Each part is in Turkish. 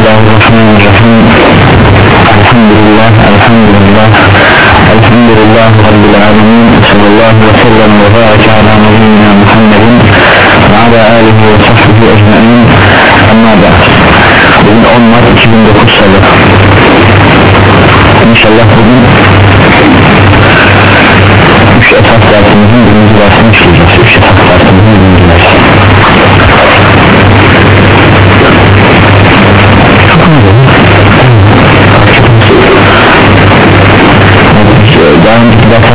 Bismillahirrahmanirrahim. Elhamdülillah, elhamdülillah. Elhamdülillah Rabbil alemin. Sallallahu ve sellem ve barek ala nebiyyina Muhammedin Ve ala alihi ve sahbihi ecmain. Amma da Bugün 10 Mart 2009 salı. İnşallah bugün Üç etap dersimizin birinci dersini işleyeceğiz. Üç etap dersimizin birinci dersini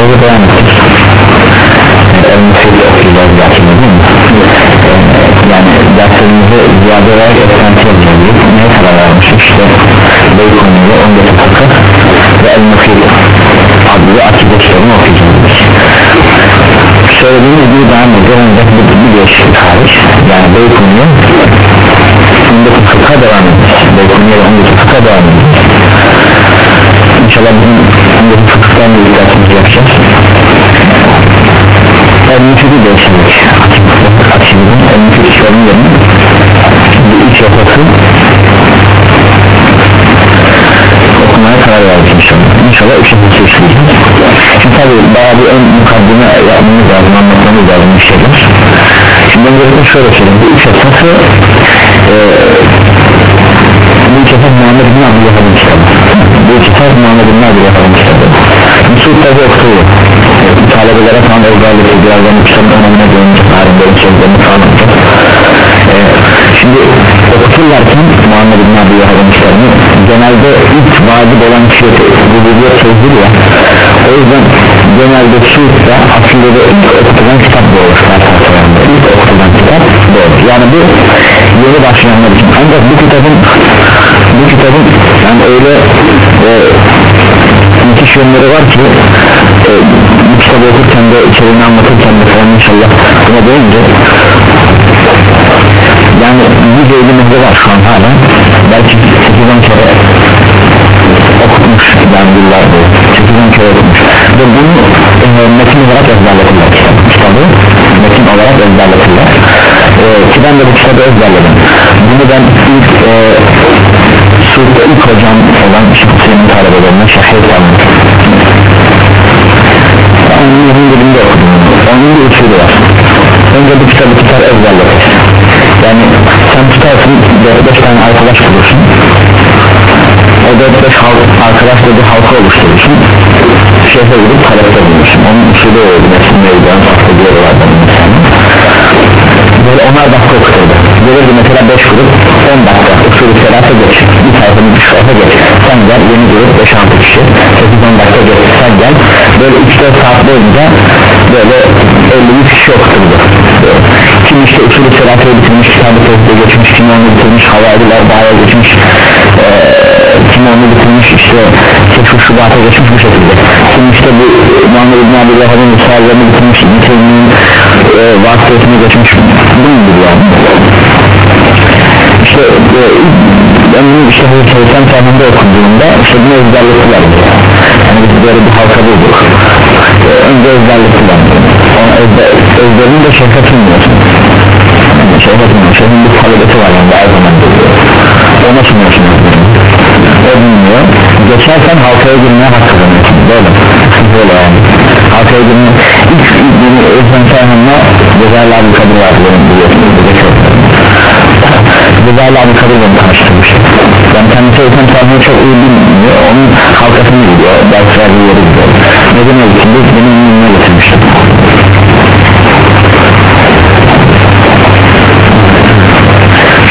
derslerde devam ettik? Ee, yani derslerimizi ziyade olarak eklenti yapacağız. Neye karar vermiştik işte Beykonu'yu 14 fıkıh ve El-Müfir adlı akide kitabını okuyacağız. Söylediğimiz gibi devam ediyor. Ancak bu bir değişiklik hariç yani Beykonu'yu 14 fıkıha devam edeceğiz Beykonu'ya 14 fıkıha devam edeceğiz İnşallah hangi fıkıhtan bir dersimizi yapacağız. El-Müfid'i değiştirdik Akşamızın El-Müfid kitabının yerine Bu üç yapısı Okumaya karar verdik inşallah. İnşallah üç yapısı işleyeceğiz Şimdi tabi bayağı bir ön mukaddime yapmamız lazım Anlatmamız lazım bir şeyler. Şimdi öncelikle şöyle söyleyeyim. Bu üç yapısı e, Bu yapısı Muhammed bin Abdülhamid'in kitabı Bu yapısı Muhammed bin Abdülhamid'in kitabı Mesut tabi okuyor talebelere falan ezberledi birazdan kitabın önemine gelince tarihlerin sözlerini falan ee, şimdi okuturlarken Muhammed bin Abi Yahab'ın kitabını genelde ilk vacip olan şey rububiyet sözüdür ya. O yüzden genelde Suud'da Afil'de ilk okutulan kitap bu olur. İlk okutulan kitap bu olur. Yani bu yeni başlayanlar için. Ancak bu kitabın bu kitabın yani öyle e, müthiş yönleri var ki e, bu kitabı okurken de içeriğini anlatırken de falan inşallah buna değince yani yüz elli mehri var şu an hala. Belki 8-10 kere okutmuş yani yıllar boyu 8-10 kere okutmuş. Ve bunu e, metin olarak ezberletirler kitabı. Metin olarak ezberletirler e, ki ben de bu kitabı ezberledim bunu ben ilk e, Suud'da ilk hocam olan Şıkı'nın talebelerine şahit aldım onun yazın dilinde okudum. Onun bir usulü var. Önce bu kitabı tutar ezberletir yani sen tutarsın 4-5 tane arkadaş bulursun. O 4-5 arkadaşla bir halka oluşturursun. Şehre gidip talepte bulursun. Onun usulü öyle nesin meydan saklı diyorlardan böyle onar dakika okuturdu gelirdi mesela 5 grup 10 dakika usulü selafe geç. Bir sayfanın bir sayfa geç. Sen gel yeni grup 5-6 kişi. 8-10 dakika geç. Sen gel. Böyle 3-4 saat boyunca böyle 50 kişi okuturdu kim işte usulü selafeyi bitirmiş kitabı tezde geçmiş kim onu bitirmiş havaylılar dağa geçmiş ee, kim onu bitirmiş işte keşif şubata geçmiş bu şekilde. Kim işte bu Muhammed İbn Abi Yahab'ın misallerini bitirmiş bitirmiş e, geçmiş gibi yani. İşte e, bunu işte çalışan sahninde okunduğumda işte bunu ezberlettiler yani biz böyle bir halka bulduk. E, önce ezberlettiler onu ezber, ezberini de şefe sunmuyorsun yani şefe sunmuyor şefin bir talebesi var yani her zaman geliyor ona sunuyorsun o dinliyor geçersen halkaya girmeye hak kazanıyorsun. Böyle. Böyle yani halkaya girmeye ilk beni Özlem Sayhan'la Cezayir abi Kadir vardı benim biliyorsunuz Cezayir abi Kadir beni tanıştırmış yani kendisi Özlem Sayhan'ı çok iyi bilmiyor onun halkasını gidiyor ders verdiği yeri gidiyor neden öyle için benim önüne getirmiştim.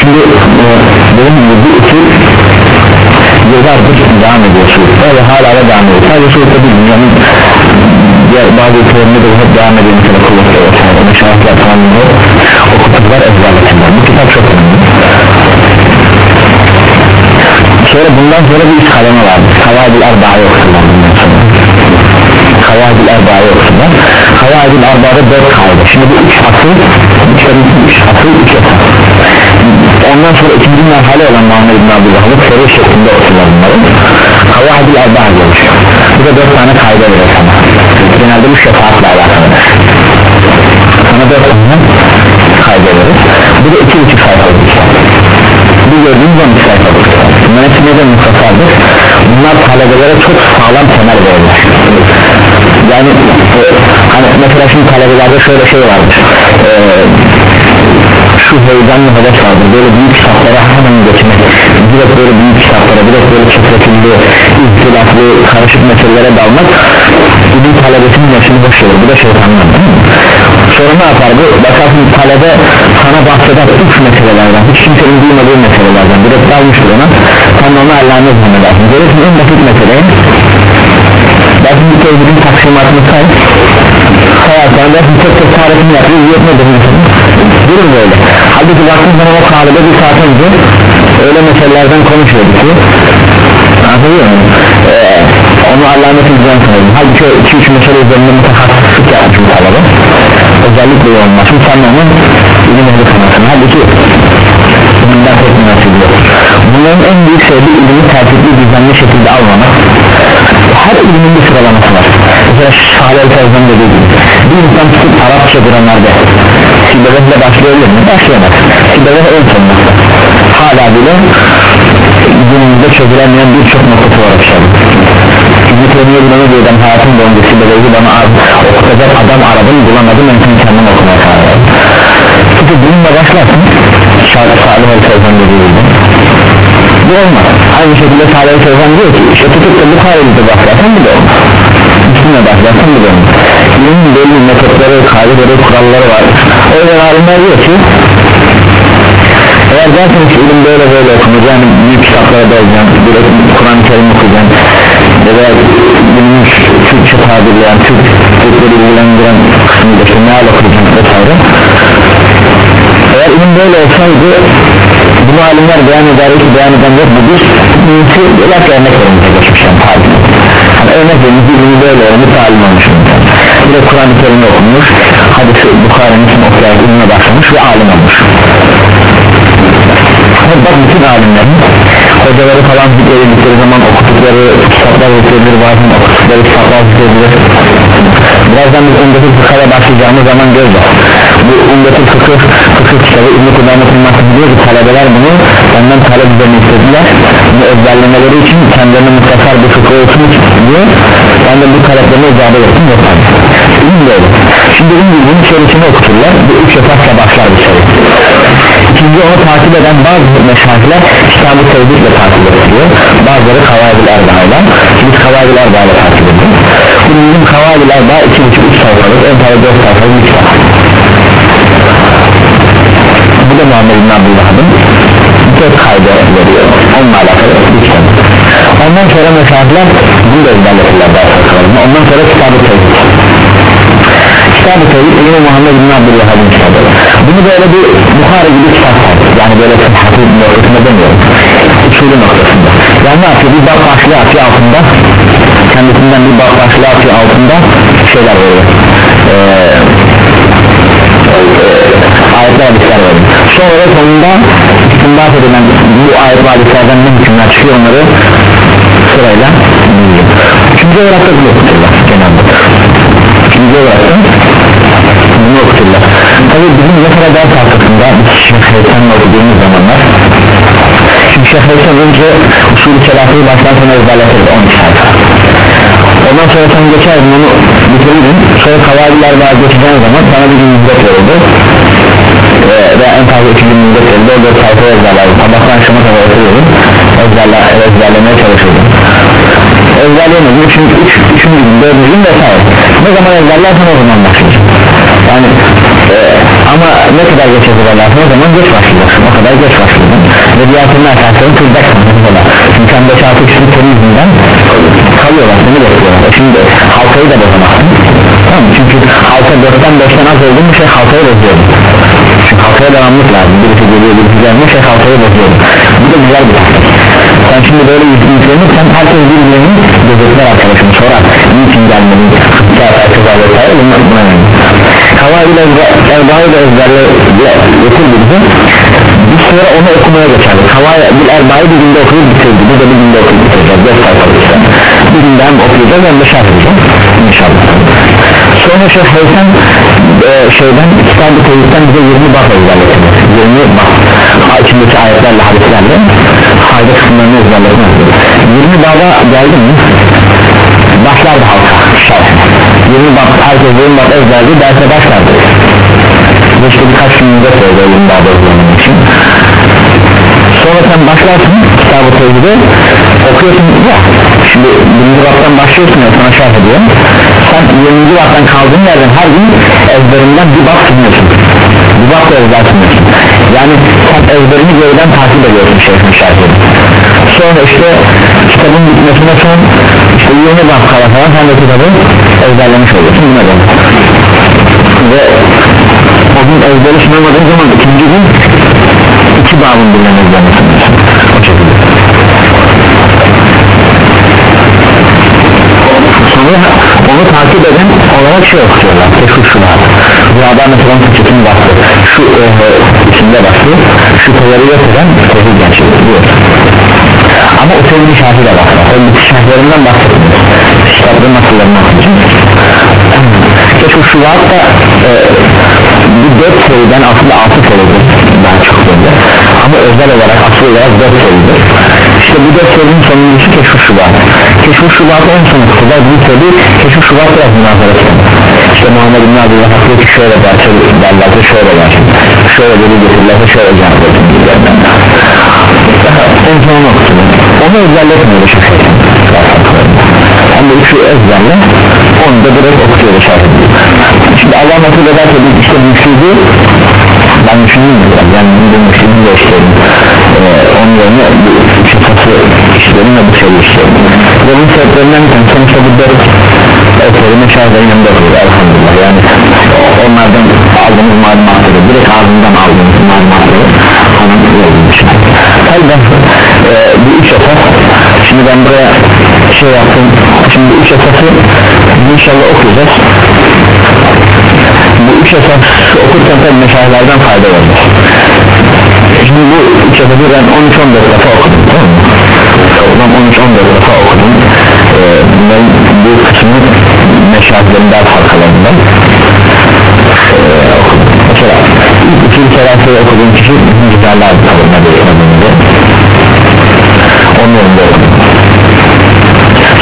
Şimdi e, benim bu usul yıllardır devam ediyor Suud'da ve hala da devam ediyor. Sadece Suud'da değil dünyanın diğer bazı ülkelerinde de hep devam ediyor mesela kuvvetli vesaire meşahitler kanunu okutuklar ezberletirler bu kitap çok önemli. Sonra bundan sonra bir üst kaleme vardı Kavaidil Erba'yı okuturlar bundan sonra. Kavaidil Erba'yı okuturlar Kavaidil Erba'da 4 kaldı. Şimdi bu 3 asıl kitabın 3 asıl 3 esas ondan sonra ikinci merhale olan Muhammed bin Abdülhamid soru şeklinde okurlar bunları. Kavaidil Erba'a gelmiş. Bu da 4 tane kayda verir sana genelde bu şefaatle alakalı. Sana 4 tane kayda verir bu da 2,5 sayfalık bu gördüğünüz 12 sayfalık bunlar hepsi neden muhtasadır bunlar talebelere çok sağlam temel verirler. Yani e, hani mesela şimdi talebelerde şöyle şey vardır. E, şu heyecanlı hedef vardır böyle büyük kitaplara hemen geçmek direkt böyle büyük kitaplara direkt böyle çetrefilli ihtilaflı karışık meselelere dalmak ilim talebesinin yaşını boş verir. Bu da şeytanlar sonra ne yapar bu? Bakarsın talebe sana bahseder üç meselelerden hiç kimsenin duymadığı meselelerden direkt dalmıştır ona. Sen onu Allah'ın izniyle dersin görürsün en basit mesele. Dersin bir tevhidin taksimatını say dersin tek tek tarifini yapıyor yetmedir mesela durur böyle. Halbuki baktığın zaman o talebe bir saat önce öyle meselelerden konuşuyordu ki. Anlatabiliyor muyum? Ee, onu Allah'ın izniyle sanırım. Halbuki o 2-3 mesele üzerinde mutahassıslık yapmış bir talebe özellikle yoğunlaşmış. Sen de onun ilim ehli kanatsın halbuki bundan pek münasip yok bunların en büyük sebebi ilmi tertipli düzenli şekilde almamak her ilmin bir sıralaması var. Mesela Salih Tezden dediği gibi bir insan tutup Arapça grammerde Sibevetle başlayabilir mi? Başlayamaz. Sibeveh ön sonunda hala bile günümüzde çözülemeyen birçok noktası var aşağıda İbn-i Teymiye bile diyor ben hayatım boyunca Sibeveh'i bana okutacak adam aradım bulamadım en son kendim okumaya karar verdim. Tutup bununla başlarsın Salih Tezden dediği gibi bu olmaz. Aynı şekilde Salih Tezden diyor ki işte tutup da Bukhari'de başlarsan bu da olmaz. Üstüne başlarsan bu da olmaz. İlmin belli metotları, kaideleri, kuralları var. Yüzden alimler diyor ki eğer derseniz ki ilim böyle böyle yani büyük kitaplara dalacağım direkt Kur'an-ı Kerim okuyacağım ya da günümüz Türkçe tabirleyen Türk Türkleri ilgilendiren kısmıyla işte meal okuyacağım vesaire eğer ilim böyle olsaydı bunu alimler beyan eder ki beyan eden yok. Bu bir birisi ilaç örnek önümüze geçmişler tarih hani örnek verimiz ilmi böyle olmuş alim olmuş bir de Kur'an-ı Kerim'i okumuş hadisi Bukhari'nin için okuyarak ilmine başlamış ve alim olmuş. Bak bütün alimlerin hocaları falan zikredildikleri zaman okudukları kitaplar zikredilir bazen okudukları kitaplar zikredilir birazdan biz umdeti fıkhaya başlayacağımız zaman göreceğiz. Bu umdeti fıkıh fıkıh kitabı İbn-i Kudamet'in diyor ki talebeler bunu benden talep üzerine istediler. Bunu ezberlemeleri için kendilerine mutlakar bir fıkıh olsun diye ben de bu taleplerine icabet ettim. Yapar İlim böyle şimdi İngiliz'in içerisini okuturlar. Bu üç esasla başlar bir şey ikinci onu takip eden bazı meşahitler İslam'ı tevhidle takip ediliyor. Bazıları kavaydil erbağıyla biz kavaydil erbağıyla takip ediyoruz. Bizim kavaydil erbağ iki buçuk üç sayfalık en fazla dört sayfalık bir kitap. Bu da Muhammed bin Abdullah'ın dört kaydı veriyor. Onunla alakalı bir kitap. Ondan sonra meşahitler bunu da sonra. Ondan sonra kitabı tevhid kitabı tevhid yine Muhammed bin Abdullah'ın kitabı. Bunu böyle bir Bukhara gibi kitap yani böyle sıhhatı noktasında demiyorum usulü noktasında. Yani ne yapıyor? Bir bak başlığı atıyor altında. Kendisinden bir bak başlığı atıyor altında şeyler veriyor. Ee, ayetler hadisler veriyor. Sonra da sonunda istinbat edilen bu ayet hadislerden ne hükümler çıkıyor onları sırayla üçüncü olarak da okuturlar genelde üçüncü olarak bunu okuturlar tabi bizim mesela ders haftasında Heysen'le okuduğumuz zamanlar. Şimdi Heysen önce usulü kelafayı baştan sona ezberletirdi 12 sayfa. Ondan sonra sen geçerdin onu bitirirdin sonra kavaliler daha geçeceğin zaman sana bir gün müddet verildi. Ve en fazla iki gün müddet verildi. O 4 sayfa ezberlerdim. Sabahtan akşama kadar ezberle, ezberlemeye çalışıyordum ezberleyemedim çünkü 3. Üç, üçüncü gün, dördüncü gün vesaire. Ne zaman ezberlersen o zaman başlayacaksın yani e, ama ne kadar geç ezberlersen o zaman geç başlayacaksın o kadar geç başlayacaksın ve diğer türlü arkadaşların kılacaksın mesela. Çünkü sen 5-6 kişinin senin yüzünden kalıyorlar seni bekliyorlar. Şimdi halkayı da bozamazsın. Tamam çünkü halka 4'ten 5'ten az olduğun bir şey halkayı bozuyor. Çünkü halkaya devamlık lazım. Birisi geliyor birisi gelmiyor şey halkayı bozuyor. Bu da güzel bir taktik sen şimdi böyle yüklenirsen herkes birbirini gözetler arkadaşım sorar niçin gelmedin? Kısa herkese vesaire bunlar buna önemli Kavail Erba'yı da ezberle bizi. Biz sonra onu okumaya geçerdik. Kavail Erba'yı bir günde okuyup bitirdi bu da bir günde okuyup bitireceğiz. 4 sayfalık işte bir günde hem okuyacağız? Hem de şarj edeceğiz inşallah sonra Şeyh Heysen e, şeyden kitabı teyitten bize 20 bak ezberletti 20 bak içindeki ayetlerle hadislerle fayda kısımlarını ezberletti 20 baba geldi mi başlardı halka şarj 20 bab herkes 20 bab ezberdi derse başlardı. İşte birkaç günde söyledi 20 bab ezberlemek için. Sonra sen başlarsın kitabı tevhide okuyorsun ya şimdi birinci babdan başlıyorsun ya sana şerh ediyor sen 20. babdan kaldığın yerden her gün ezberinden bir bab sunuyorsun bir bab da ezber yani sen ezberini geriden takip ediyorsun şeyhin şerhini sonra işte kitabın bitmesine son işte 20 bab kala falan sen de kitabı ezberlemiş oluyorsun buna göre ve o gün ezberi sunamadığın zaman ikinci gün iki babın birden ezberlesin o şekilde onu takip eden olarak şey okuyorlar. Teşhur şular rüyada mesela fıçetini bastı şu e, içinde bastı şüpheleri yok eden tevhid gerçeği diyor ama o senin şahı da bastı bütün şahlarından bahsetmiyor kitapların nasıllarını okuyacağız teşhur şular da e, bir dört seriden aslında altı seridir daha çok böyle. Ama özel olarak asıl olarak dört seridir işte bu dört serinin sonuncusu keşf şubat. Keşf şubatı en son kısa bir seri keşf şubat biraz münazara işte Muhammed bin Abdullah ki şöyle derse derlerse şöyle dersin şöyle dedi getirirlerse şöyle cevap versin en son okusun onu ezberletmiyor şu şey hem de üçü ezberle onu da direkt okutuyor şahit şimdi Allah nasip ederse biz işte müşridi ben düşündüm biraz yani bu müşridi de işlerim ee, onun yerine bu çıkası işlerim ve bu şey işlerim ve bunun sebeplerinden bir sonuçta bu dört eserime şahitlerin yanında oluyor elhamdülillah. Yani onlardan aldığımız malumatları direkt ağzından aldığımız malumatları onun yolunu elbette e, bu üç esas şimdi ben buraya şey yaptım. Şimdi bu üç esası inşallah okuyacağız bu üç esas okurken tabi meşahlardan fayda olacak şimdi bu esası ben 13-14 defa okudum tamam mı? Oradan 13-14 defa okudum. Ee, bunların bu kısmı meşahların daha farklarında ee, okudum mesela ilk usul serasıyı okuduğum kişi güzeller kalırına değişmediğinde onun önünde okudum.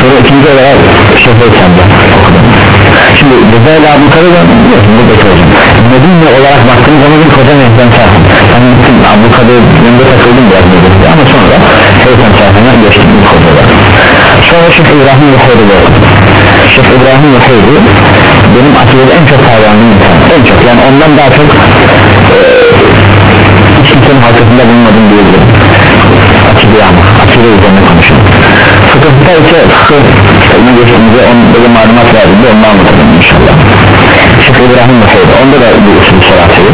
Sonra ikinci olarak Şoför Sende okudum şimdi Cezayir Abu Kadir'den biliyorsun burada söyleyeceğim Medine olarak baktığım zaman bir koca mehten sahip ben gittim Abu Kadir yanında takıldım biraz Medine'de ama sonra Şeytan sahibine geçtim ilk kocalar sonra Şeyh İbrahim Yuhayri okudum Şeyh İbrahim Yuhayri benim akidede en çok hayranım insan. En çok. Yani ondan daha çok e, hiç kimsenin halkasında bulunmadım diyebilirim. Akide ama akide üzerine konuşuyorum fıkıhta ise fıkıh kitabına geçtiğimizde böyle malumat verdiğinde onu anlatalım inşallah. Şeyh İbrahim Muhayyed onda da bu usul salatıyı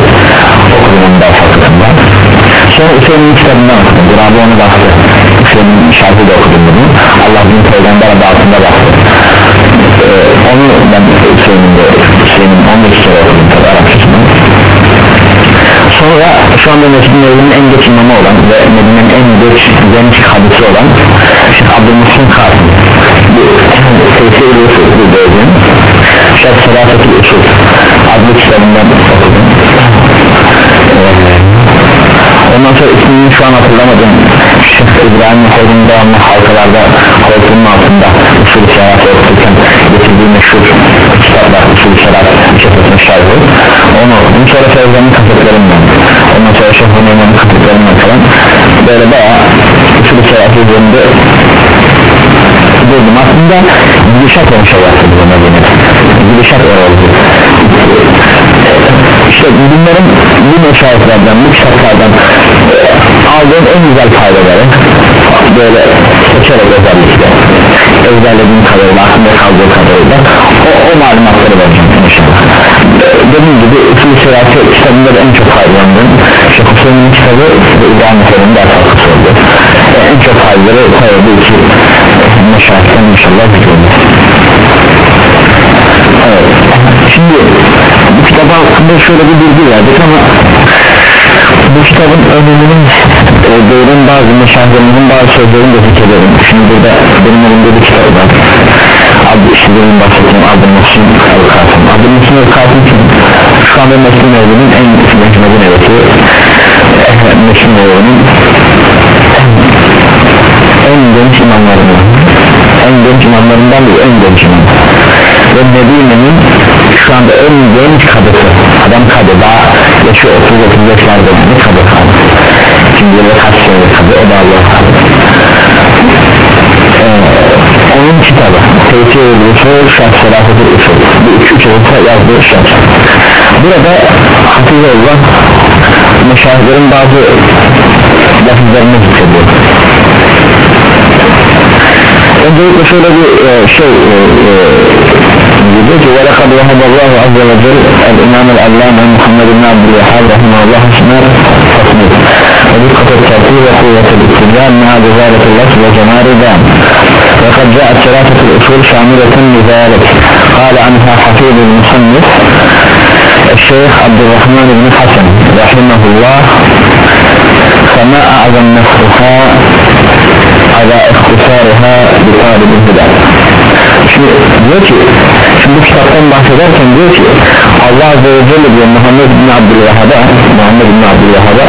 okudum daha fıkıhında sonra Hüseyin'in kitabından okudum Cenab-ı onu baktı Hüseyin'in şarkı da okudum bunu. Allah bin peygamber adı altında baktı ee, onu ben Hüseyin'in de Hüseyin'in 12 kere okudum tabi Arapçasını sonra şu anda Mescidin evinin en geç imamı olan ve Medine'nin en geç genç hadisi olan Şeyh Abdülmuhsin Kâsim bu Teyfir-i Usul bu bölgenin Şeyh Selasetül Usul adlı kitabından okudum. Ondan sonra ismini şu an hatırlamadım Şeyh İbrahim Hoca devamlı halkalarda koltuğunun altında usul seyahat okurken getirdiği meşhur kitaplar usul seyahat kitapların şerhi. Onu okudum sonra Fevzan'ın kasetlerimden ondan sonra Şeyh Hüneyman'ın kasetlerinden falan böyle baya usul seyahat üzerinde durdum aslında gidişat olmuş olarak gidişat oldu işte bunların bu meşahitlerden bu kitaplardan aldığım en güzel faydaları böyle seçerek özellikle ezberlediğim kadarıyla aklımda kaldığı kadarıyla o, o malumatları vereceğim inşallah. Dediğim gibi usul sırası kitabında da en çok faydalandığım Şeyh Hüseyin'in kitabı ve İbrahim Hüseyin'in de asası oldu. E, en çok faydaları bu iki meşahitten inşallah güzel evet. Şimdi bu kitaba hakkında şöyle bir bilgi verdik ama bu kitabın öneminin e, doğrunun bazı meşahlarımızın bazı sözlerini de zikredelim şimdi burada benim elimde bir kitap var. Adı işte benim bahsettiğim Abdülmuhsin El-Kasım. Abdülmuhsin El-Kasım kim? şu anda Mesut Mevlu'nun en genç medineveti Mesut Mevlu'nun en genç imamlarından. En genç imamlarından bir en genç imam. Ve Medine'nin tabi daha yaşı 30 35'lerde yani tabi kaldı şimdi yılı kaç sene tabi o da Allah ee, onun kitabı. Tevkir Usul Şah Selahatül Usul. Bu üç üç yazdığı şah. Burada Hafizullah meşahitlerin bazı lafızlarını zikrediyor. Öncelikle şöyle bir e, şey e, ki وَلَقَدْ وَهَبَ اللّٰهُ عَزَّ وَجَلْ. الْاِمَامِ الْعَلَّامَ محمد بن عبد الوهاب رحمه الله حسنى تصنيف ودقة الترتيب وقوة الاتجاه مع جزالة اللفظ وجمال دام وقد جاءت ثلاثة الأصول شاملة لذلك. قال عنها حفيظ المصنف الشيخ عبد الرحمن بن حسن رحمه الله. فما أعظم نصرها على اختصارها بطالب الهدى şimdi diyor ki şimdi bu kitaptan bahsederken diyor ki Allah Azze ve Celle diyor Muhammed bin Abdülvahhab'a Muhammed bin Abdülvahhab'a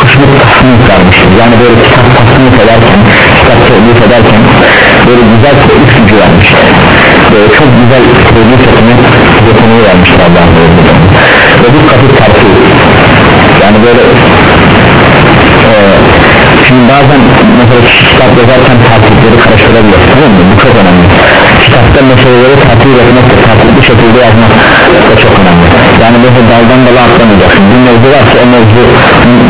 kuşluk tasnif vermiştir yani böyle kitap tasnif ederken kitap tehlif ederken böyle güzel tehlif gücü vermiştir böyle çok güzel etme yeteneği vermiştir Allah Azze ve Celle. Ve bir kapı tartı yani böyle e, şimdi bazen mesela kitap yazarken tartipleri karıştırabilir tamam mı? bu çok önemli kitapta meseleleri tartip etmek de tartipli şekilde yazmak da çok önemli. Yani mesela daldan dala atlamayacaksın. Bir mevzu varsa o mevzu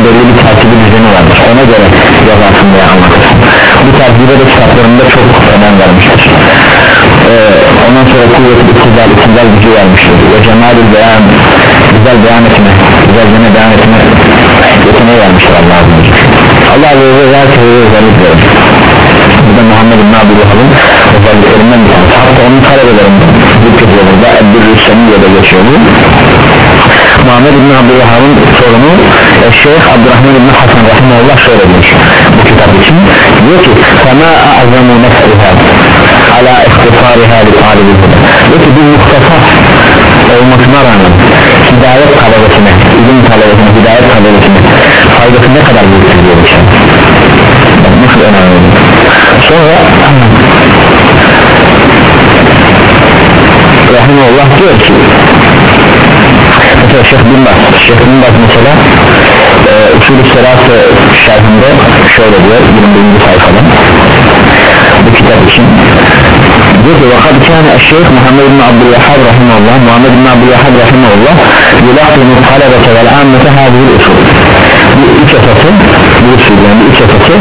belli bir tartibi düzeni vardır. Ona göre yazarsın veya anlatırsın. Bu tartibe de kitaplarında çok önem vermiştir. Ee, ondan sonra kuvvetli iktidal, iktidal gücü vermiştir. Ve cemal beyan güzel beyan etme güzel gene beyan etme yeteneği vermiştir Allah Azze ve Celle Allah Azze ve Celle bu da Muhammed bin Abdülhamid'in özelliklerinden bir tanesi. Hatta onun talebelerinden zikrediyoruz da Ebbirrü Semiye de geçiyor bu Muhammed İbni Abdülvahab'ın sorunu e, Şeyh Abdurrahman İbni Hasan Rahimullah şöyle demiş bu kitap için. Diyor ki Fema a'zamu nefriha ala ihtifariha li talibihi diyor ki bir muhtesas olmasına rağmen hidayet talebesine, ilim talebesine, hidayet talebesine faydası ne kadar büyüktür diyor bir şey. Önemli? Sonra Rahimullah diyor ki mesela Şeyh Bin Baz Şeyh Bin Baz mesela e, usulü serası şerhinde şöyle diyor 21. sayfada bu kitap için. Diyor ki vakad kâne eşşeyh Muhammed bin Abdülvahhab rahimahullah Muhammed bin Abdülvahhab rahimahullah yulâhînü talebete vel âmmete hâzihil usul. Bu üç esası bu usul yani üç esası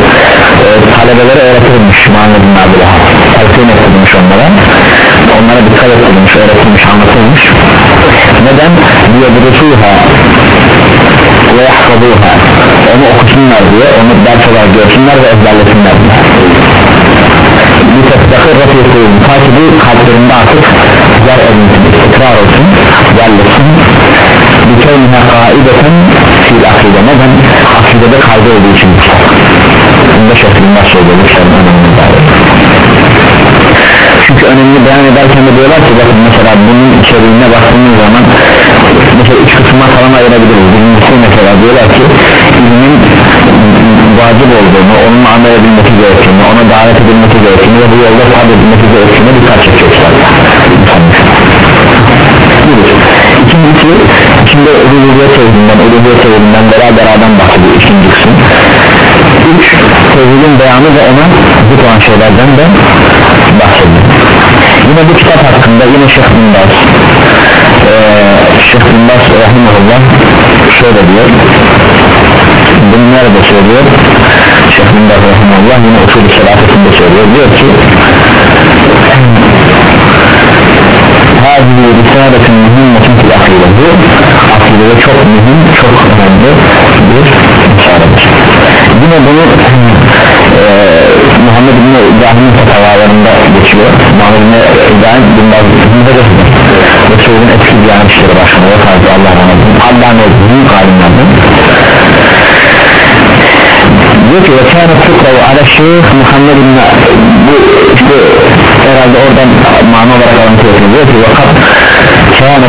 e, talebelere öğretilmiş Muhammed bin Abdülvahhab telkin ettirilmiş onlara onlara dikkat ettirilmiş öğretilmiş anlatılmış. Neden? Liyedrusuha ve yahfazuha onu okusunlar diye onu ders olarak görsünler ve ezberlesinler diye. Bir testakır rafiyetin takibi kalplerinde artık yer edilsin istikrar olsun yerlesin bir keyine kaideten fil akide. Neden? Akidede kaydı olduğu için. Bunda şeklinde söylüyor bu önemli çünkü önemli beyan ederken de diyorlar ki bakın mesela bunun içeriğine baktığımız zaman mesela üç kısma falan ayırabiliriz. Birincisi mesela diyorlar ki ilmin vacip olduğunu, onun amel edilmesi gerektiğini, ona davet edilmesi gerektiğini ve bu yolda sabredilmesi gerektiğini dikkat çekiyorlar İkincisi, içinde rububiyet tevhidinden, uluhiyet tevhidinden beraber adam bahsediyor. İkinci kısım. Üç, tevhidin beyanı ve ona zıt olan şeylerden de bahsediyor Yine bu kitap hakkında yine Şeyh Bin Baz ee, Şeyh Bin Baz Rahimahullah şöyle diyor. Bunu nerede söylüyor? Şeyh Bin Baz Rahimahullah yine usulü selafetinde söylüyor. Diyor ki Hâzî risaletin mühimmetin fil akide bu akidede çok mühim çok önemli bir risaledir yine bunu Muhammed bin İbrahim'in fetavalarında geçiyor. Muhammed bin İbrahim bin Bazı'nda da Resulün eski diyanet işleri başkanı ve tarzı Allah'ın anadını Allah'ın büyük alimlerden diyor ki ve kâne tukravu ala şeyh Muhammed bin bu işte herhalde oradan mana olarak alıntı yapıyor. Diyor ki vakat kâne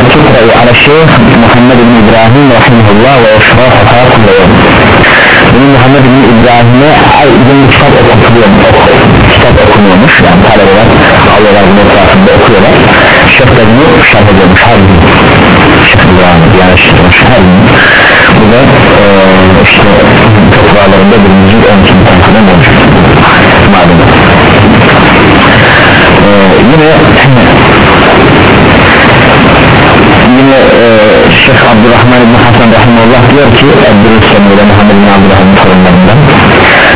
ala şeyh Muhammed bin İbrahim rahimahullah ve eşraf hatatı ve bunu Muhammed bin İbrahim'e ay gün kitap okutuluyor kitap okunuyormuş yani talebeler alıyorlar bunun etrafında okuyorlar. Şeyh de bunu şerh ediyormuş her gün. Şeyh ediyor yani işte her gün. Bu da e, işte topralarında birinci 12 tane falan mevcut malum. E, yine e, Şeyh Abdurrahman İbni Hasan Rahimullah diyor ki ile Muhammed bin Abdurrahman torunlarından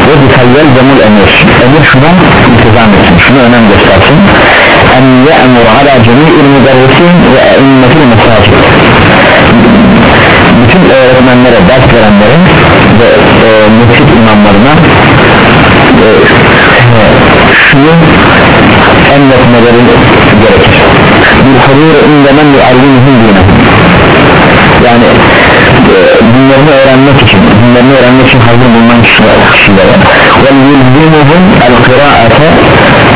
ve bitayyel zemul emir. Emir şuna intizam etsin şuna önem göstersin. En ye'mur ala cemi'il müderrisin ve e'immetil mesacid bütün öğretmenlere ders verenlere ve e, mescid imamlarına e, şunu emretmeleri gerekir. Bir huzur inde men yuallimuhum dinahum yani e, dinlerini öğrenmek için dinlerini öğrenmek için hazır bulunan kişilere ve yulzimuhum el kıraate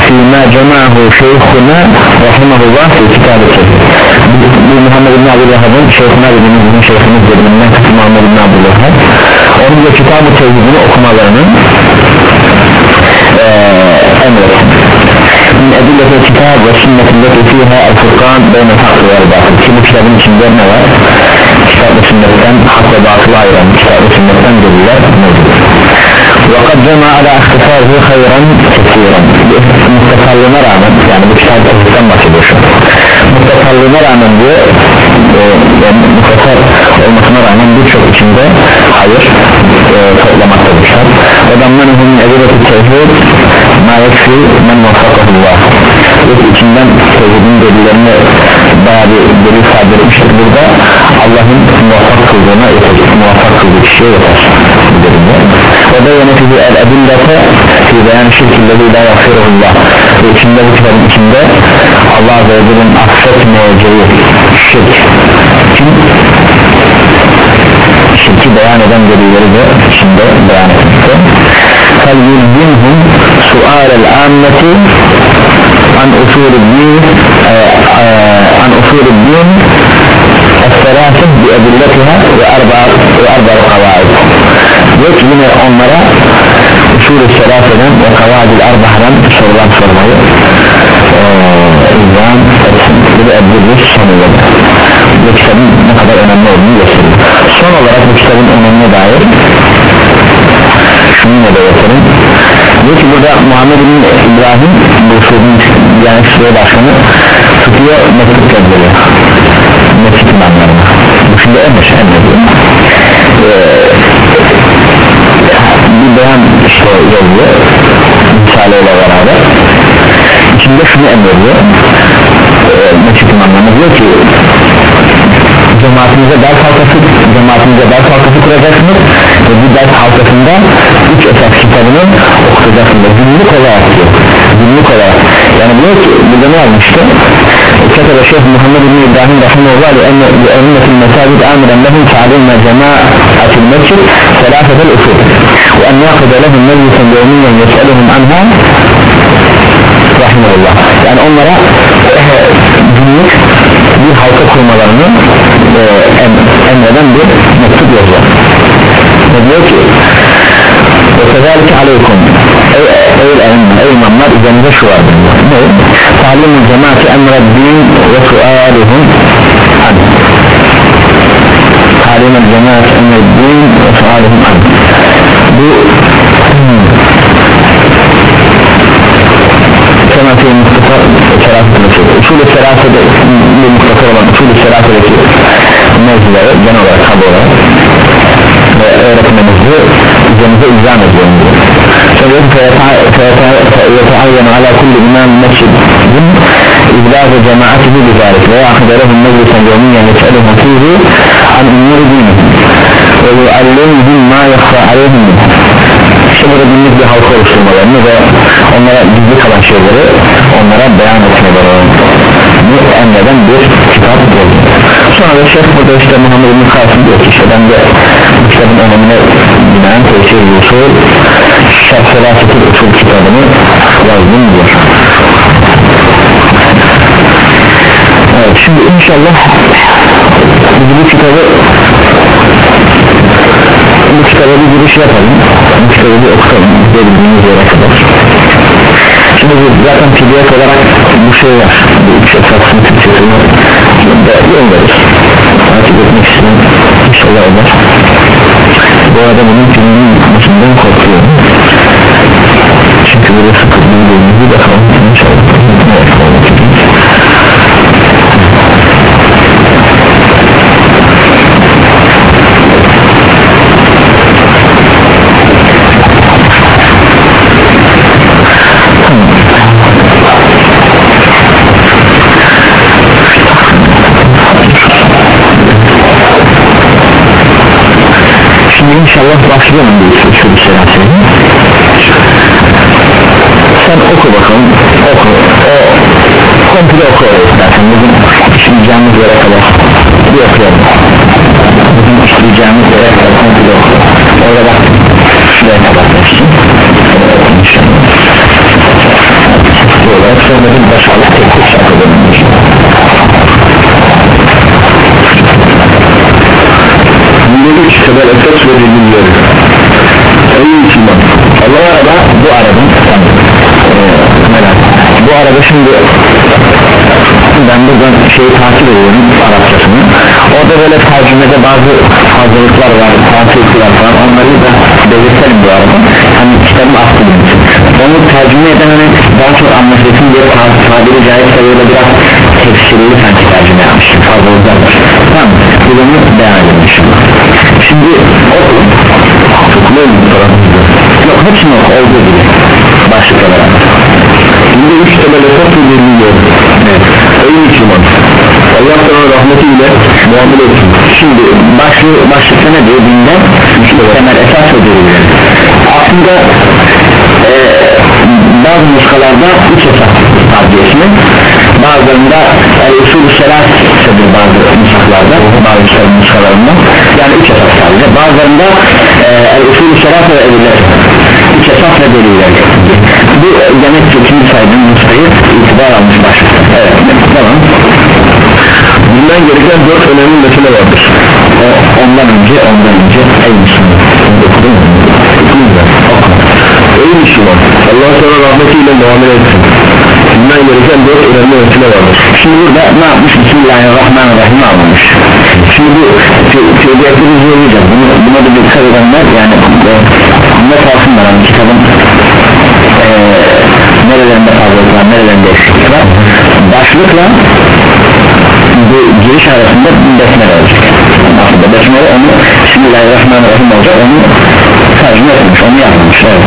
fîmâ cemâhu şeyhuna rahimahullah fi kitabı bu Muhammed bin Abdülvahhab'ın şeyhuna dediğimiz bizim şeyhimiz kısım Muhammed bin Abdülvahhab onun da kitabı tevhidini okumalarını e, emretsin min edillete kitab ve sünnetin leti fiha el furkan beyne hakkı ve batıl ki bu kitabın içinde ne var kitap ve sünnetten hak ve batılı ayıran kitap ve sünnetten deliller mevcut وقد جمع على اختصاره خيرا كثيرا muhtasarlığına rağmen yani bu kitap tevhidden bahsediyor şu muhtasarlığına rağmen diyor e, yani muhtasar olmasına rağmen birçok içinde hayır e, toplamaktadır kitap ve dammanehum edileti tevhid ma yekfi men muvaffakahullah ve içinden tevhidin delillerini bayağı bir delil sadir etmiştir burada Allah'ın muvaffak kıldığına yeter muvaffak kıldığı kişiye yeter. Bölümde o da yönetici el edillete fi beyan şirkillezi la yafirullah ve içinde bu kitabın içinde Allah ve Celle'nin affetmeyeceği şirk. Kim? şirki beyan eden delilleri de içinde beyan etmişti fel yüzdinhum sualel ammeti an usulü din e, e, an usulü din Esselatın bi edilletine ve erbar kavaid Diyor ki yine onlara usulü selaseden ve kavaidil erbahadan sorular sormayı İzvan ve de Ebdülüs sonunda Bu kitabın ne kadar önemli olduğunu gösteriyor Son olarak bu kitabın önemine dair Şunu da getirin Diyor ki burada Muhammed bin İbrahim Bu sorunun yani başkanı tutuyor mektup yazıyor mektup imamlarına şimdi emir emrediyor bir beyan işte yazıyor. Misaleyle beraber. İçinde şunu emrediyor. E, mektup imamlarına diyor ki cemaatinize ders halkası cemaatinize ders halkası kuracaksınız ve bu ders halkasında üç esas kitabını okutacaksınız günlük olarak diyor günlük olarak yani ki burada ne yazmıştı كتب الشيخ محمد بن إبراهيم رحمه الله لأئمة المساجد آمرا لهم تعليم جماعة المسجد ثلاثة الأصول وأن يأخذ لهم مجلسا يوميا يسألهم عنها rahimahullah yani onlara günlük bir halka kurmalarını e, em, emreden bir mektup yazıyor ve diyor ki وكذلك عليكم. أي, أي الأئمة أي من مرء شو تعليم الجماعة أمر الدين وسؤالهم عنه. تعليم الجماعة أمر الدين وسؤالهم عنه. كما في مختصر ثلاثة مسائل أصول الثلاثة الثلاثة نزل جنوب الخبر üzerinize ilzam ediyorum diyor sebep yetaayyem ala kulli imam mescidin izlâze cemaatihi bizâlik ve akderehum meclisen yevmiyen yete'luhu fihi an umuri dinih ve yuallihim ma yakfa aleyhim işte burada günlük bir halka oluşturmalarını ve onlara gizli kalan şeyleri onlara beyan etmeleri bu emreden bir kitap geldi sonra da şeyh burada işte Muhammed bin Kasım diyor ki işte ben de kitabın önemine binaen Teşhir Usul Şahselasetil Usul kitabını yazdım diyor evet şimdi inşallah bu kitabı bu kitaba bir giriş yapalım. Bu kitabı bir okutalım. Bildiğimiz yere kadar. Şimdi zaten pdf olarak bu şey var. Bu üç esasın Türkçesini de gönderir etmek istedim inşallah olur bu arada bunun filminin yapmasından korkuyorum. Çünkü burası sıkıntı bir bakalım inşallah Şimdi inşallah başlayalım bu usulü seyahatini sen oku bakalım oku. O komple oku. İstersen bugün işleyeceğimiz yere kadar bir okuyalım. Bugün işleyeceğimiz yere kadar komple oku. Orada bak şuraya kadar geçtim olarak sonra bir başarılı tek kuşak 23 kadar esas verilmiyor Ey Müslüman Allah araba bu araba bu araba şimdi ben buradan şeyi takip ediyorum Arapçasını. Orada böyle tercümede bazı fazlalıklar var fazlalıklar var. Onları da belirtelim bu arada. Hani kitabın aslında. Onu tercüme eden hani daha çok anlaşılsın diye tabiri caizse böyle biraz tefsirli sanki tercüme yapmışım. Fazlalıklar var devam edelim inşallah şimdi oku tarafınızda Yok hepsini oku olduğu gibi Başlık olarak. Şimdi üç temel esas delilleri evet. Ey Müslüman Allah sana rahmetiyle muamele etsin. Şimdi başlı, başlıkta ne diyor? Dinden Üç temel. Esas delilleri Aslında e, bazı nuskalarda üç esas tavsiyesini bazılarında el usulü selat sedir bazı nusklarda bazı nuskaların nuskalarında yani üç esas sadece bazılarında e, el usulü selat ve edillet üç esas ve deliller. Bu e, demek ki ikinci saydığım nuskayı itibar almış başlıkta evet tamam. Bilmen gereken dört önemli mesele vardır. O, ondan önce ondan önce ey Müslüman. Ey Müslüman Allah sana rahmetiyle muamele etsin Bilmen gereken dört önemli mesele vardır Şimdi burada ne yapmış? Bismillahirrahmanirrahim almış. Şimdi bu tevdiyatı biz yorulacağız. Bunu, buna da dikkat edenler yani e, not alsınlar hani kitabın e, nerelerinde fazlalık var, nerelerinde eksiklik var. Başlıkla bu giriş arasında besmele olacak. Aslında besmele onu Bismillahirrahmanirrahim olacak onu tercüme etmiş, onu yazmış. Evet.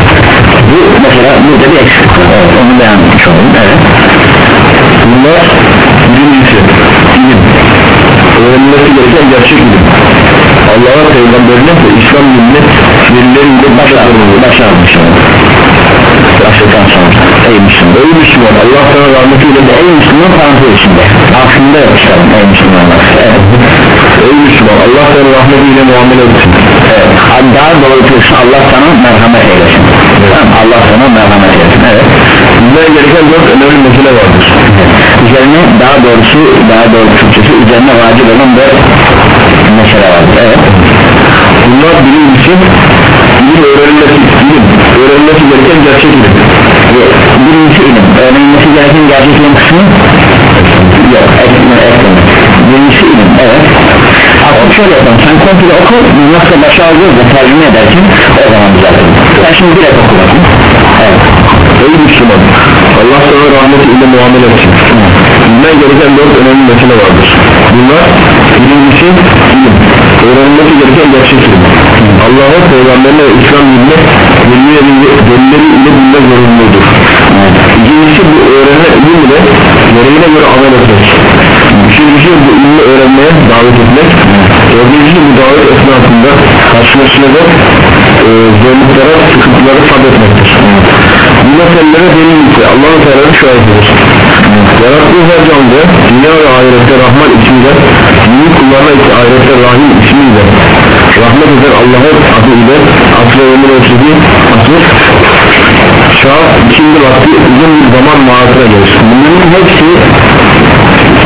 Bu mesela burada bir eksiklik. Evet, onu beğenmiş oldum. Evet. Bunlar birincisi ilim Öğrenilmesi gereken gerçek ilim. Allah'a peygamberine ve İslam dinine başarılı başarmış başlıktan sonra. Ey Müslüman Ey Müslüman Allah sana rahmetiyle ey Müslüman parantez içinde. Aslında işte ey Müslümanlar. Evet. Ey Müslüman Allah sana rahmetiyle muamele etsin evet. daha doğrusu Allah sana merhamet eylesin tamam. Allah sana merhamet eylesin evet. Bilmeye gereken dört önemli mesele vardır üzerine daha doğrusu daha doğru Türkçesi üzerine vacip olan dört mesele vardır evet. Bunlar birincisi ilim öğrenilmesi ilim öğrenilmesi gereken gerçek ilim birincisi ilim öğrenilmesi gereken gerçek ilim kısmı yok ekleme ekleme birincisi ilim evet. Aslında şöyle yapalım. Sen komple oku nasıl başa alıyoruz da tercüme edersin o zaman düzeltelim sen şimdi direkt oku bakın evet. Ey Müslüman Allah sana rahmetiyle muamele etsin. Bilmen gereken dört önemli mesele vardır. Bunlar birincisi ilim. Öğrenilmesi gereken gerçek ilim. Allah'a peygamberine ve İslam dinine delilleri ile bilmek zorunludur İkincisi bu öğrenen ilim ile gereğine göre amel etmek Üçüncüsü bu ilmi öğrenmeye davet etmek Dördüncüsü bu davet esnasında karşılaşılacak e, zorluklara, sıkıntıları sabretmektir Bu meselelere delil ise Allah-u Teala'nın şahididir Yarattığı her canlı dünya ve ahirette Rahman ismiyle Dini kullarına ise ahirette Rahim ismiyle Rahmet eden Allah'ın adı ile aslı ömür ölçüdüğü asıl Şah ikindi vakti uzun bir zaman mağazına gelir. Bunların hepsi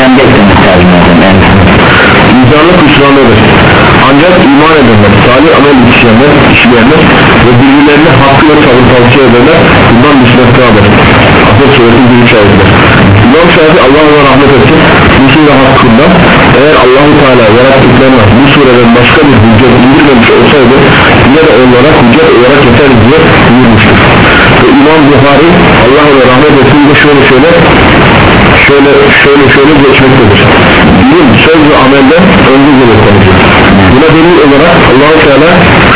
kendi eklemek lazım yani. İnsanlık hüsranıdır. Ancak iman edenler, salih amel işleyenler, işleyenler ve birbirlerine hakkı ve tavır tavsiye edenler bundan müstesnadır Asıl suresi 1 ayetler. İmam Şafii Allah ona rahmet etsin. Bu sure hakkında eğer Allahu Teala yarattıklarına bu sureden başka bir hüccet indirmemiş olsaydı yine de onlara hüccet olarak yeter diye buyurmuştur. Ve İmam Buhari Allah ona rahmet etsin de şöyle şöyle şöyle şöyle şöyle geçmektedir ilim söz ve amelde önce gelir konuşur buna delil olarak Allah-u Teala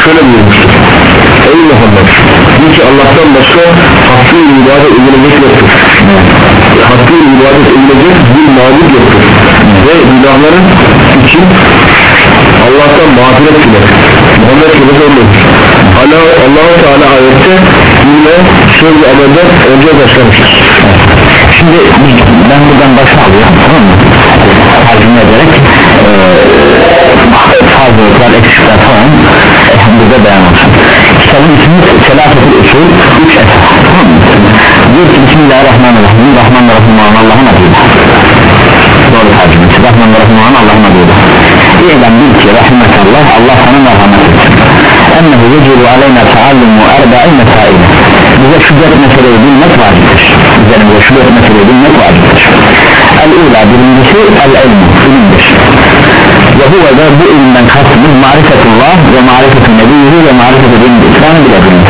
şöyle buyurmuştur. Ey Muhammed bil ki Allah'tan başka hakkı ibadet edilecek yoktur. Hakkı ibadet edilecek bir mağdur yoktur. Ve günahların için Allah'tan mağfiret diler. Muhammed Allah, Allah-u Teala ayette yine söz ve amelde önce başlamıştır Şimdi ben buradan başa alıyorum tamam mı? Tercüme ederek e, fazlalıklar, eksikler falan e, burada beyan olsun. Kitabın ismi Selahatül Usul 3 esas tamam mı? Diyor ki Bismillahirrahmanirrahim Rahman ve Rahim olan Allah'ın adıyla Doğru tercümesi Rahman ve Rahim olan Allah'ın adıyla İ'lem bil ki Rahimekallah Allah sana merhamet etsin Ennehu vecibu aleyna taallumu erba'i mesail Bize şu dört meseleyi bilmek vaciptir. Üzerimize şu dört meseleyi bilmek vaciptir. El-ula birincisi el-ilm ilimdir. Ve huve da bu ilimden kastımız marifetullah ve marifetu nebiyyi ve marifetu din İslam'ı bilebilmek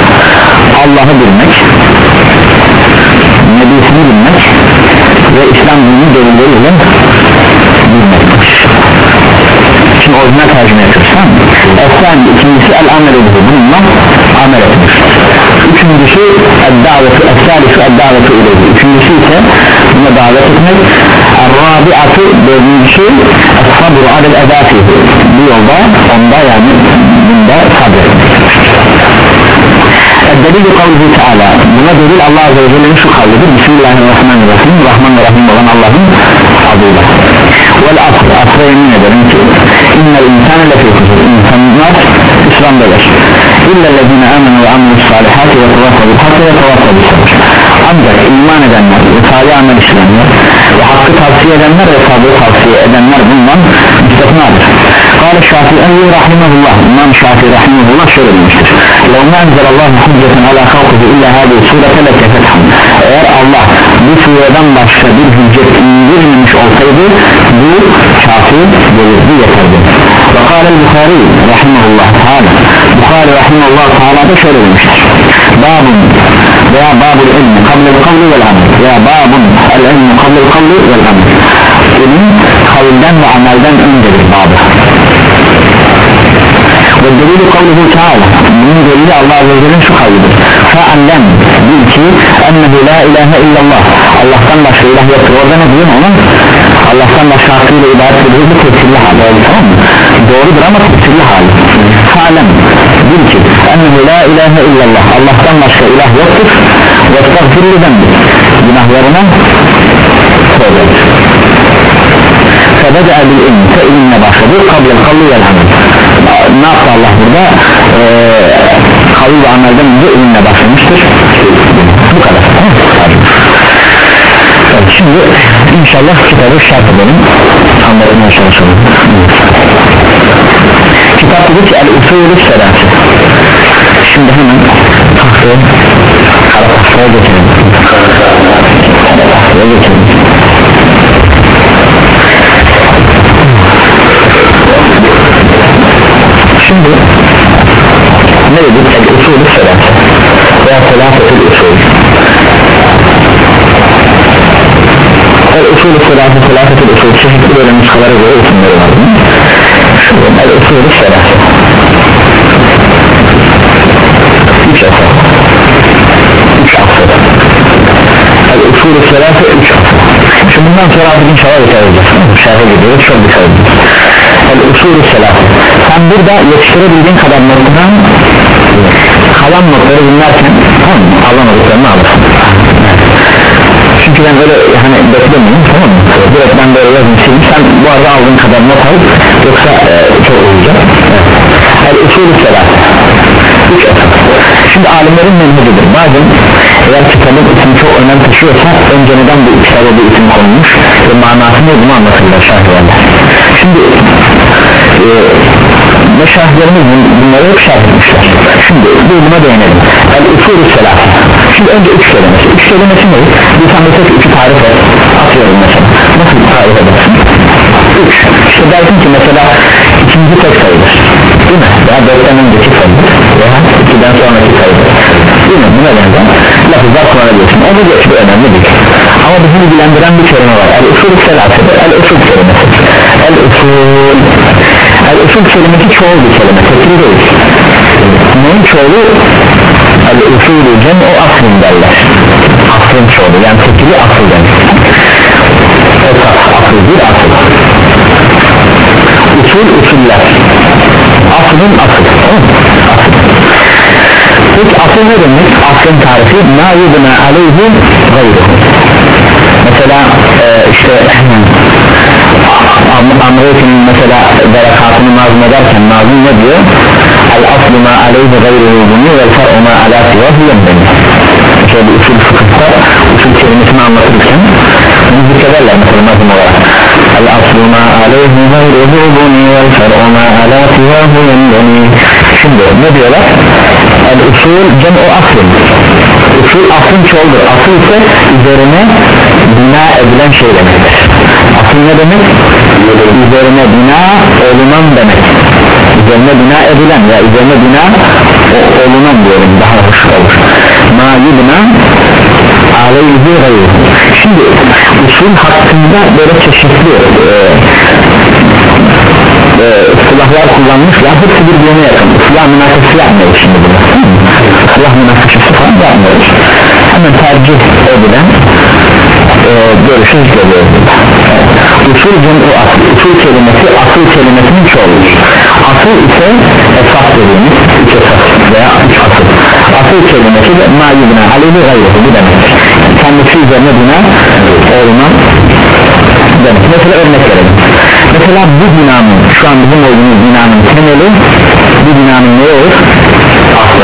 Allah'ı bilmek Nebisini bilmek ve İslam dinini delilleriyle bilmek Şimdi orijinal tercüme mı? Efendim ikincisi el amel edilir bununla amel edilir Üçüncüsü el davetu el-salisu el davetu ileyhi Üçüncüsü ise buna davet etmek. El-rabi'atu dördüncüsü el-sabru adel edati Bu yolda onda yani bunda sabretmek Delil kavluhu Teala Buna delil Allah Azze ve Celle'nin şu kavlidir. Bismillahirrahmanirrahim. Rahman ve Rahim olan Allah'ın adıyla Asr Asra yemin ederim ki İnnel insane lefi kusur İnsanlar İslam'dadır İllellezine amenu ve amenu salihati ve tevaffa bil hakkı ve tevaffa bil sabır Ancak iman edenler ve salih amel işleyenler ve hakkı tavsiye edenler ve sabrı tavsiye edenler bundan müstesnadır Kale Şafii rahimahullah İmam Şafii rahimahullah şöyle demiştir لو ما أنزل الله حجة على خلقه إلا هذه السورة لكفتهم eğer Allah bu sureden başka bir hüccet indirmemiş olsaydı bu kafi gelirdi yeterdi ve kâle Bukhari rahimahullah teala Bukhari rahimahullah teala da şöyle demiştir babun veya babul ilmi kablel kavli vel amel veya babun el ilmi kablel kavli vel amel ilim kavilden ve amelden öncedir babı ve delili kavluhu teala bunun delili Allah Azze ve Celle'nin şu kavlidir. Fe'allem bil ki ennehu la ilahe illallah. Allah'tan başka ilah yoktur. Orada ne diyor ona Allah'tan başka hakkıyla ibadet edilir bu tefsirli hali. Tamam mı? Doğrudur ama tefsirli hali. Fe'allem bil ki ennehu la ilahe illallah. Allah'tan başka ilah yoktur. Ve estağfirli zembi günahlarına tövbe febeda bil ilm. Fe ilimle başladı. Kablel kallı ne yaptı Allah burada ee, kavil ve amelden önce ilimle başlamıştır. Bu kadar. Evet, şimdi inşallah kitabı şart edelim. Anlatmaya çalışalım. Kitap dedi ki el usulü selası şimdi hemen tahtaya kara tahtaya geçelim. Kara tahtaya geçelim şimdi ne dedik el usulü selası veya selafetül usul. El usulü selası selafetül usul çeşitli böyle nuskalara göre isimleri var şu el usulü selası üç asır. Üç asır. El usulü selası üç asır. Şimdi bundan sonra artık inşallah dikkat edeceğiz şerhe gidiyoruz çok dikkat edeceğiz el usulü selası sen burada yetiştirebildiğin kadar noktadan kalan noktaları dinlerken tamam mı? Anlamadıklarını alırsın. Çünkü ben öyle hani beklemiyorum tamam mı? Direkt ben böyle yazmışım. Sen bu arada aldığın kadar not al yoksa e, çok uyuyacak el usulü selası üç esas şimdi alimlerin menhecidir. Bazen eğer kitabın ismi çok önem taşıyorsa önce neden bu kitaba bir isim konulmuş ve manasını bunu anlatırlar şahirler şimdi e, meşahitlerimiz bunları hep etmişler. Şimdi bu buna değinelim. El usulü selası şimdi önce üç kelimesi. Üç kelimesi ne? bir tane tek iki tarif et atıyorum mesela. Nasıl tarif edersin? üç. İşte dersin ki mesela ikinci tek sayıdır değil mi? veya dörtten önceki sayıdır veya ikiden sonraki sayıdır değil mi? buna benzer. Lafızlar kullanabiliyorsun onu geç bu önemli değil. Ama bizi ilgilendiren bir kelime var. El usul selasıdır el usul kelimesi. El usul el usul kelimesi çoğul bir kelime tekli değil. Neyin çoğulu el usulü cem o aslın derler. Aslın çoğulu yani tekli asıl demek. Esas asıl bir asıl usul usuller. Aslın asıl peki asıl ne demek? Aslın tarifi ma yudna aleyhi gayruhu. Mesela e, işte Amrut'un mesela berekatını nazım ederken nazım ne diyor? El aslu ma aleyhi gayruhu bunu vel far'u ma ala sivahu yemdeni. Şöyle usul fıkıhta usul kelimesini anlatırken bunu zikrederler mesela nazım olarak. El aslu ma aleyhi gayruhu bunu vel far'u ma ala sivahu yemdeni. Şimdi ne diyorlar? El usul cem o aslın. Usul aslın çoğuldur asıl ise üzerine bina edilen şey demektir asıl ne demek? üzerine bina olunan demek. Üzerine bina edilen ya üzerine bina olunan diyorum daha hoş olur ma yubna aleyhi gayru şimdi usul hakkında böyle çeşitli e, e, silahlar kullanmışlar hepsi birbirine yakın. Silah münakaşası yapmıyoruz şimdi burada silah münakaşası falan yapmıyoruz hemen tercih edilen e, görüşü zikrediyoruz burada usul o asıl usul kelimesi asıl kelimesinin çoğuludur asıl ise esas dediğimiz üç esas veya üç asıl. Asıl kelimesi de ma yubna aleyhi gayruhu bu demektir kendisi üzerine bina olunan demek. Mesela örnek verelim. Mesela bu binanın şu an bizim olduğumuz binanın temeli bu binanın ne olur? aslı.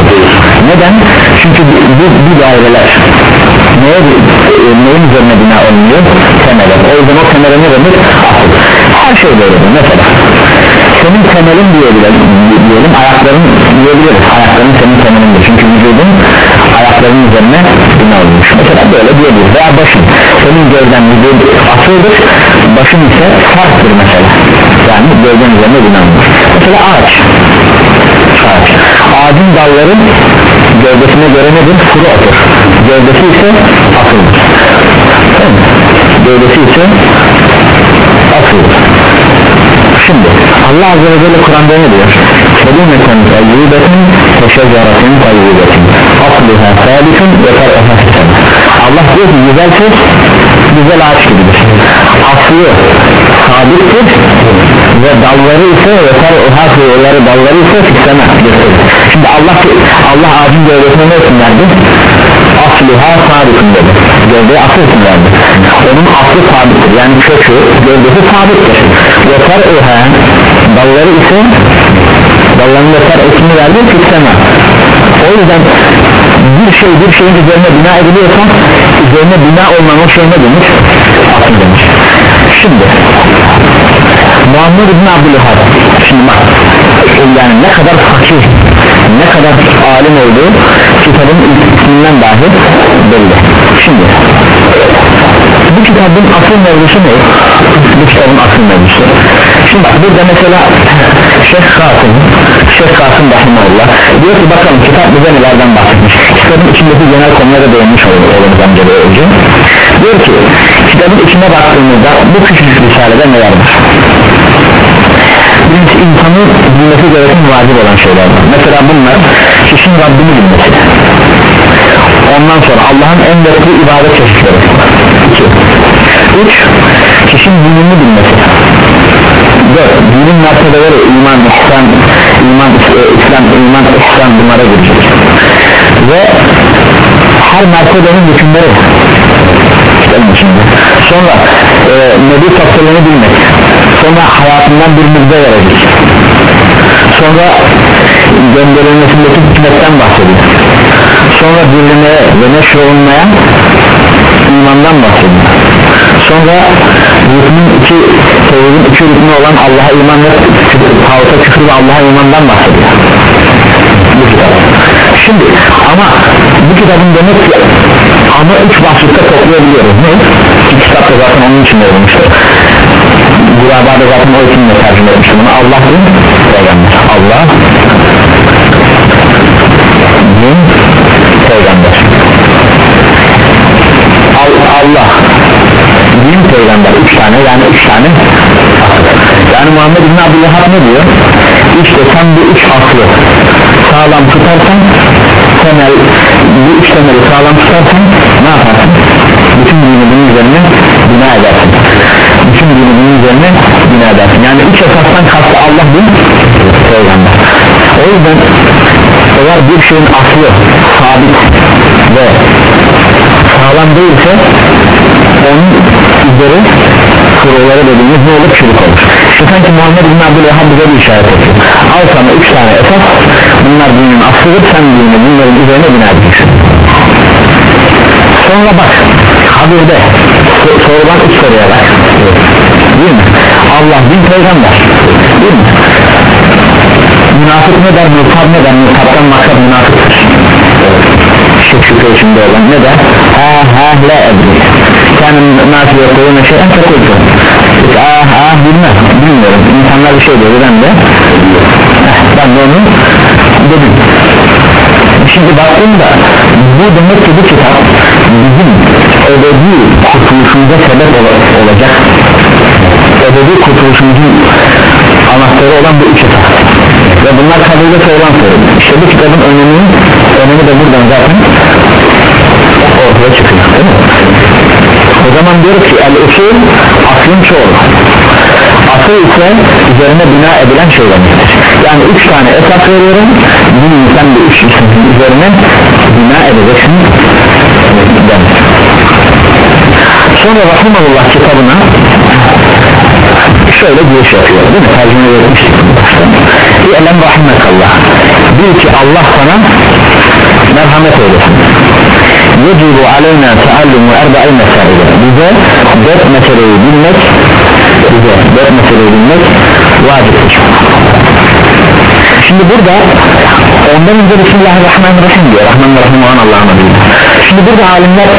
Neden? çünkü bu, bu daireler neye, e, neyin üzerine bina olmuyor? temele. O yüzden o temele ne demek? asıl her şey böyledir mesela senin temelin diyebilirim diyelim ayakların diyebiliriz ayakların senin temelindir. Çünkü vücudun ayakların üzerine bina olmuş. Mesela böyle diyebiliriz veya başın. Senin gövden vücudun asıldır. Başın ise sarktır mesela. Yani gövden üzerine bina olmuş. Mesela ağaç. Ağaç. Ağacın dalları gövdesine göre nedir? kuru otur gövdesi ise asıldır Tamam. Gövdesi ise asıldır şimdi Allah Azze ve Celle Kur'an'da ne diyor? Kelimeten tayyibetin teşecceratin tayyibetin Aslıha sabitun ve sistem Allah diyor ki güzel söz güzel ağaç gibidir. Aslı sabittir ve dalları ise ve far'aha yolları dalları ise sisteme gösterir Şimdi Allah Allah ağacın gövdesine ne isim verdi? Aslıha sabitun dedi. Gövdeye asıl isim verdi. Onun aslı sabittir. Yani kökü gövdesi sabittir. Ve far'aha dalları ise dallarının yeter ismini verdi sisteme o yüzden bir şey bir şeyin üzerine bina ediliyorsa üzerine bina olman o şey ne denir? asıl denir şimdi Muhammed İbn Abdülhad şimdi bak yani ne kadar fakir ne kadar alim olduğu kitabın isminden dahi belli. Şimdi bu kitabın asıl mevzusu ne? bu kitabın asıl mevzusu. Şimdi bak burada mesela Şeyh Kasım Şeyh Kasım Rahimullah diyor ki bakalım kitap bize nelerden bahsetmiş? Kitabın içindeki genel konulara değinmiş olur oğlumuz amca önce. Diyor ki kitabın içine baktığımızda bu küçük risalede neler var birincisi insanın bilmesi gereken vacip olan şeyler. Mesela bunlar kişinin Rabbini bilmesi. Ondan sonra Allah'ın emrettiği ibadet çeşitleri. 2 3 kişinin dinini bilmesi. 4 dinin mertebeleri iman, ihsan iman, e, İslam, iman, ihsan bunlara girecek. Ve her mertebenin hükümleri kitabın içinde sonra e, Nebi Tasarını bilmek. Sonra hayatından bir müjde verecek. Sonra gönderilmesindeki hikmetten bahsediyor sonra birine ve neşrolunmaya imandan bahsediyor sonra rükmün iki tevhidin iki rükmü olan Allah'a iman ve tağuta küfür ve Allah'a imandan bahsediyor bu kitap şimdi ama bu kitabın demek ki ama üç başlıkta toplayabiliyoruz. Ne? ki kitap da zaten onun için yazılmıştır Burada da zaten o isimle tercüme etmiştim bunu. Allah din peygamber. Allah din peygamber. Al- Allah din peygamber. Üç tane yani üç tane yani Muhammed bin Abdülhab ne diyor? İşte sen bu üç aslı sağlam tutarsan temel bu üç temeli sağlam tutarsan ne yaparsın? Bütün dini bunun üzerine bina edersin. Bütün dini bunun üzerine bina edersin. Yani üç esasdan kastı Allah bin peygamber. O yüzden eğer bir şeyin aslı sabit ve sağlam değilse onun üzeri kuruları dediğimiz ne olur? Çürük olur işte sanki Muhammed bin Abdülvahhab bize bir işaret ediyor. Al sana üç tane esas bunlar dinin aslıdır sen dini bunların üzerine bina edeceksin. Sonra bak haberde so- sorulan üç soruya bak. Değil mi? Allah bin peygamber. Değil mi? Münafık ne der mürtab ne der? Mürtabdan maksat münafıktır şık şüphe içinde olan ne der? Ha ha la edri kendi nasıl yapıyor şeyden takıldı ah ah bilmem bilmiyorum. İnsanlar bir şey diyor ben de. Ben de onu dedim. Şimdi baktığımda bu demek ki bu kitap bizim ebedi kurtuluşumuza sebep ol- olacak. Ebedi kurtuluşumuzun anahtarı olan bu iki kitap. Ve bunlar kabulde sorulan soru işte bu kitabın önemi önemi de buradan zaten ortaya çıkıyor değil mi? Zaman diyoruz ki el usul aklın çoğu asıl ise üzerine bina edilen şey demektir yani üç tane esas veriyorum bir insan bir üç isimsin üzerine bina edeceksin. Demek sonra Rahimullah kitabına şöyle giriş yapıyor değil mi? tercüme etmiştik. İ'lem rahimekallah. Bil ki Allah sana merhamet eylesin yecibu aleyna teallumu erba'in mesaile bize dört meseleyi bilmek bize dört meseleyi bilmek vaciptir şimdi burada ondan önce Bismillahirrahmanirrahim diyor. Rahmanirrahim olan Allah'ın adıyla. Şimdi burada alimler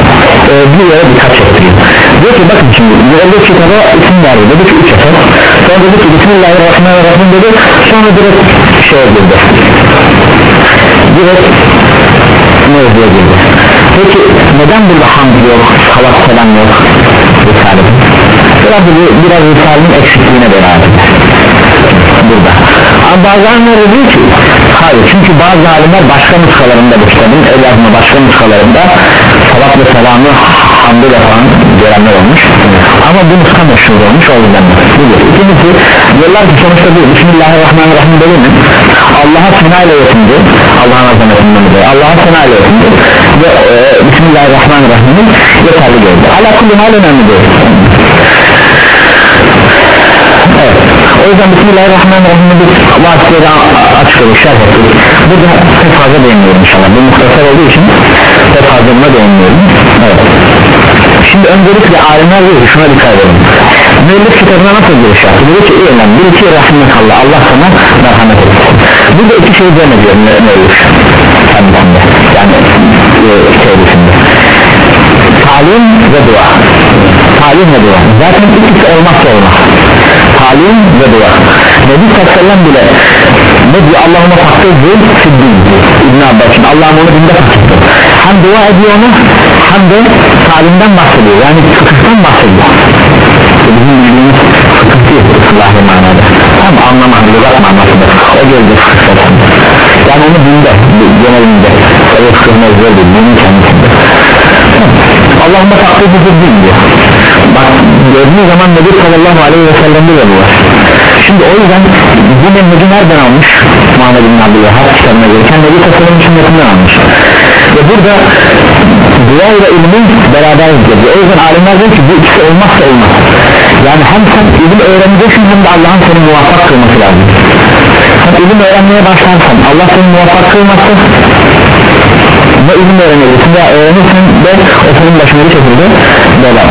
e, bir yere dikkat çektiriyor. Diyor ki bakın şimdi müellif kitaba isim verdi. Dedi ki üç esas sonra dedi ki Bismillahirrahmanirrahim dedi. Sonra direkt şey girdi. Direkt mevzuya girdi peki neden burada hamd yok salat selam yok? Risale'de biraz, biraz Risale'nin eksikliğine beraber. Burada. Ama bazı alimler diyor ki hayır çünkü bazı alimler başka nuskalarında kitabın el yazma başka nuskalarında salat ve selamı hamdı yapan görenler olmuş. Ama bu nuska meşhur olmuş o yüzden. İkincisi diyorlar ki sonuçta bu Bismillahirrahmanirrahim dedi mi Allah'a sena ile yetindi Allah'ın azametinden dolayı Allah'a sena ile yetindi ve e, Bismillahirrahmanirrahim'i yeterli gördü ala kulli hal önemli değil Evet. O yüzden Bismillahirrahmanirrahim'i biz vasıtayla açıkladık, şerh ettik. Burada pek fazla değinmiyorum inşallah. Bu muhtasar olduğu için pek fazla buna değinmiyorum. Evet. Şimdi öncelikle alimler diyor ki şuna dikkat edelim. Müellif kitabına nasıl giriş yaptı? Dedi ki eylem, bir iki rahmekallah, Allah sana merhamet etsin. Burada iki şey üzerine diyor mü- müellif. Kendisinde. Yani çevresinde. Talim ve dua. Talim ve dua. Zaten ikisi olmazsa olmaz talim ve dua. Nebi Sallallahu bile ne diyor? Allah'ıma fakir değil siddin İbn Abbas'ın Allah'ım onu dinde fakirdir hem dua ediyor onu hem de talimden bahsediyor. Yani fıkıhtan bahsediyor. Bizim bildiğimiz fıkıh değil. Allah'ı manada tam anlama lügat manasında o fıkıh yani onu dinde genelinde fıkıh mevzuları değil bunun kendisinde Allah'ıma takdir din diyor bak gördüğü zaman Nebi sallallahu aleyhi ve sellem'de de bu var. Şimdi o yüzden bu menheci nereden almış? Muhammed bin Abdülvahhab kitabına gelirken Nebi sallallahu sünnetinden almış. Ve burada dua ile ilmin beraber gidiyor o yüzden alimler diyor ki bu ikisi olmazsa olmaz. Yani hem sen ilim öğreneceksin hem de Allah'ın seni muvaffak kılması lazım sen ilim öğrenmeye başlarsan Allah seni muvaffak kılmazsa ne ilim öğrenirsin ya öğrenirsin de o senin başına bir şekilde bela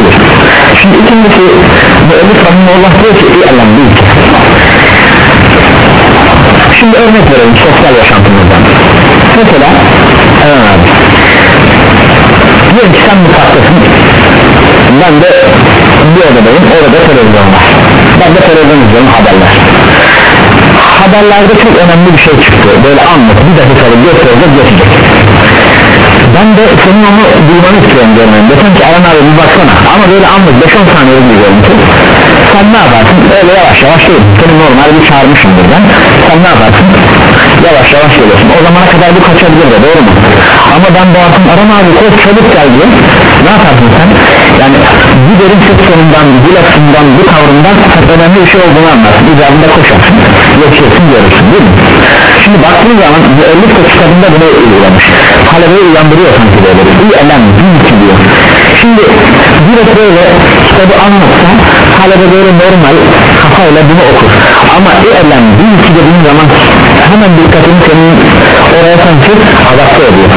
olur. Şimdi ikincisi müellif Allah diyor ki iyi alan değil ki. Şimdi örnek verelim sosyal yaşantımızdan. Mesela Erhan abi. Diyelim ki sen mutfaktasın ben de bir odadayım orada televizyon var. Ben de televizyon izliyorum haberler haberlerde çok önemli bir şey çıktı. Böyle anlık bir dakikalık gösterecek geçecek ben de senin onu duymanı istiyorum görmeni desem ki Aran abi bir baksana. Ama böyle anlık 5-10 saniyelik bir görüntü sen ne yaparsın? Öyle yavaş yavaş değil. Seni normal bir çağırmışımdır ben sen ne yaparsın yavaş yavaş geliyorsun. O zamana kadar bu kaçabilir de doğru mu? Ama ben bağırsın Aran abi koş çabuk gel diye ne yaparsın sen? Yani bu derin ses sonundan bu lafından bu tavrından önemli bir şey olduğunu anlarsın. İcabında koşarsın geçiyorsun görürsün değil mi? Şimdi baktığın zaman müellif de kitabında bunu uygulamış. Talebeyi uyandırıyor sanki böyle. Bir elem bin ki diyor. Şimdi direkt böyle kitabı anlatsa talebe böyle normal kafayla bunu okur. Ama elem bin ki dediğin zaman hemen dikkatini senin oraya sanki adapte ediyor.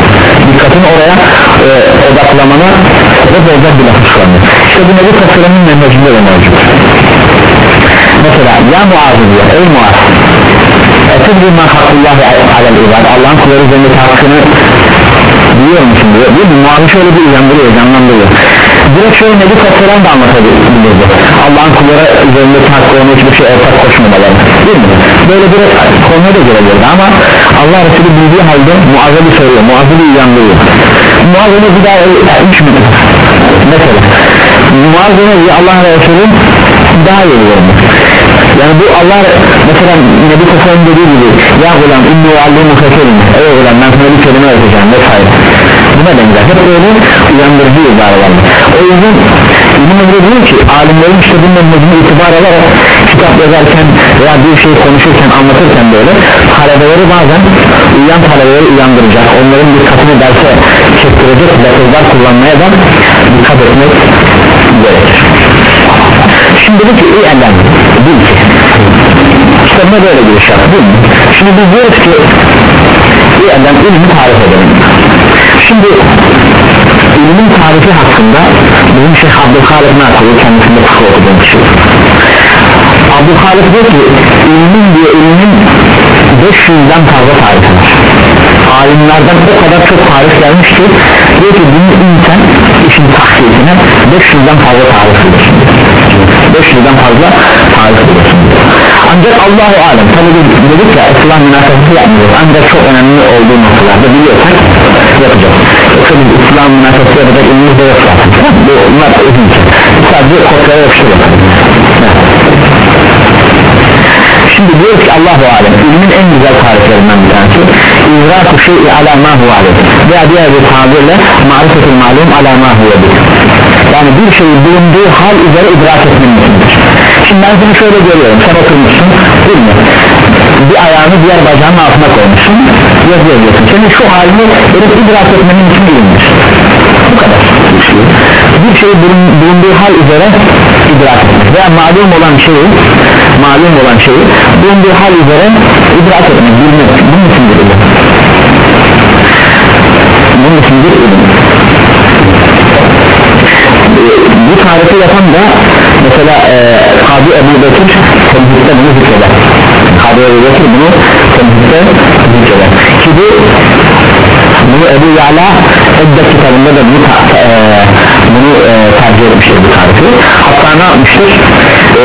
Dikkatini oraya e, odaklamana sebep olacak bir lafı anda. İşte bu nebi tasarımın menhecinde de mevcut. Mesela ya Muaz diyor ey Muaz Etibri ma hakkullahi alel ibad Allah'ın kulları üzerindeki hakkını biliyor musun? diyor. Mi? Muaz'ı şöyle bir uyandırıyor canlandırıyor direkt şöyle Nebi Tasarım da anlatabilirdi Allah'ın kulları üzerindeki hakkı ona hiçbir şey ortak koşmamaları. Değil mi? böyle direkt konuya da girebilirdi ama Allah Resulü bildiği halde Muaz'a bir soruyor Muaz'ı bir uyandırıyor Muaz onu bir daha etmiş mi? mesela Muaz ona diyor Allah Resulü daha iyi uyarmış yani bu Allah mesela Nebi Tasarım dediği gibi ya gulam inni allimu fekerim ey gulam ben sana bir kelime öğreteceğim vesaire buna benzer hep böyle uyandırıcı ibareler o yüzden İlim Emre diyor ki alimlerin işte bunun mecmu itibar alarak kitap yazarken veya bir şey konuşurken anlatırken böyle talebeleri bazen uyan talebeleri uyandıracak onların dikkatini derse çektirecek lafızlar kullanmaya da dikkat etmek gerekir şimdi bu ki iyi ellen bil ki kitabına böyle değil mi? şimdi biz diyoruz ki iyi ellen ilmi tarif edelim şimdi ilmin tarifi hakkında bizim Şeyh Abdülhalik Nakır'ı kendisinde fıkı okuduğum kişi. Abdülhalik diyor ki ilmin diyor ilmin 500'den fazla tarifi var. Alimlerden o kadar çok tarif gelmiş ki diyor ki bunu insan işin tahkikine 500'den fazla tarif edilir 500'den fazla tarif edilir ancak Allahu alem tabi dedik ya İslam münasebeti yapmıyoruz. Ancak çok önemli olduğu noktalarda biliyorsak yapacağız. Yoksa biz İslam münasebeti yapacak ilmimiz de yok zaten. Bu bunlar ödünç sadece kopyaya yapıştırıyor şimdi diyoruz ki Allahu alem ilmin en güzel tariflerinden bir tanesi. İzrak-ı şey'i ala ma alem veya diğer bir tabirle marifetul malum ala ma huve yani bir şeyi bulunduğu hal üzere idrak içindir şimdi ben seni şöyle görüyorum. Sen oturmuşsun değil mi? Bir ayağını diğer bacağının altına koymuşsun. Yazı yazıyorsun senin şu halini benim idrak etmenin için bilindir bu kadar. Bir şeyi bulun- bulunduğu hal üzere idrak etmek veya malum olan şeyi malum olan şeyi bulunduğu hal üzere idrak etmek bilmek bunun içindir ilim. Bunun içindir ilim. Bu tarifi yapan da mesela e, Kadı Ebu Bekir temizlikte bunu zikreder. Kadı Ebu Bekir bunu temizlikte zikreder. Ki bu bunu Ebu Yala Edde kitabında da bunu, ta- e, bunu e, tercih etmiştir bu tarifi. Hatta ne yapmıştır? E,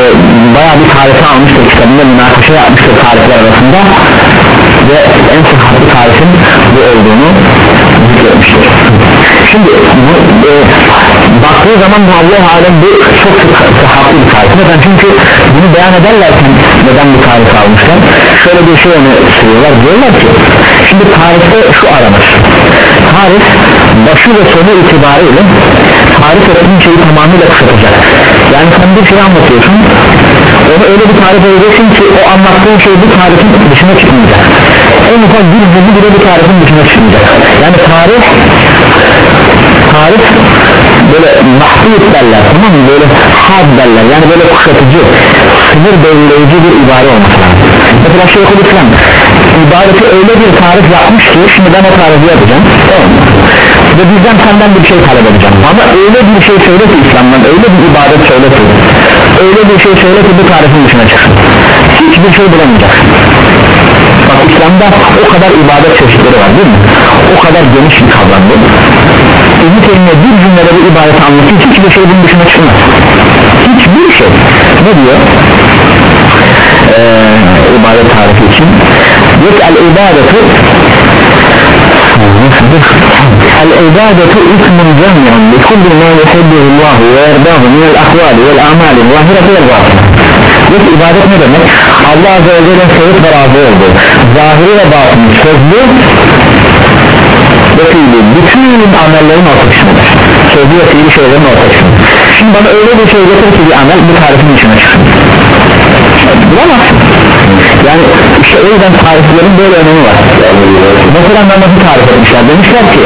bayağı bir tarifi almıştır kitabında münakaşa yapmıştır tarifler arasında. Ve en sıhhatli tarifin bu olduğunu zikretmiştir. Şimdi bu, e, baktığı zaman bu Allah alem bu çok sıhhatli bir tarif. Neden? Çünkü bunu beyan ederlerken neden bu tarifi almışlar? Şöyle bir şey öne sürüyorlar diyorlar ki şimdi tarifte şu aranır tarif başı ve sonu itibariyle tarif ettiğin şeyi tamamıyla kısaltacak. Yani sen bir şey anlatıyorsun onu öyle bir tarif edeceksin ki o anlattığın şey bu tarifin dışına çıkmayacak. En ufak bir cümle bile bu tarifin dışına çıkmayacak. Yani tarif tarif böyle mahfuz derler tamam mı? Böyle had derler. Yani böyle kuşatıcı sınır belirleyici bir ibare olması lazım. Mesela Şeyhülislam ibareti öyle bir tarif yapmış ki şimdi ben o tarifi yapacağım tamam ve bizden senden bir şey talep edeceğim. Ama öyle bir şey söyle ki İslam'dan öyle bir ibadet söyle ki öyle bir şey söyle ki bu tarifin dışına çıksın. Hiçbir şey bulamayacaksın. Bak İslam'da o kadar ibadet çeşitleri var değil mi? O kadar geniş bir kavram bu İbn-i Teymiye bir cümlede bu ibadeti anlatıyor hiçbir şey bunun dışına çıkmaz hiçbir şey ne diyor ee, ibadet tarifi için diyor ki el-ibadetu العبادة اسم جمع لكل ما يحبه الله ويرضاه من الأقوال والأعمال الظاهرة والباطنة Yok ibadet ne demek? Allah Azze ve Celle sevip ve razı oldu Zahiri ve batını sözlü ve fiili bütün amellerin ortakışındır Sözlü ve fiili şeylerin ortakışındır Şimdi bana öyle bir şey getir ki bir amel bu tarifin içine çıksın. Bulamazsın. Yani işte o yüzden tariflerin böyle önemi var. Mesela namazı tarif etmişler. Demişler ki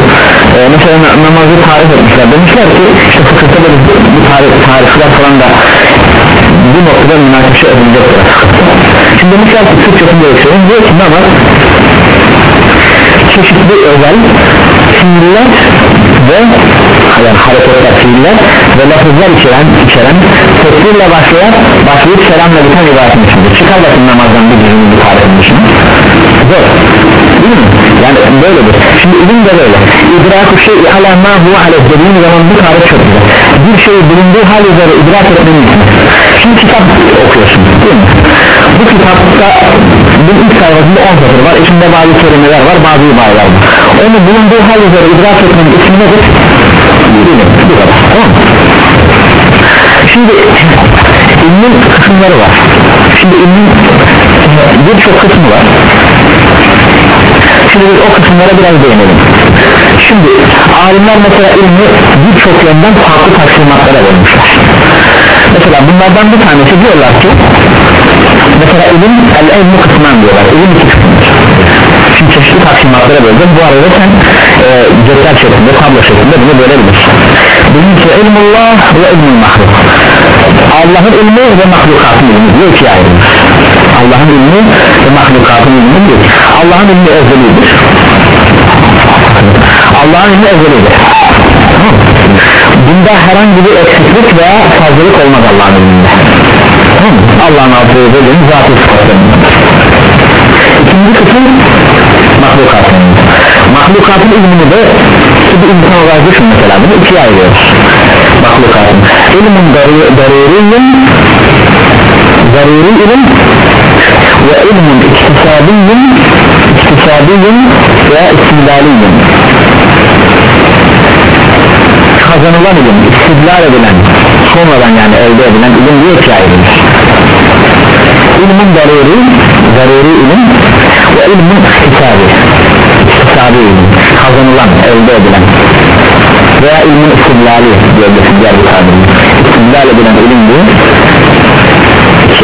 e, mesela namazı tarif etmişler. Demişler ki işte fıkıhta da bu tarif, tarifler falan da bu noktada münakaşa edilecektir. Şimdi demişler ki Türkçesinde yaşıyorum diyor ki namaz çeşitli özel fiiller ve yani hareketler fiiller ve lafızlar içeren, içeren tekbirle başlayan başlayıp selamla biten ibadetin içindir çıkar bakın namazdan bir cüzünün bir tarifin dışına. Zor. Değil mi? yani böyledir. Şimdi ilim de böyle. İdrak-ı şey ala ma huve aleyh dediğin zaman bu tarif çok güzel bir şeyi bulunduğu hal üzere idrak için şimdi kitap okuyorsun değil mi? bu kitapta bu ilk sayfasında 10 satır var içinde bazı kelimeler var bazı ibareler var. Onu bulunduğu hal üzere idrak etmenin ismi nedir? ilim bu kadar. Tamam. Şimdi ilmin kısımları var. Şimdi ilmin birçok kısmı var. Şimdi biz o kısımlara biraz değinelim şimdi alimler mesela ilmi birçok yönden farklı taksimatlara bölmüşler mesela bunlardan bir tanesi diyorlar ki mesela ilim el-ilmu kısmen diyorlar. İlim iki kısımdır şimdi çeşitli taksimatlara böldüm bu arada sen e, cetvel şeklinde tablo şeklinde bunu bölebilirsin birincisi ilmullah ve ilmul mahluk. Allah'ın ilmi ve mahlukatın ilmi diyor ki ayrılır Allah'ın ilmi ve mahlukatın ilmi diyor Allah'ın ilmi ezelidir Allah'ın ilmi ezelidir. Bunda herhangi bir eksiklik veya fazlalık olmaz Allah'ın ilminde. Allah'ın altı özelliğinin zatı sıfatlarında ikinci kısım mahlukatın. Mahlukatın ilmini de bir insan olarak düşün mesela bunu ikiye ayırıyoruz. Mahlukatın. İlmin daruriyin zaruri ilim ve ilmin iktisadiyin iktisadiyin veya istidlaliyin kazanılan ilim istidlal edilen sonradan yani elde edilen ilim diye ikiye ayrılır ilmin daruri zaruri ilim ve ilmin iktisadi iktisadi ilim kazanılan elde edilen veya ilmin istidlali diyebilirsin diğer bir tabirle istidlal edilen ilim diye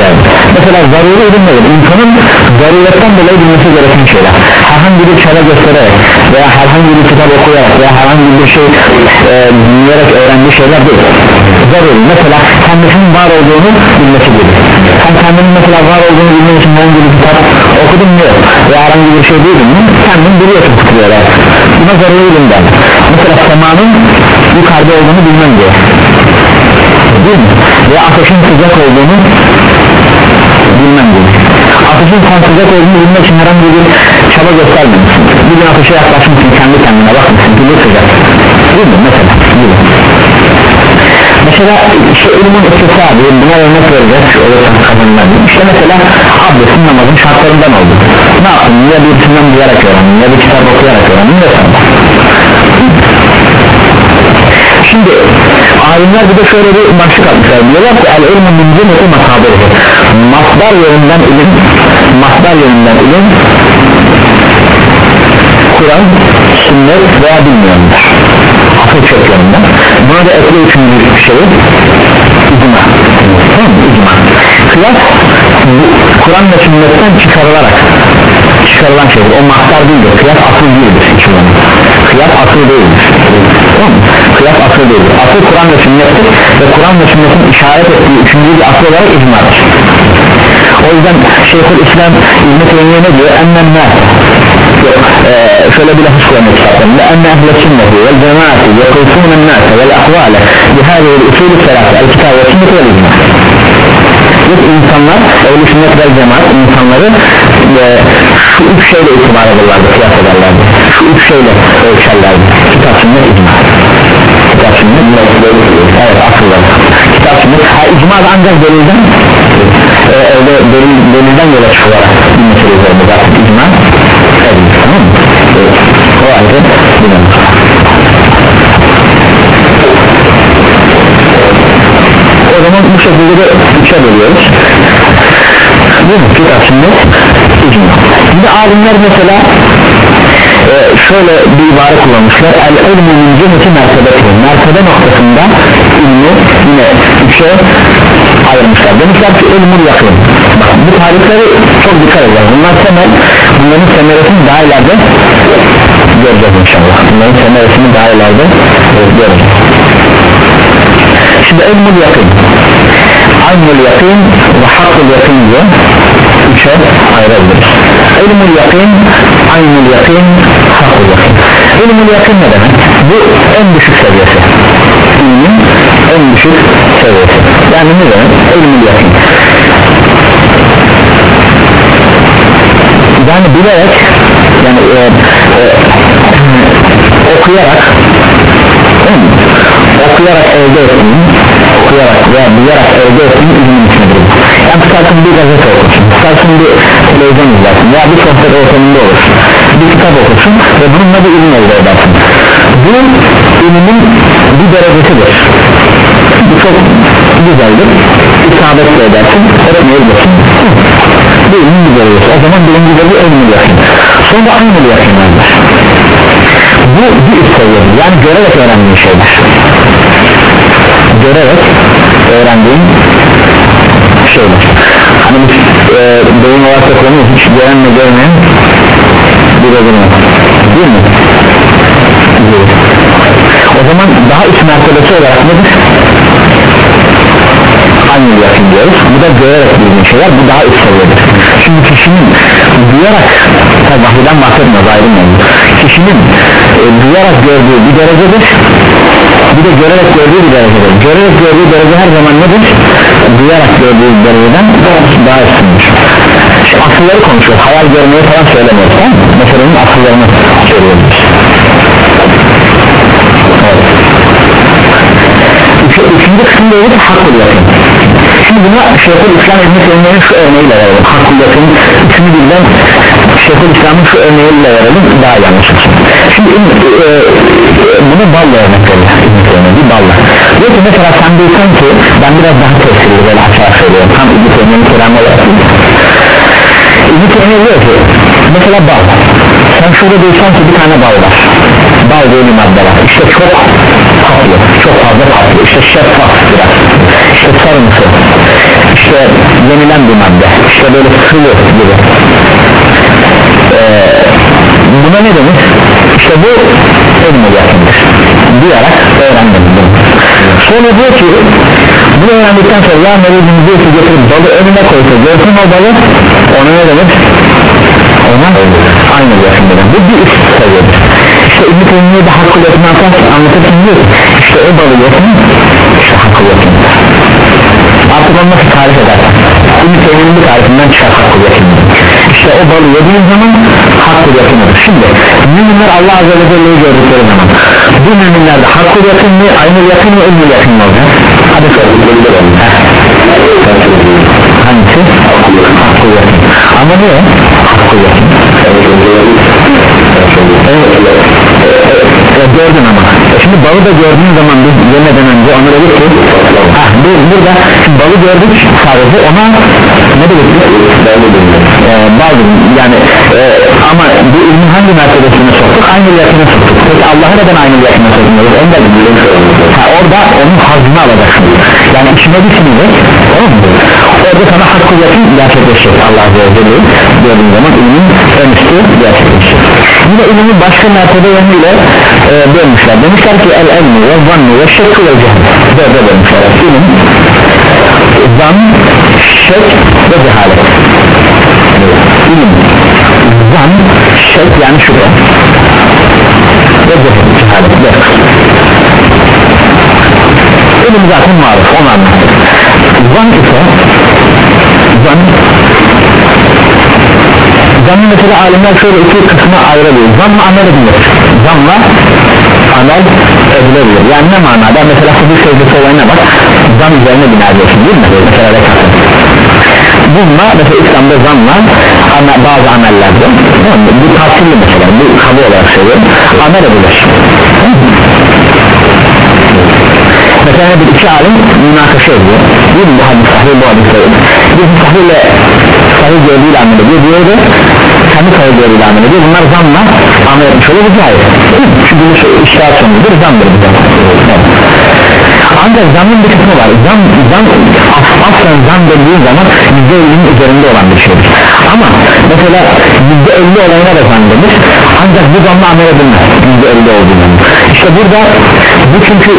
yani. mesela zaruri ilim nedir? insanın zaruretten dolayı bilmesi gereken şeyler. Herhangi bir çaba göstererek veya herhangi bir kitap okuyarak veya herhangi bir şey e, dinleyerek öğrendiği şeyler değil. Zaruri. Mesela kendisinin var olduğunu bilmesi gibi. Sen kendinin mesela var olduğunu bilmek için herhangi bir kitap okudun mu? Veya herhangi bir şey duydun mu? Kendin biliyorsun tutuyorlar buna zaruri ilim der mesela semanın yukarıda olduğunu bilmem diyor değil mi? Ve ateşin sıcak olduğunu bilmem diyor Ateşin sıcak olduğunu bilmek için herhangi bir çaba göstermemişsin Bir gün ateşe yaklaşmışsın kendi kendine bakmışsın bu sıcak Değil mi? Mesela gibi. Mesela işte ilmin iktisadı buna örnek vereceğiz olursan kadınlar İşte mesela abdestin namazın şartlarından oldu Ne yaptın? Ya birisinden duyarak öğrendin ya bir kitap okuyarak öğrendin vesaire Şimdi alimler bir de şöyle bir başlık atmışlar. Diyorlar ki el ilmu min cümleti masabirihi. Masdar yönünden ilim masdar yönünden ilim Kur'an, sünnet veya bilmiyorlar akıl köklerinden buna da ekle üçüncü şey icma. Tamam icma. Kıyas Kur'an ve sünnetten çıkarılarak çıkarılan şeydir o mahtar değildir. Kıyas asıl değildir. Kıyas asıl değildir. Tamam mı? kıyas asıl değildir asıl Kur'an ve sünnettir ve Kur'an ve sünnetin işaret ettiği üçüncü bir asıl olarak icmadır o yüzden Şeyhül İslam İbn-i Teymiye ne diyor ennen nas ee, şöyle bir lafız koymak istedim لأن أهل السنة والجماعة يقيسون الناس والأقوال بهذه الأصول الثلاثة الكتاب والسنة والإجماع Yok insanlar, ehl sünnet vel cemaat insanları e, şu üç şeyle itibar ederlerdi, kıyas ederlerdi. Şu üç şeyle ölçerlerdi. Kitap sünnet icma. şimdi kitap sünnet evet akılları kitap sünnet ha icma da ancak delilden e, evde delil, delilden yola çıkıyorlar bir mesele üzerinde zaten icma evet tamam mı? Evet. o halde bilmem o zaman bu şekilde de üçe bölüyoruz. Değil mi? kitap sünnet icma bir alimler mesela e, şöyle bir ibare kullanmışlar. El ilmu min ciheti mertebeti. Mertebe noktasında ilmi yine üçe ayırmışlar. Demişler ki ilmul yakın. Bakın bu tarifleri çok dikkat edeceğiz bunlar temel bunların semeresini daha ileride göreceğiz inşallah. Bunların semeresini daha ileride göreceğiz. Şimdi ilmul yakın. Aynul yakın ve hakkul yakın diye üçe ayırabiliriz ilmul yakın aynul yakın hakkul yakın ilmul yakın ne demek? Bu en düşük seviyesi. İlmin en düşük seviyesi. Yani ne demek? İlmul yakın yani bilerek yani e, e, okuyarak okuyarak elde ettiğin okuyarak veya duyarak elde ettiğin yani tutarsın bir gazete okursun tutarsın bir televizyon izlersin veya bir sohbet ortamında olursun. Bir kitap okursun ve bununla bir ilim elde edersin bu ilimin bir derecesidir. Bu çok güzeldir. İsabetle edersin. Öğretmeyebilirsin bu ilimin bir derecesi. O zaman birinci de bu ilmi yakın sonra aynı yakın bu bir üst seviyedir. Yani görerek öğrendiğin şeyler görerek öğrendiğin şeyler hani biz e, beyin olarak da kullanıyoruz hiç görenle görmeyen bir ödül değil mi? Değil. o zaman daha üst mertebesi olarak nedir? aynı yakın diyoruz bu da görerek bildiğin şeyler bu daha üst seviyedir şimdi kişinin duyarak tabi vahiden bahsetmiyoruz ayrılmayın kişinin e, duyarak gördüğü bir derecedir. Bir de görerek gördüğü bir derecedir. Görerek gördüğü derece her zaman nedir? duyarak gördüğü dereceden daha üstündür asılları konuşuyor. Hayal görmeyi falan söylemiyor. Tamam mı? meselenin asıllarını söylüyoruz evet. Üç, üçüncü kısımda olur hakkul yakın. Şimdi buna Şeyhül İslam İbn Teymiye'nin şu örneğiyle verelim. Hakkul yakın. Üçünü birden Şeyhül İslam'ın şu örneğiyle verelim daha iyi anlaşılsın şimdi e, e, bunu balla örnek veriyor bir balla diyor ki mesela sen diyorsan ki ben biraz daha tesirli böyle aşağı söylüyorum. Tam İbn Teymiye'nin kelamı olarak İbn Teymiye diyor ki mesela bal. Sen şurada diyorsan ki bir tane bal var. Bal diye bir madde var. İşte çok tatlı çok fazla tatlı. İşte şeffaf biraz. İşte sarımsı. İşte yenilen bir madde. İşte böyle sıvı gibi ee, buna ne denir işte bu ilmi yakındır duyarak öğrendim bunu. Sonra diyor ki bunu öğrendikten sonra ya Nebi'nin diyor ki getirip balı önüne koysa görsün o balı ona ne denir ona aynı yakındır bu bir üst seviyedir. İşte İbn-i Teymiye'de hakkı yakın anlatırken diyor. İşte o balı yakın işte hakkı yakın artık onu nasıl tarif eder İbn-i Teymiye'nin bir tarifinden çıkar hakkı yakın işte o balı yediğin zaman hakkı yakındır şimdi müminler Allah Azze ve Celle'yi gördükleri zaman bu müminlerde hakkı yakın mı aynı yakın mı ilmi yakın mı olacak? Hadi sorun hangisi? Hakkı yakın ama niye? Hakkı yakın evet, gördün ama. Şimdi balı da gördüğün zaman biz yemeden önce ona dedik ki ah, bu, burada şimdi balı gördük sadece ona. Ne dedik ee, bal yani e, ama bu ilmin hangi mertebesine soktuk? Aynı yakına soktuk. Peki Allah'a neden aynı yakına sokmuyoruz? Onu da bilmiyoruz. Ha, orada onun hazını alacaksın. Yani içine düşünecek tamam mı? Orada sana hakkı yakın gerçekleşecek. Allah Azze ve Celle gördüğün zaman ilmin en üstü gerçekleşecek. Yine ilmin başka mertebe yönüyle e, bölmüşler. Demişler ki el elmi ve zannu ve şekku ve cehl. Dörde bölmüşler. İlim zan şek ve cehalet. İlim zan şek yani şüphe. Ve cehalet cehalet. Dört. İlim zaten maruf onu anlattık zan ise zan Zannı mesela alimler şöyle iki kısma ayırabiliyor Zanla amel edilir? Zanla amel edilir yani ne manada? Mesela huzur secdesi olayına bak. Zam üzerine bina ediyorsun değil mi? Mesela rekatı bununla mesela İslam'da zamla ama bazı amellerde tamam mı? bu tahsilli mesela bu kabı olarak söylüyorum. Amel edilir. Mesela bir iki alim münakaşa ediyor. Mi? Bu hadis sahih bu hadis sahih. Bir sahihle sahih gördüğüyle amel ediyor. Diğeri kendi gördüğüyle amel ediyor. Bunlar zamla amel etmiş oluyor. Bu caiz çünkü bu iştahat sonucudur zamdır bu zam ancak zamın bir kısmı var. Zam, zam as, aslen zam dediği zaman yüzde ellinin üzerinde olan bir şeydir. Ama mesela yüzde elli olayına da zam denir. Ancak bu zamla amel edilmez. Yüzde elli olduğu zaman. İşte burada bu çünkü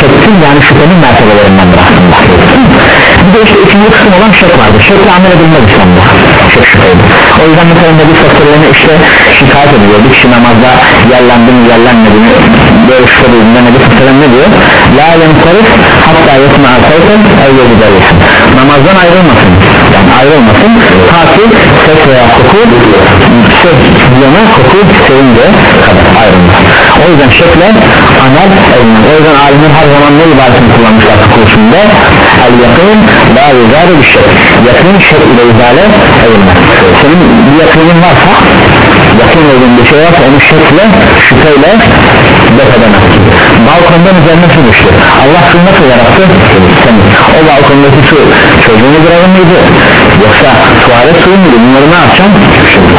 şekkin yani şüphenin mertebelerindendir aslında bir de işte ikinci kısım olan şek vardır. Şekle amel edilmez İslam'da şek şüpheydi o yüzden mesela Nebi Sassallam'a işte şikayet ediyor bir kişi namazda yerlendi mi yerlenmedi mi? Böyle şüphe duyduğunda Nebi Sassallam ne diyor? La yentarif hatta yetme arkayken eyyedi derlesin namazdan ayrılmasın ayrılmasın. Ta ki ses veya koku ses yana koku sevince ayrılmasın. O yüzden şekle amel edilmez. O yüzden alimler her zaman ne ibaresini kullanmışlar konusunda el yakın la yüzare bir şey yakın şek ile izale edilmez. Senin bir yakının varsa yakın olduğun bir şey varsa onu şekle şüpheyle def edemezsin. Balkondan üzerine su düştü. Allah suyu nasıl yarattı? Seni. o balkondaki su çocuğunu bırakır mıydı? Yoksa tuvalet muydu? bunları ne yapacağım?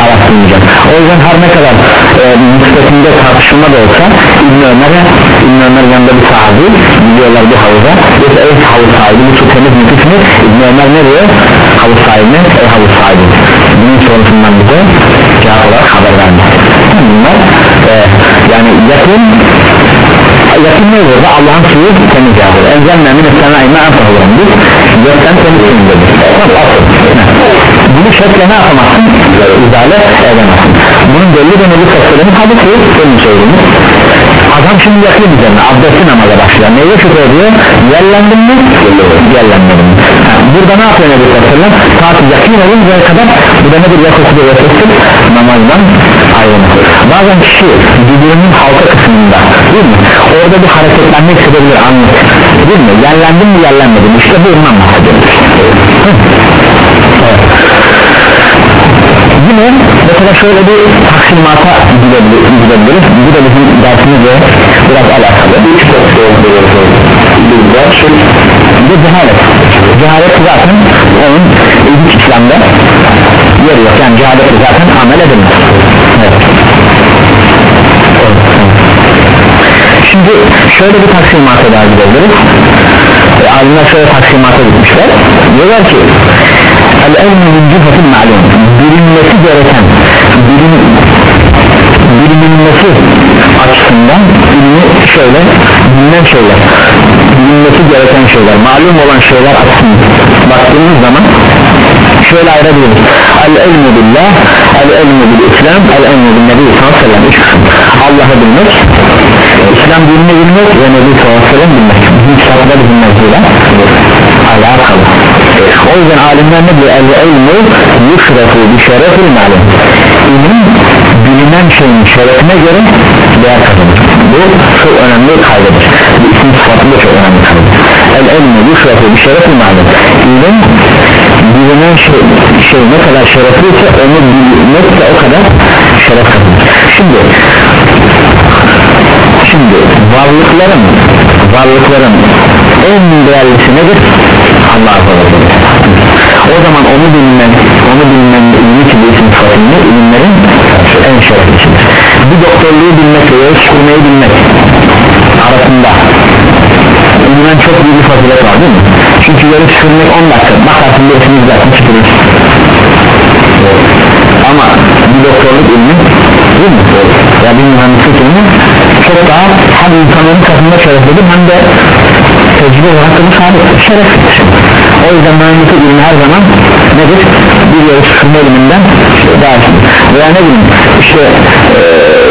araştırmayacağım o yüzden her ne kadar e, müstakimde tartışılma da olsa İbn Ömer'e İbn Ömer yanında bir sahibi gidiyorlar bu havuza yoksa ey havuz sahibi bu su temiz mi pis mi? İbn Ömer ne diyor? havuz sahibine ey havuz sahibi bunun sorusundan bize cevap olarak haber vermiş bunlar e, yani yakın yakın ne olur? Da Allah'ın suyu temiz yağdır. Enzelna min essenai ma'an tahuran biz gökten temiz suyun dedi bunu şekle ne yapamazsın? İzale edemezsin. Bunun belli de Nebi Sassal'ın hadisi benim söylediğimiz adam şimdi yakın üzerine. Abdestli namaza başlıyor. Neye şüphe ediyor? Yerlendim mi? Yerlenmedim burada ne yapıyor Nebi ta ki yakın oluncaya kadar bu da nedir ya kokudur ya sestir namazdan ayrılmak. Bazen kişi birbirinin halka kısmında değil mi? Orada bir hareketlenmek hissedebilir anlık değil mi? Yerlendim mi yerlenmedim. İşte bu ondan bahsediyoruz. Yine mesela şöyle bir taksimata gidebiliriz. Bu da bizim dersimizle biraz alakalı. Bir cehalet. Cehalet zaten onun ilk İslam'da yeri yok. Yani cehalet zaten amel edilmez. Evet. Şimdi şöyle bir taksimata daha gidebiliriz. E, Alimler şöyle taksimata gitmişler. Diyorlar ki El ilmi min cihetin ma'lum Bilinmesi gereken bilim, Bilinmesi açısından ilmi şöyle bilinen şeyler Bilinmesi gereken şeyler Malum olan şeyler açısından Baktığımız zaman şöyle ayırabiliriz El ilmu billah El ilmu bil islam El ilmu bil nebi sallallahu aleyhi ve sellem Allah'ı bilmek İslam dinini bilmek ve Nebi sallallahu aleyhi ve sellem bilmek. Kitapta bizim mevzuyla alakalı o yüzden alimler ne diyor? El ilmu yuşrefu bi şerefil malum ilim bilinen şeyin şerefine göre değer kazanır. Bu çok önemli kaydedir bu isim sıfatında çok önemli kaydedir el ilmu yuşrefu bi şerefil malum ilim bilinen şey, şey ne kadar şerefliyse onu bilmek de o kadar şeref kazanır. Şimdi şimdi varlıkların varlıkların en değerlisi nedir? Allah Azze o zaman onu bilmen onu bilmen ki bu isim sıfatında ilimlerin en şereflisidir bir doktorluğu bilmek ve kurmayı bilmek arasında bilmen çok büyük bir fazilet var değil mi? çünkü yarış kurmak 10 dakika bakarsın bir ismi zaten çıkıyor ama bir doktorluk ilmi değil mi? ya bir mühendislik ilmi çok daha hem insanların katında şereflidir hem de tecrübe olarak da bu sabit şereflidir o yüzden mühendislik ilmi her zaman nedir? bir yarıştırma ilminden daha veya ne bileyim işte ee,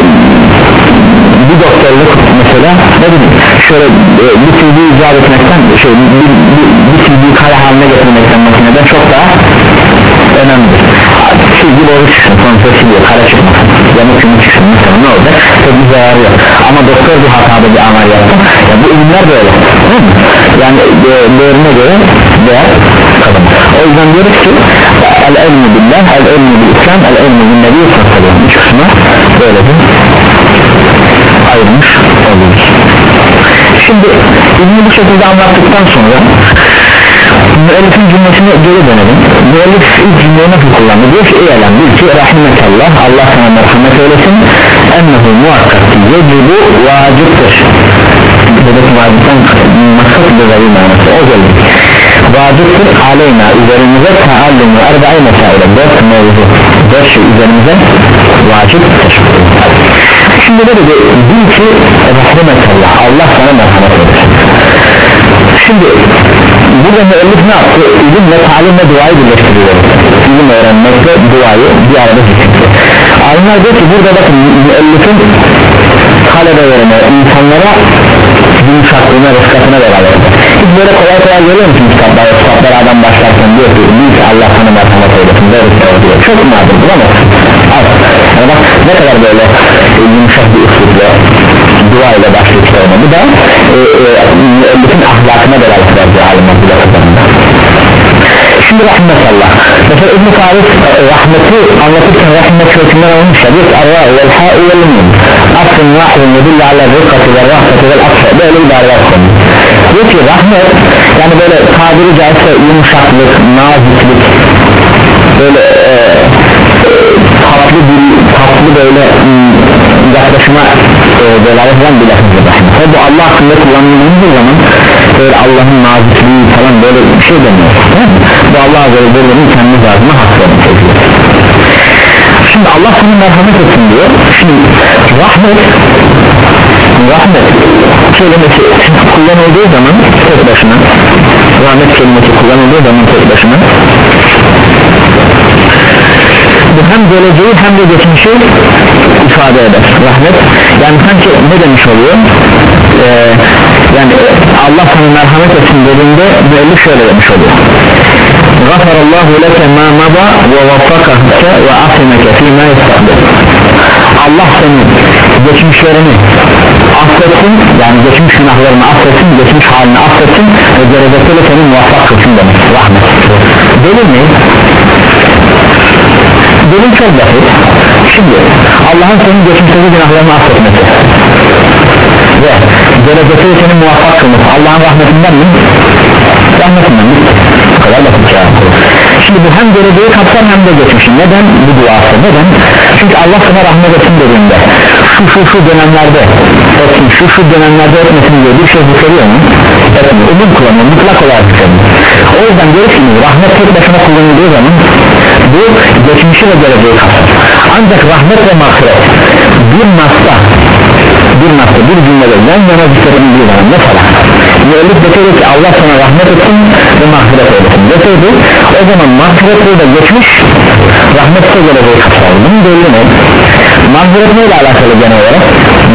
bir doktorluk mesela ne bileyim şöyle e, bir TV icat etmekten şey, bir, bir, bir TV kare haline getirmekten makineden çok daha önemlidir silgi doğru çıksın sonuçta silgi kare çıkmasın demek ki çıksın mesela ne olacak? Bir zararı yok. Ama doktor bir hatada bir amel yaptı. Ya bu ilimler böyle değil mi? yani e, değerine göre değer kazanır o yüzden diyoruz ki el ilmu billah el ilmu bil islam el ilmu bin nebi sallallahu üç kısmı böylece ayrılmış oluyoruz. Şimdi ilmi bu şekilde anlattıktan sonra müellifin cümlesine geri dönelim. Müellif ilk cümleyi nasıl kullandı? Diyor ki ey elem bil ki rahimekallah Allah sana merhamet eylesin. Ennehu muhakkak ki yecibu vaciptir. Buradaki vacipten maksat veri manası. O geldi. Vaciptir aleyna üzerimize taallümü erba'i mesaile. Dört mevzu. Dört şey üzerimize vaciptir. Şimdi de bil ki rahimekallah Allah sana merhamet eylesin. Şimdi burada müellif ne yaptı? İlimle talimle duayı birleştiriyor ilim öğrenmekle duayı bir arada zikretti alimler diyor ki burada bakın müellifin talebelerine insanlara yumuşaklığına rıfkatına beraber hiç böyle kolay kolay görüyor musun kitaplar? Kitaplar adam başlarken diyor ki bil ki Allah sana merhamet eylesin böyle diyor. Çok nadir bulamazsın az yani bak ne kadar böyle e, yumuşak bir üslupla dua ile başlıyor kitabına bu da e, e, müellifin ahlakına beraber verdiği alimler bu lafızlarında şimdi rahmetallah mesela İbn-i Tarif rahmeti anlatırken rahmet kökünden olmuş ya diyor ki arra vel ha'u vel min aslın vahidin yedille ala rıkkati ve rahmeti vel aksa böyle ibareler konu diyor ki rahmet yani böyle tabiri caizse yumuşaklık naziklik böyle e, e, tatlı bir tatlı böyle m, yaklaşıma e, delalet eden bir lafızdır rahmet bu Allah hakkında kullanıldığınız zaman böyle Allah'ın nazikliği falan böyle bir şey demiyor. Bu Allah Azze ve Celle'nin kendi zatına hakkını şimdi Allah sana merhamet etsin diyor. Şimdi rahmet rahmet kelimesi kullanıldığı zaman tek başına rahmet kelimesi kullanıldığı zaman tek başına bu hem geleceği hem de geçmişi ifade eder. Rahmet. Yani sanki ne demiş oluyor? Ee, yani Allah sana merhamet etsin dediğinde müellif şöyle demiş oluyor. Gafarallahu leke ma mada ve vaffakake ve afineke fîmâ istakbir Allah senin geçmişlerini affetsin yani geçmiş günahlarını affetsin geçmiş halini affetsin ve gelecekte seni muvaffak kılsın demek. Rahmet. Delil ne? Delil çok basit şimdi Allah'ın senin geçmişteki günahlarını affetmesi ve gelecekte seni muvaffak kılması Allah'ın rahmetinden mi? rahmetinden mi? bu kadar basit ya şimdi bu hem geleceği kapsar hem de geçmişi. Neden bu duası? Neden? çünkü Allah sana rahmet etsin dediğinde şu şu şu dönemlerde etsin şu şu dönemlerde etmesin diye bir şey zikrediyor mu? etmiyor. Umum kullanıyor mutlak olarak zikrediyor o yüzden görürsünüz rahmet tek başına kullanıldığı zaman bu geçmişi ve geleceği kapsar. Ancak rahmet ve mağfiret bir nasta bir nasta bir cümlede yan yana zikredildiği zaman mesela müellif deseydi ki Allah sana rahmet etsin ve mağfiret eylesin deseydi o zaman mağfiret de geçmiş rahmet de geleceği kapsar bunun delili ne? mağfiret neyle alakalı genel olarak?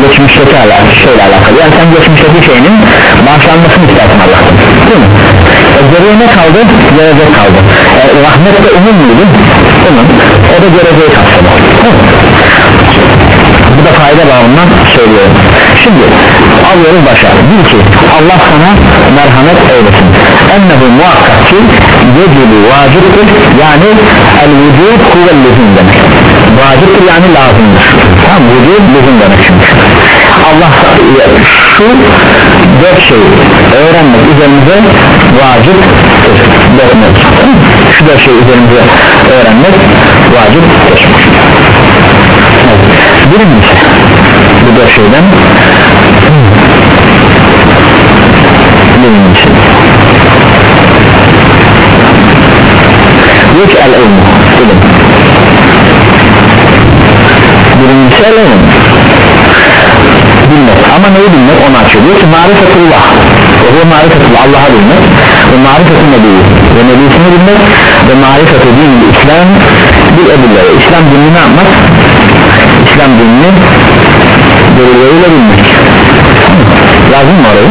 geçmişteki alakalı, şeyle alakalı yani sen geçmişteki şeyinin bağışlanmasını istersin Allah'tan değil mi? E, geriye ne kaldı? gelecek kaldı e, rahmet de umum muydu? umum o da geleceği kapsadı bu da fayda bağımından söylüyorum. Şimdi alıyoruz başa. Bil ki Allah sana merhamet eylesin. Ennehu muhakkak ki yecibu vaciptir yani el vücud kuvvel lüzum demek. Vaciptir yani lazımdır. Tamam vücud lüzum demek çünkü Allah şu dört şeyi öğrenmek üzerimize vaciptir dört şu dört şeyi üzerimize öğrenmek vaciptir birincisi bu dört şeyden. Diyor ki el ilmu ilim birincisi el ilmu bilmek ama neyi bilmek onu açıyor. Diyor ki marifetullah. Ve marifetullah Allah'a bilmek ve marifetin nebiyi. Ve nebisini bilmek ve marifeti din İslam bir edille İslam dinini yapmak İslam dinini delilleriyle bilmek lazım mı orayı?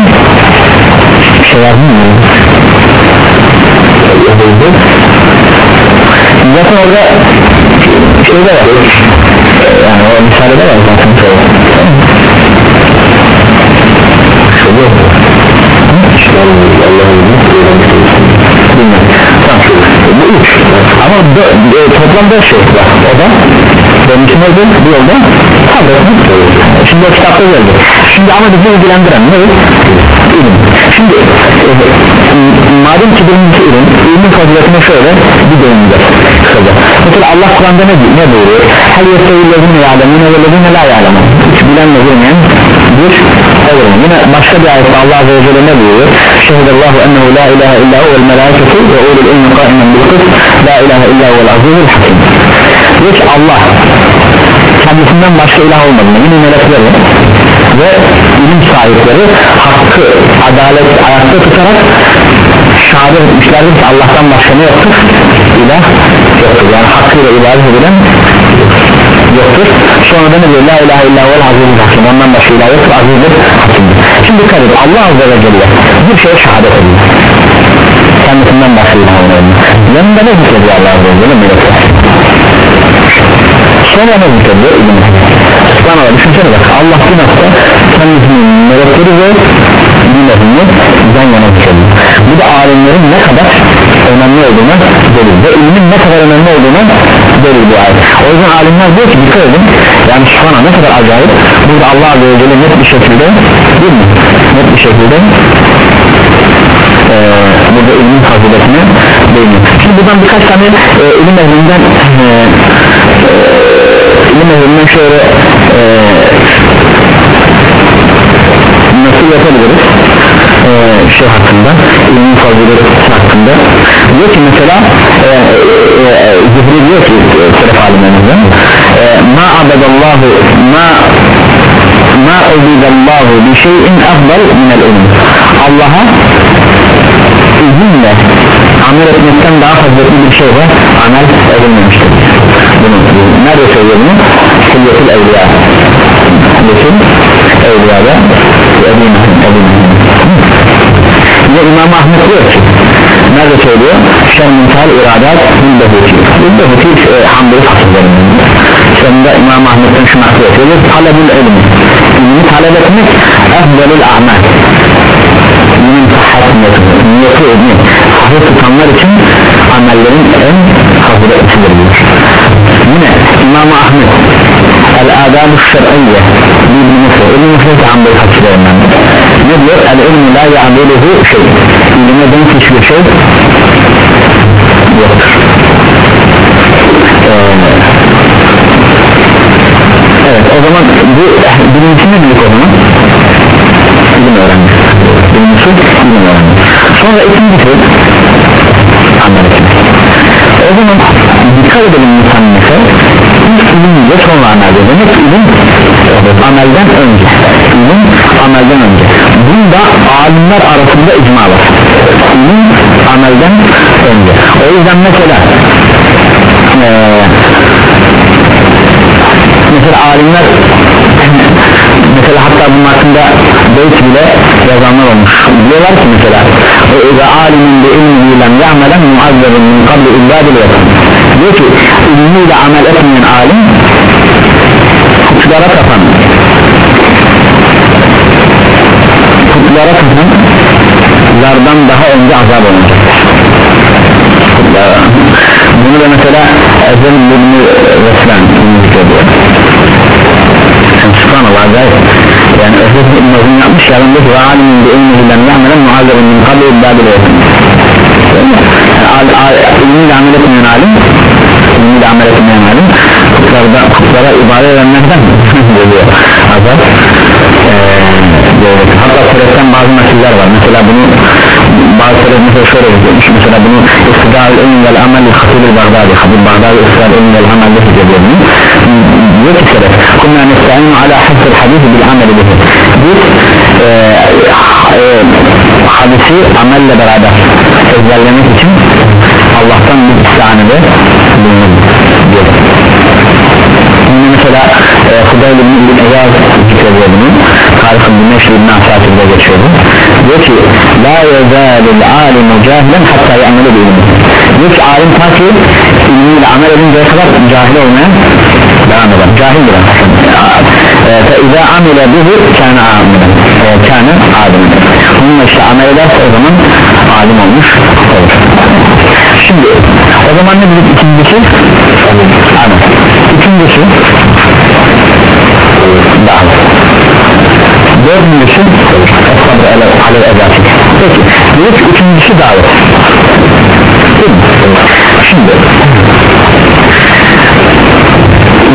bir şey lazım mı? zaten orada şeyde var yani o Risale'de var zaten Bilmiyorum. Tamam. Bu üç ama dö, e, toplam dört şey var o da benimki neydi bu yolda. Sabretmek şimdi o kitapta geldi. Şimdi ama bizi ilgilendiren ne? İlim. Şimdi e, madem ki birincisi ilim ilmin faziletine şöyle? Bir değineceğiz kısaca. Mesela Allah Kur'an'da ne, ne buyuruyor? Her yestevillezine ya'lemine ve lezine la ya'lemun hiç bilenle bilmeyen bir olur yine başka bir ayette Allah Azze ve Celle ne buyuruyor? Şehidallahu ennehu la ilahe illa huvel melâketu ve ulul ilmi kaimen bil kıs la ilahe illa huvel azizul hakim diyor ki Allah. Kendisinden başka ilah olmadığını yine melekleri ve ilim sahipleri hakkı adalet ayakta tutarak şehadet etmişlerdir ki Allah'tan başka ne yoktur? İlah yoktur. Yani hakkıyla ibadet edilen yoktur. Sonra da ne diyor la ilahe illa huvel azizul hakim. Ondan başka ilah yoktur. Azizdir hakimdir şimdi dikkat edin. Allah azze ve celle bir şeye şehadet ediyor. Kendisinden başka ilah olmadığını yanında ne zikrediyor Allah azze ve celle? Melekler sonra ne zikrediyor İbn Subhanallah düşünsene bak. Allah bir nokta kendisinin melekleri ve dinlerini yan yana zikrediyor bu da alimlerin ne kadar önemli olduğuna delil. Ve ilmin ne kadar önemli olduğuna delil bu ayet. O yüzden alimler diyor ki dikkat edin. Yani Subhanallah ne kadar acayip. Burada Allah Azze ve Celle net bir şekilde değil mi? net bir şekilde e, burada ilmin faziletine değiniyor. Şimdi buradan birkaç tane e, ilim ehlinden e, e, ilim ehlinden şöyle e, nasıl yapabiliriz? E, şey hakkında ilmin fazileti hakkında. Diyor ki mesela e, e, e, diyor ki Selef alimlerimizden e, ma abedallahu ma ma ubidallahu bi şeyin afdal minel ilim Allah'a izinle amel etmekten daha faziletli bir şey var amel edilmemiştir bunu nerede söylüyor bunu Hülyetül Evliya Hülyetül Evliya'da Ebu Yine İmam Ahmet diyor ki nerede söylüyor Şermintal İradat Hülbehuti Hülbehuti e, Hamdeli fasıllarından sonunda İmam Ahmet'ten şunu akıl ediyor talebül ilmi ilmi talep etmek ehvelül amel ilmin sıhhat niyeti niyeti ilmi sahih tutanlar için amellerin en faziletlisidir diyor yine İmam Ahmet El-Adab-ı Şer'iyye İbn-i Mısır İbn-i Mısır Hamdeli fasıllerinden ne diyor? El ilmi la ya'duluhu şey ilme denk hiçbir şey yoktur. Evet o zaman bu birincisi ne dedik o zaman ilim öğrenmek birincisi ilim öğrenmek sonra ikincisi amel etmek o zaman dikkat edelim müsannese ilk ilimle sonra amel demek ilim amelden önce. İlim amelden önce. Bunda alimler arasında icma var. İlim amelden önce. O yüzden mesela ee, mesela alimler mesela hatta bunun hakkında beyt bile yazanlar olmuş. Diyorlar ki mesela o eza alimin de ilmihi lem ya'melen muazzabın min kabli ibadil yasan diyor ki ilmiyle amel etmeyen alim kutlara tapan kutlara tapan zardan daha önce azap olacak. Bunu da mesela Ezel İbni Veslan zikrediyor subhanallah acayip yani İbni Veslan yapmış ya ben de ve alimin de ilmihi lem ya'melen muazzabın min kabli ibadil yasan ilmiyle amel etmeyen alim ilmiyle amel etmeyen alim kutlarda, kutlara ibadet edenlerden geliyor azap ee, hatta Kur'an'dan bazı meseleler var mesela bunu bazı sebep mesela şöyle yazılmış mesela bunu İstidal ilmi vel amel Hatibül Bağdadi Hatibül Bağdadi İstidal ilmi vel amel diyor ki kunna nesta'inu ala hafzul hadisi bil ameli bihi biz e, e, hadisi amelle beraber ezberlemek için Allah'tan bir istihanede bulunur Yine mesela e, Fudayl bin Eyaz zikrediyor bunun. Tarık'ın bir meşhurun asatında geçiyordu. Diyor ki La yezâlil alimu cahilen hatta ya'meli bilim Diyor ki alim ta ki ilmiyle amel edinceye kadar cahil olmaya devam eder. Cahil bir e, Fe izâ amile bihi kâne âmile. E, kâne âmile Bununla işte amel ederse o zaman alim olmuş olur. Şimdi o zaman ne dedik ikincisi? Amel üçüncüsü davet dördüncüsü. Sabır alel ezası peki. Dedik üçüncüsü davet şimdi.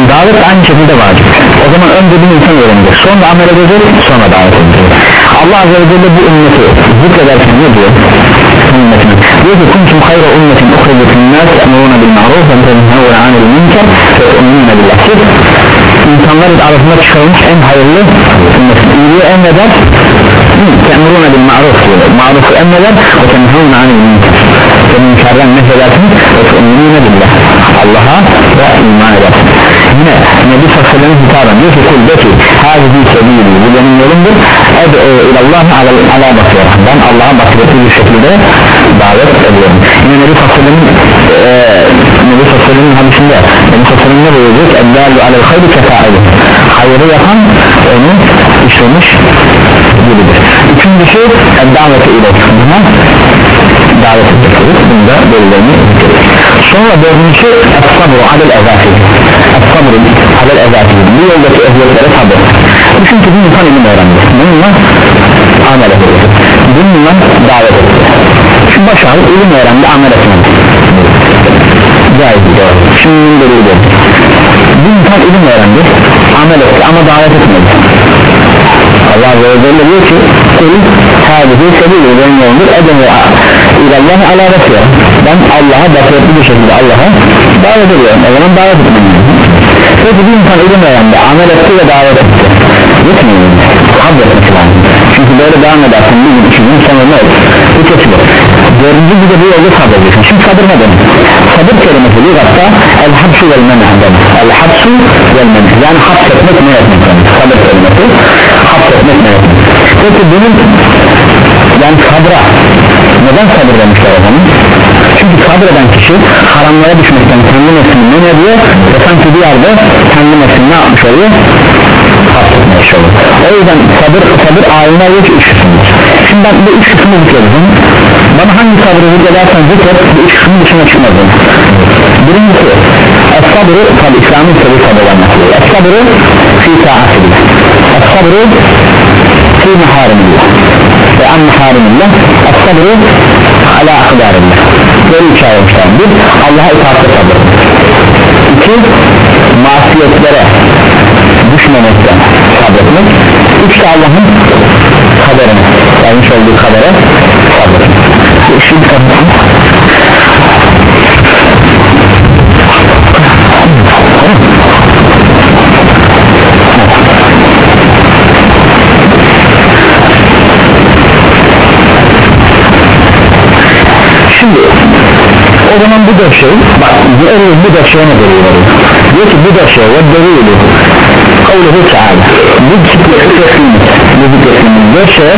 Davet aynı şekilde vacip. O zaman önce bir insan öğrenecek. Sonra amel edecek sonra davet edecek. Allah Azze ve Celle bu ümmeti zikrederken ne diyor أمة إذا كنتم خير أمة أخرجت للناس تأمرون بالمعروف وتنهون عن المنكر وتؤمنون بالله siz insanların arasında çıkarılmış en hayırlı ümmetin iyiliği emreder te'muruna bil ma'ruf diyor ma'rufu emreder ve tenhevun anil münker ve münkerden nehedersiniz ve tu'minune billah Allah'a ve iman edersiniz yine Nebi Sallallahu hitaben diyor ki kul de ki hâzihi sebili bu benim yolumdur. Ed'u ilallah ala, ala basira ben Allah'a basiretli bir şekilde davet ediyorum. Yine Nebi Sallallahu e, Nebi Sallallahu hadisinde Nebi Sallallahu ne buyuruyor? Eddâlu alel hayri kefâidir hayrı yapan onu işlemiş gibidir. Üçüncüsü davet ile buna davet ediyoruz bunda belirlerini sonra dördüncüsü es-sabru alel ezâfi es-sabru alel ezâfi bu yoldaki ehliyetlere sabır ki bir insan ilim öğrendi bununla amel ediyor bununla davet ediyor şu başarı ilim öğrendi amel etmedi. Caiz şimdi bunun delili bu. İnsan ilim öğrendi amel etti ama davet etmedi. Allah Azze ve Celle diyor ki kul hadihi sebebi benim yolumdur edin ve ilallahi ala basira ben Allah'a basiretli bir şekilde Allah'a davet ediyorum. O zaman davet etmem peki bir insan ilim öğrendi amel etti ve davet etti. Yetmiyor. Sabretmesi lazım çünkü böyle devam edersen bir gün iki gün sonra ne olur? Bu kesilir dördüncü bir de bu yolda sabredeceksin. Şimdi sabır ne demek sabır kelimesi bir hatta el habsu vel menah demek. El habsu vel menah yani hapsetmek ne etmek sabır kelimesi. Hapsetmek ne etmek? Peki bunun yani sabra. Neden sabır demişler o zaman? Çünkü sabreden kişi haramlara düşmekten kendi neslini men ediyor ve sanki bir yerde kendi neslini ne yapmış oluyor? Hapsetmiş olur o yüzden sabır, sabır ayına ki üç kısımdır şimdi ben bu üç kısmı zikredeceğim bana hangi sabrı zikredersen zikret bu üç kısmın dışına çıkmazım birincisi es-sabrı tabi İslam'ın tabi sabır anlatıyor es-sabrı fi sa'atillah es-sabrı fi meharimillah ve an meharimillah es-sabrı ala akdarillah böyle üç ayrılmışlar bir Allah'a itaatte sabır. İki masiyetlere düşmemekten sabretmek. Üç de Allah'ın kaderine vermiş olduğu işi dikkat edin şimdi o zaman bu dört şey bak bu, dört şeye ne veriyor. Diyor ki bu dört şey ve delili kavluhu teala. Bu zikrettiğimiz bu zikrettiğimiz dört şey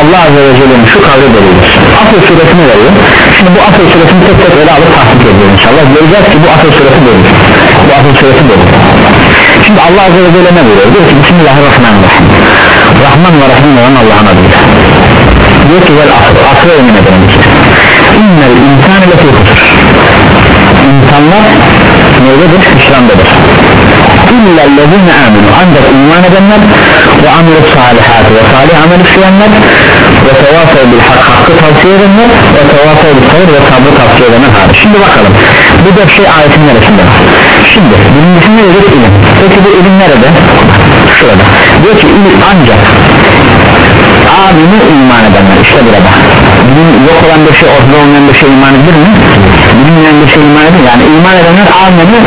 Allah Azze ve Celle'nin şu kavli delildir Asıl suresini veriyor. Şimdi bu asıl suresini tek tek ele alıp tahkik ediyor inşallah. Göreceğiz ki bu asıl suresi değil bu asıl suresi değil şimdi Allah Azze ve Celle ne buyuruyor? Diyor ki Bismillahirrahmanirrahim. Rahman ve Rahim olan Allah'ın adıyla. Diyor ki vel asr. Asrı emin ederim innel lefi kusur insanlar neydedir? İslam'dadır illellezine aminu ancak iman edenler ve amel salihat ve salih amel işleyenler ve tevasav bil hak hakkı tavsiye edenler ve tevasav bil sabır ve sabrı tavsiye edenler hariç. Şimdi bakalım. Bu dört şey ayetin neresinde? Şimdi birincisi ne dedik ilim. Peki bu ilim nerede? şurada. Diyor ki ilim ancak aminu iman edenler. İşte burada. Bilim yok olan bir şey ortada olmayan bir şey iman edilir mi? Bilinmeyen bir şey iman edilir yani iman edenler aminu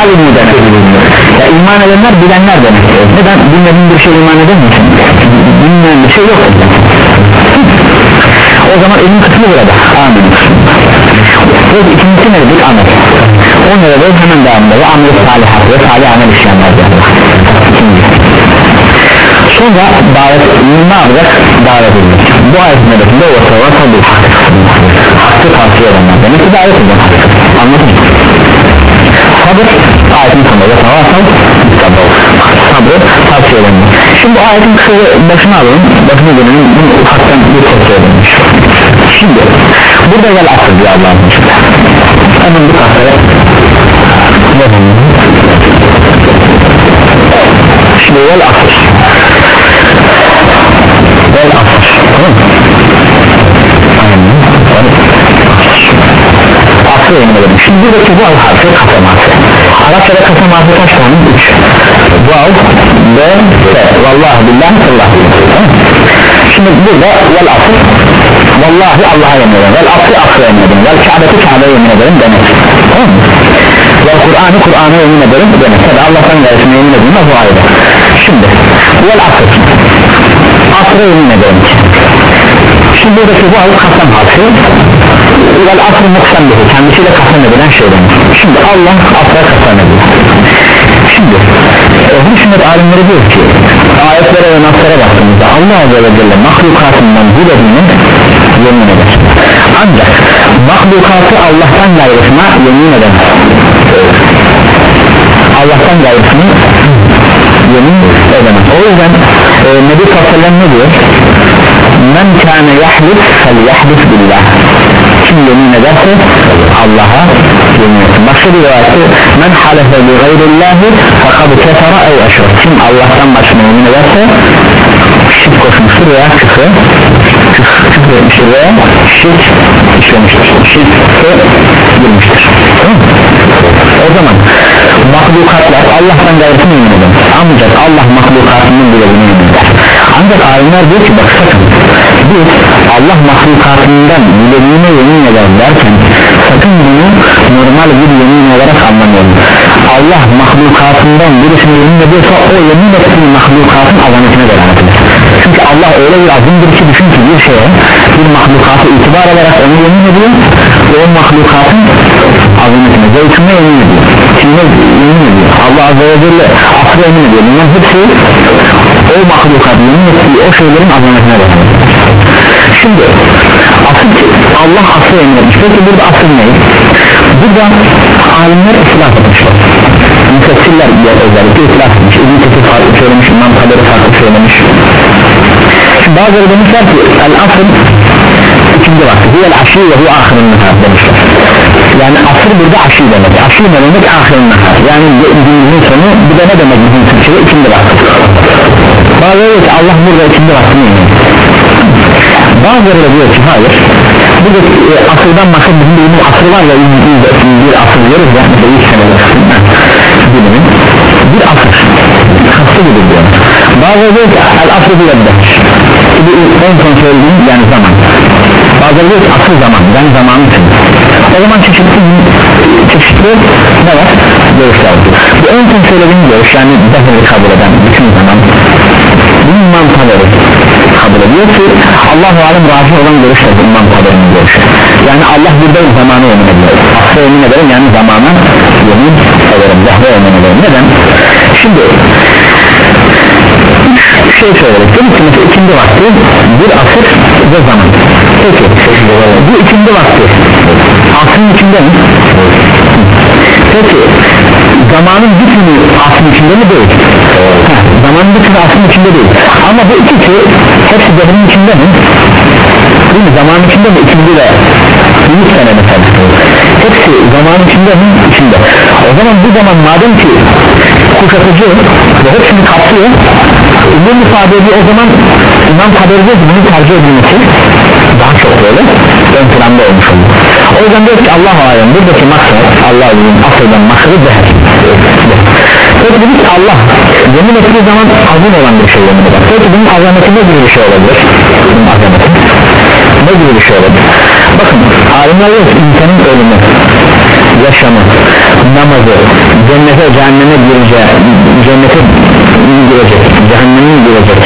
alimu demek. Ya iman edenler bilenler demek. Neden? Bilmediğin bir şey iman eder misin? bilmeyen bir şey yok. O zaman ilim kısmı burada. Aminu Peki ikincisi ne dedik amel. O nerede? Hemen devamında. Ve amel salihat ve salih amel ikinci. Sonra davet ne yapacak? Davet edecek bu ayetin hedefinde o tavata bir hakkı tavsiye edenler demek ki davet edecek anladın mı? Sabır ayetin sonunda. Tavasal sabrı tavsiye edilmiş şimdi bu ayetin kısa başına alalım. Başına dönelim bunu ufaktan bir tavsiye edilmiş şimdi burada gel asıl diyor Allah'ın izniyle hemen bu tahtaya şimdi vel asır ederim şimdi buradaki bu al harfi kasam harfi Arapçada harfi kaç tane? 3 vav ve fe vallahi tamam mı? şimdi burada vel asır vallahi Allah'a yemin ederim. Vel asır asır yemin ederim. Vel kâbeti kâbeye yemin ederim demek. Tamam mı? vel Kur'an'ı Kur'an'a yemin ederim demek. Tabi Allah'tan gayrısına yemin ederim bu ayrı. Şimdi vel asır asıra yemin ederim şimdi buradaki bu al kasam harfi vel asr muksan dedi. Kendisiyle kasam edilen şeyden. Şimdi Allah asra kasam ediyor. Şimdi ehl-i sünnet alimleri diyor ki ayetlere ve naslara baktığımızda Allah Azze ve Celle mahlukatından bu dediğini yemin eder. Ancak mahlukatı Allah'tan gayrısına yemin eder. Allah'tan gayrısını yemin edemez. O yüzden e, Nebi Sallallahu ne diyor men kâne yahlif fel yahlif billah. Kim yemin ederse Allah'a yemin etsin. Başka bir rivayette men halefe li gayrillahi fakad kefara ey eşref kim Allah'tan başına yemin ederse şirk koşmuştur veya küfre küfür etmiştir veya şirk işlemiştir. Şirke girmiştir. Tamam o zaman mahlukatlar Allah'tan gayrısını yemin eder. Ancak Allah mahlukatının bile yemin eder ancak alimler diyor ki bak sakın biz Allah mahlukatından dilediğine yemin eder derken sakın bunu normal bir yemin olarak anlamayalım. Allah mahlukatından birisine yemin ediyorsa o yemin ettiği mahlukatın azametine delalet eder. Çünkü Allah öyle bir azimdir ki düşün ki bir şeye bir mahlukatı itibar ederek onu yemin ediyor ve o mahlukatın azametine zevkine yemin ediyor. Kime yemin ediyor? Allah Azze ve Celle asra yemin ediyor. Bunların hepsi o mahlukat yemin ettiği o şeylerin azametine eder şimdi asıl Allah asıl yemin etmiş. Peki burada asıl ne? burada alimler ıslah etmişler müfessirler özellikle ıslah etmiş. İbn Kesir farklı söylemiş İmam Kaderi farklı söylemiş. Şimdi bazıları demişler ki el asıl ikinci vakti. Hiyel aşi ve hu ahirin nehar demişler yani asır burada aşi demek. Ne demek? Ahirin nehar yani günümüzün sonu bu da ne demek bizim Türkçe'de? İkinci vakti bazıları diyor ki Allah burada ikinci vakti mi? Bazıları da diyor ki hayır. Bu da e, asırdan maksat bizim bildiğimiz asır var ya bir, asır diyoruz ya mesela 100 senedir bilimin bir asır. Kastı gibi diyor. Bazıları diyor ki el asır bile bu en son söylediğim yani zaman. Bazıları diyor asıl zaman zamanın için o zaman çeşitli çeşitli ne var? Görüşler bu en son söylediğim görüş yani dehri kabul eden bütün zaman bu imam taberi kabul ediyor ki Allah-u Alem raci olan görüş de imam taberinin görüşü. Yani Allah değil zamanı yemin ediyor. Asla yemin ederim yani zamana yemin ederim. Zahre yemin ederim. Neden? Şimdi şey söyledik değil mi? Mesela ikindi vakti bir asır ve zaman peki bu ikindi vakti asrın içinde mi? peki zamanın bütünü asrın içinde mi değil? Ha, zamanın bütünü asrın içinde değil ama bu ikisi hepsi devrin içinde mi? değil mi? zamanın içinde mi? ikindi de 100 sene mesela hepsi zamanın içinde mi? içinde o zaman bu zaman madem ki kuşatıcı ve hepsini kapsıyor bu ifade o zaman İmam ki bunu tercih edilmesi daha çok böyle ön planda olmuş olur o yüzden diyor ki Allah alem buradaki maksat Allah alem asıldan maksadı değer Peki dedik Allah yemin ettiği zaman azim olan bir şey yemin eder Peki bunun azameti ne gibi bir şey olabilir? Bunun azameti ne gibi bir şey olabilir? Bakın alimler ki insanın ölümü yaşamı, namazı, cennete cehenneme gireceği, cennete girecek, cehenneme girecek,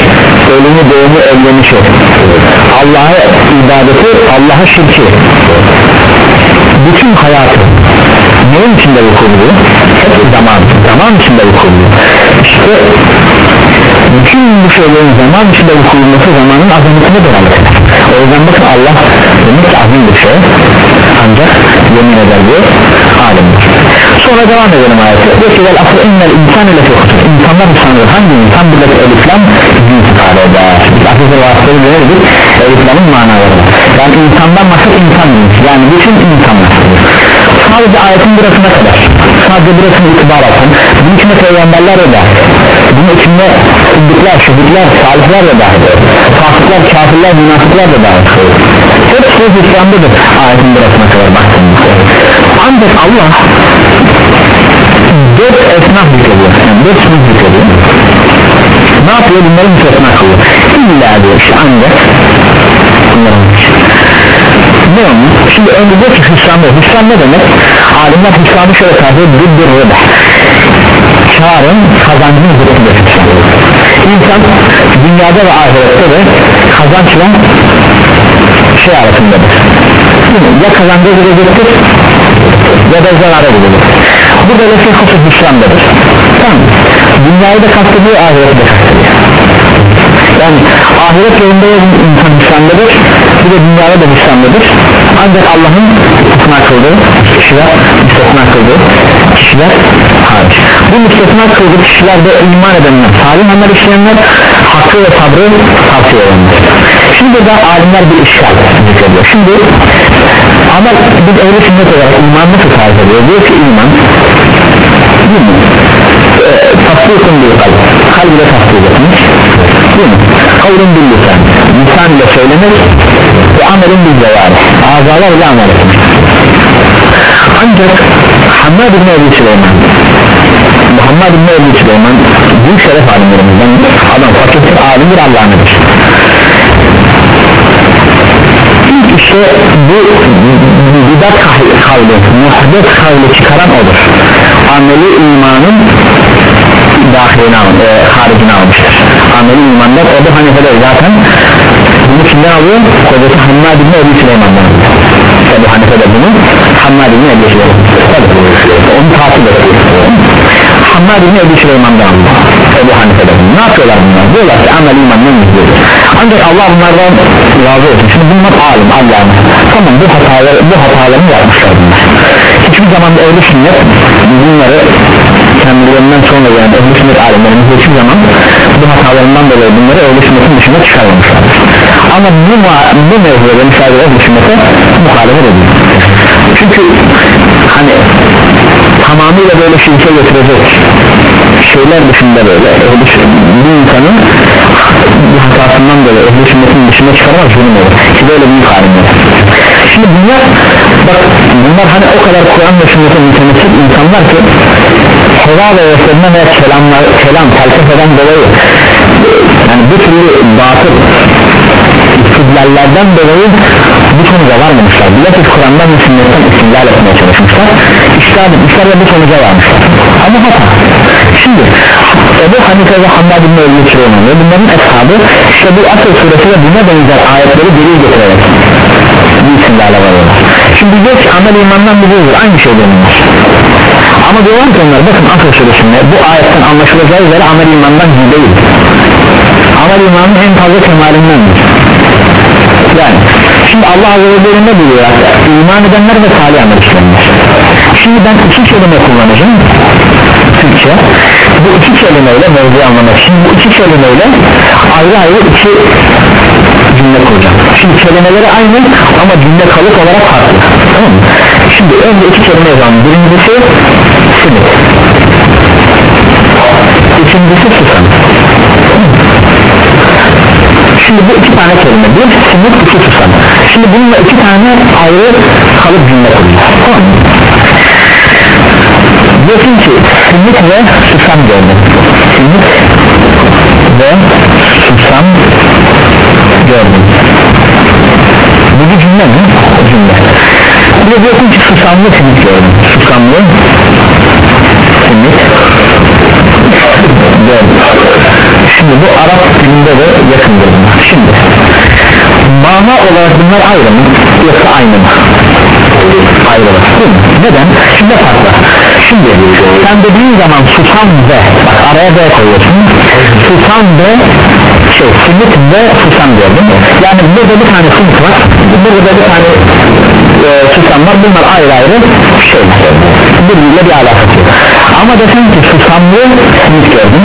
ölümü doğumu evlenişi, Allah'a ibadeti, Allah'a şirki, bütün hayatı neyin içinde vuku buluyor? Hep zaman, zaman içinde vuku buluyor. İşte bütün bu şeylerin zaman içinde vuku bulması zamanın azametine eder. O yüzden bakın Allah demek azim bir şey. Ancak yemin eder diyor alimdir sonra devam edelim ayeti. Diyor ki vel asıl innel insan ile yoktur insanlar sanıyor hangi insan buradaki eliflam cins ifade eder? Biz asıl vasıtayı verirdik eliflamın manaları yani insandan maksat insan yani bütün insanlar. Sadece ayetin burasına kadar sadece burasını itibar alsın bunun içinde peygamberler de dahil bunun içinde sıddıklar, şehitler, salihler de dahil fasıklar, kafirler, münafıklar da dahil hepsi İslam'dadır ayetin burasına kadar baktığımızda. Ancak Allah dört esnaf zikrediyor. Yani dört sınıf zikrediyor. Ne yapıyor? Bunları müstesna kılıyor illa diyor işte ancak bunların ne olmuş? Şimdi önce diyor ki hüsran ne? Hüsran ne demek? Alimler hüsranı şöyle tarif ediyor. Bir rıbah Karın kazancın zıttı hüsran İnsan dünyada ve ahirette de kazançla şey arasındadır. Ya kazanca girecektir ya da zarara girecektir bu da lefil husus hüsrandadır tamam. Dünyayı da kastediyor ahireti de kastediyor yani ahiret yolunda insan hüsrandadır bir de dünyada da hüsrandadır ancak Allah'ın istisna kıldığı kişiler istisna kıldığı kişiler hariç. Bu müstesna kıldığı kişilerde iman edenler salih amel işleyenler hakkı ve sabrı tavsiye edenler. Şimdi de alimler bir işgal zikrediyor. Şimdi ama biz öyle sünnet olarak iman nasıl tarif ediyor? Diyor ki iman değil mi? E, tasdikun bir kalp kalb ile tasdik etmiş. Değil mi? kavlun bil lisan lisan ile söylemek ve amelin bil cevari azalar ile amel etmek ancak Hammad bin Ebu Süleyman Muhammed bin Ebu Süleyman büyük şeref alimlerimizden adam fakirdir alimdir Allah'ındır İlk işte bu bidat kavli muhdet kavli çıkaran odur. Ameli imanın dahiline alın, e, haricine almıştır. Ameli imandan o da Hanife'de zaten bunu kimden alıyor? kocası Hammad bin Ebu Süleyman'dan Ebu Hanife de bunu Hammad bin Ebu Süleyman onu takip ediyor. Hammad bin Ebu Süleyman'dan alıyor. Ebu Hanife de bunu. Ne yapıyorlar bunlar? Diyorlar ki amel imandan yüzüyor ancak Allah bunlardan razı olsun. Şimdi bunlar alim Allah'ın tamam bu hataları bu hatalarını yapmışlar bunlar. Hiçbir zaman ehli sünnet bunları kendilerinden sonra yani ehli sünnet alimlerimiz hiçbir zaman bu hatalarından dolayı bunları ehli sünnetin dışına çıkarmamışlar. Ama bu, bu mevzuda misafir ehli sünnete muhalefet ediyor çünkü hani tamamıyla böyle şirke getirecek şeyler dışında böyle ehli bir insanın bu hatasından dolayı ehli sünnetin dışına çıkarmak zulüm olur. Ki böyle büyük alimler şimdi bunlar bak bunlar hani o kadar Kur'an ve sünnetin mütemessik insanlar ki heva ve veslerine veya kelamlar, kelam felsefeden dolayı yani bir türlü batıl istidlallerden dolayı bu sonuca varmamışlar. Bilakis Kur'an'dan ve sünnetten istidlal etmeye çalışmışlar. İşler etmişler bu sonuca varmışlar. Ama hata. Şimdi Ebu Hanife ve Hamad bin Ebu Süleyman ve bunların eshabı işte bu asıl suresi ve buna benzer ayetleri delil getirerek bu istidlale varıyorlar. Şimdi ki amel imandan bir değildir aynı şey bunlar ama diyorlar ki onlar bakın akıl suresinde bu ayetten anlaşılacağı üzere amel imandan değil. Amel imanın en fazla kemalindendir yani şimdi Allah Azze ve Celle ne buyuruyor? İman edenler ve salih amel işleyenler. Şimdi ben iki kelime kullanacağım. Türkçe. Bu iki kelimeyle mevzuyu anlamak için bu iki kelimeyle ayrı ayrı iki cümle kuracağım. Şimdi kelimeleri aynı ama cümle kalıp olarak farklı. Tamam mı? şimdi önce iki kelime yazalım. Birincisi simit. İkincisi susam şimdi bu iki tane kelime. Bir simit iki susam şimdi bununla iki tane ayrı kalıp cümle kuracağız tamam. Diyorsun ki simit ve susam gördüm simit ve susam gördüm bu bir cümle mi? cümle. Bir de diyorsun ki susamlı simit gördüm susamlı simit gördüm şimdi bu Arap dilinde de yakındır bunlar. Şimdi mana olarak bunlar ayrı mı yoksa aynı mı? Mi? neden? şimdi farklı şimdi sen dediğin zaman susam ve bak araya B koyuyorsun. Susam ve şey simit ve susam gördün yani burada bir tane simit var burada bir tane e, susam var. Bunlar ayrı ayrı şeyler. Birbiriyle bir alakası ama desen ki susamlı simit gördün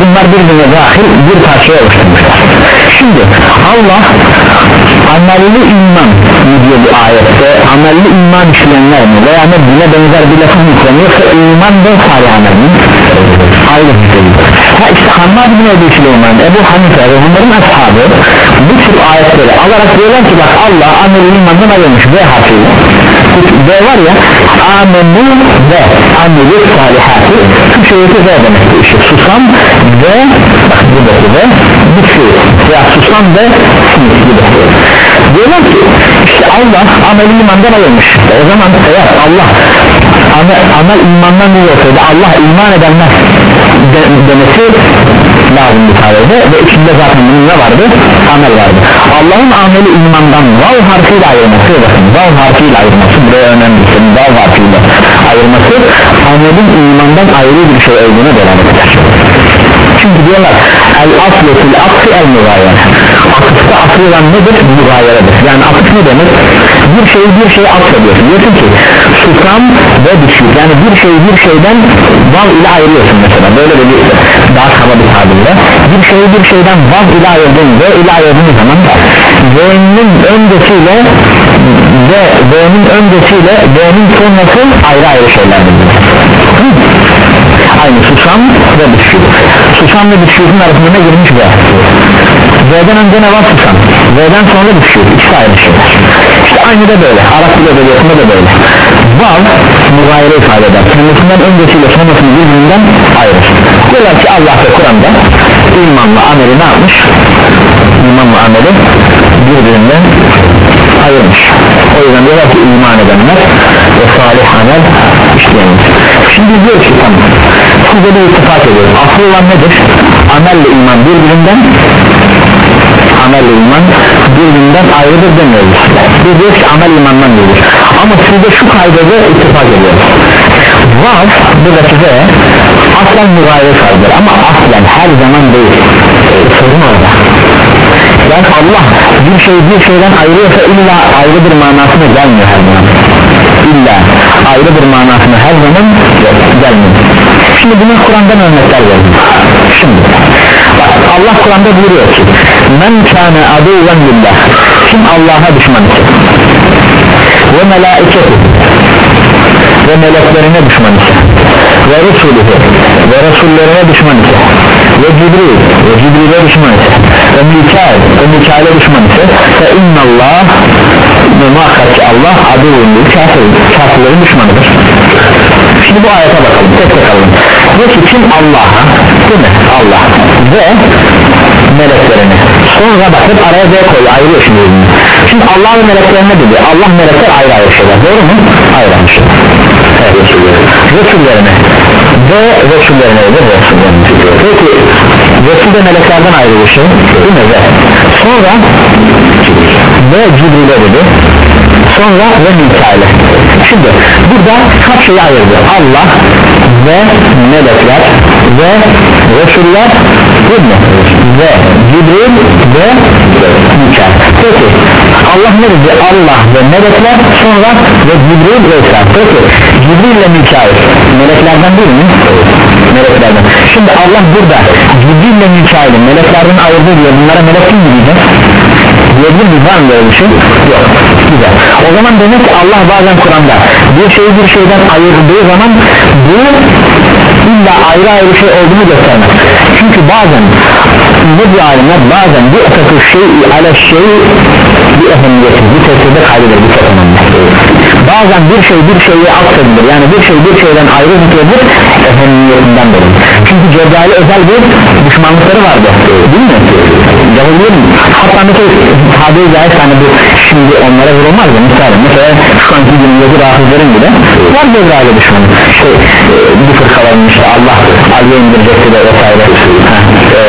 bunlar birbirine dahil bir parçaya oluşturmuşlar. Şimdi Allah amelli iman diyor bu ayette. Amelli iman işleyenler mi? Veya ne buna benzer bir lafı mı kullanıyorsa iman ve salih amel mi? Ayrı bir şey ha işte Hammad bin Ebu Süleyman Ebu Hanife ve onların ashabı bu tür ayetleri alarak diyorlar ki bak Allah amelli imandan ayırmış V harfiyle V var ya amenu ve ameli salihatı şu şeyi V demek işte susam ve bak buradaki ve bir şey ya susam ve sinir gibi. Diyorlar ki işte Allah ameli imandan ayırmış o zaman eğer Allah amel, amel imandan değil olsaydı Allah iman edenler de, demesi lazım bir tarihte ve içinde zaten bunun ne vardı? Amel vardı. Allah'ın ameli imandan vav harfiyle ayırması bakın vav harfiyle ayırması buraya önemli. Senin vav harfiyle ayırması amelin imandan ayrı bir şey olduğuna delalet eder. Çünkü diyorlar el aslı fil aksı el mügayere atıfta asıl olan nedir? mügayeredir yani atıf ne demek? Bir şeyi bir şeye atfediyorsun. Diyorsun ki susam ve düşük yani bir şeyi bir şeyden vav ile ayırıyorsun mesela. Böyle de bir daha kaba bir tabirle. Bir şeyi bir şeyden vav ile ayırdığın ve ile ayırdığın zaman V'nin öncesiyle ve V'nin öncesiyle V'nin sonrası ayrı ayrı şeylerdir aynı susam ve düşük susam ve düşükün arasında girmiş be V'den önce ne var? V'den sonra düşük ikisi ayrı şeyler işte aynı da böyle. Arap dil edebiyatında da böyle. Vav mugayere ifade eder. Kendisinden öncesiyle sonrasını birbirinden ayırır. Diyorlar ki Allah ve Kur'an'da imanla ameli ne yapmış? İmanla ameli birbirinden ayırmış. O yüzden diyorlar ki iman edenler ve salih amel işleyenler. Şimdi diyor ki tamam. Size bir ittifak ediyoruz asıl olan nedir? Amelle iman birbirinden amelle iman birbirinden ayrıdır demiyoruz. Biz diyoruz ki amel imandan gelir. Ama sizde şu kaydede ittifak ediyoruz vav buradaki ve aslen mugayre sayılır ama aslen her zaman değil. Sorun orada. Yani Allah bir şey bir şeyden ayırıyorsa illa ayrı bir manasına gelmiyor her zaman. İlla ayrı bir manasına her zaman gelmiyor. Şimdi buna Kur'an'dan örnekler verdim. Şimdi Allah Kur'an'da buyuruyor ki men kâne aduven lillah kim Allah'a düşman ise ve melaiketi ve meleklerine düşman ise ve Resulühü ve Resullerine düşman ise ve Cibril. Ve Cibril'e düşman ise ve Mikail. Ve Mikail'e düşman ise ve innallah ve muhakkak ki Allah aduvun kafir, kafirlerin düşmanıdır şimdi bu ayete bakalım. Tek tek alalım. Diyor ki kim Allah'a değil mi? Allah ve meleklerini sonra bakıp araya Z koyuyor. Ayırıyor şimdi şimdi Allah ve meleklerine dedi. Allah melekler ayrı ayrı şeyler. Doğru mu? ayrı ayrı şeyler. Evet, Resullerine. Ve Resullerine de Resullerine. Peki Resul de meleklerden ayrı bir şey. Değil mi? Ve. sonra ve Cibril'e dedi sonra ve Mikail'e şimdi burada kaç şeyi ayırdı Allah ve melekler ve Resuller değil mi? ve Cibril ve Mikail peki Allah ne dedi? Allah ve melekler sonra ve Cibril ve İsa peki Cibril ve Mikail meleklerden değil mi? meleklerden şimdi Allah burada Cibril ve Mikail'i meleklerden ayırdı diyor bunlara melek kim diyeceğiz? Diyebilir miyiz? Var mı böyle bir şey? yok. Güzel. O zaman demek ki Allah bazen Kur'an'da bir şeyi bir şeyden ayırdığı zaman bu illa ayrı ayrı şey olduğunu göstermez çünkü bazen ne bir alimler bazen bir öteki şey ala şey bir ehemmiyeti bir tefsirde kaydedilir bu çok önemli bazen bir şey bir şeye atfedilir. Yani bir şey bir şeyden ayrı tutuyordur ehemmiyetinden dolayı. Çünkü Cebrail'e özel bir düşmanlıkları vardı. Değil mi? Yahudilerin. Hatta mesela tabiri caizse hani bu şimdi onlara vurulmaz da mesela mesela şu anki günümüzdeki rahatsızların bile var Cebrail'e düşmanı. E, bu fırkaların işte Allah Ali'ye indirecekti de vesaire e,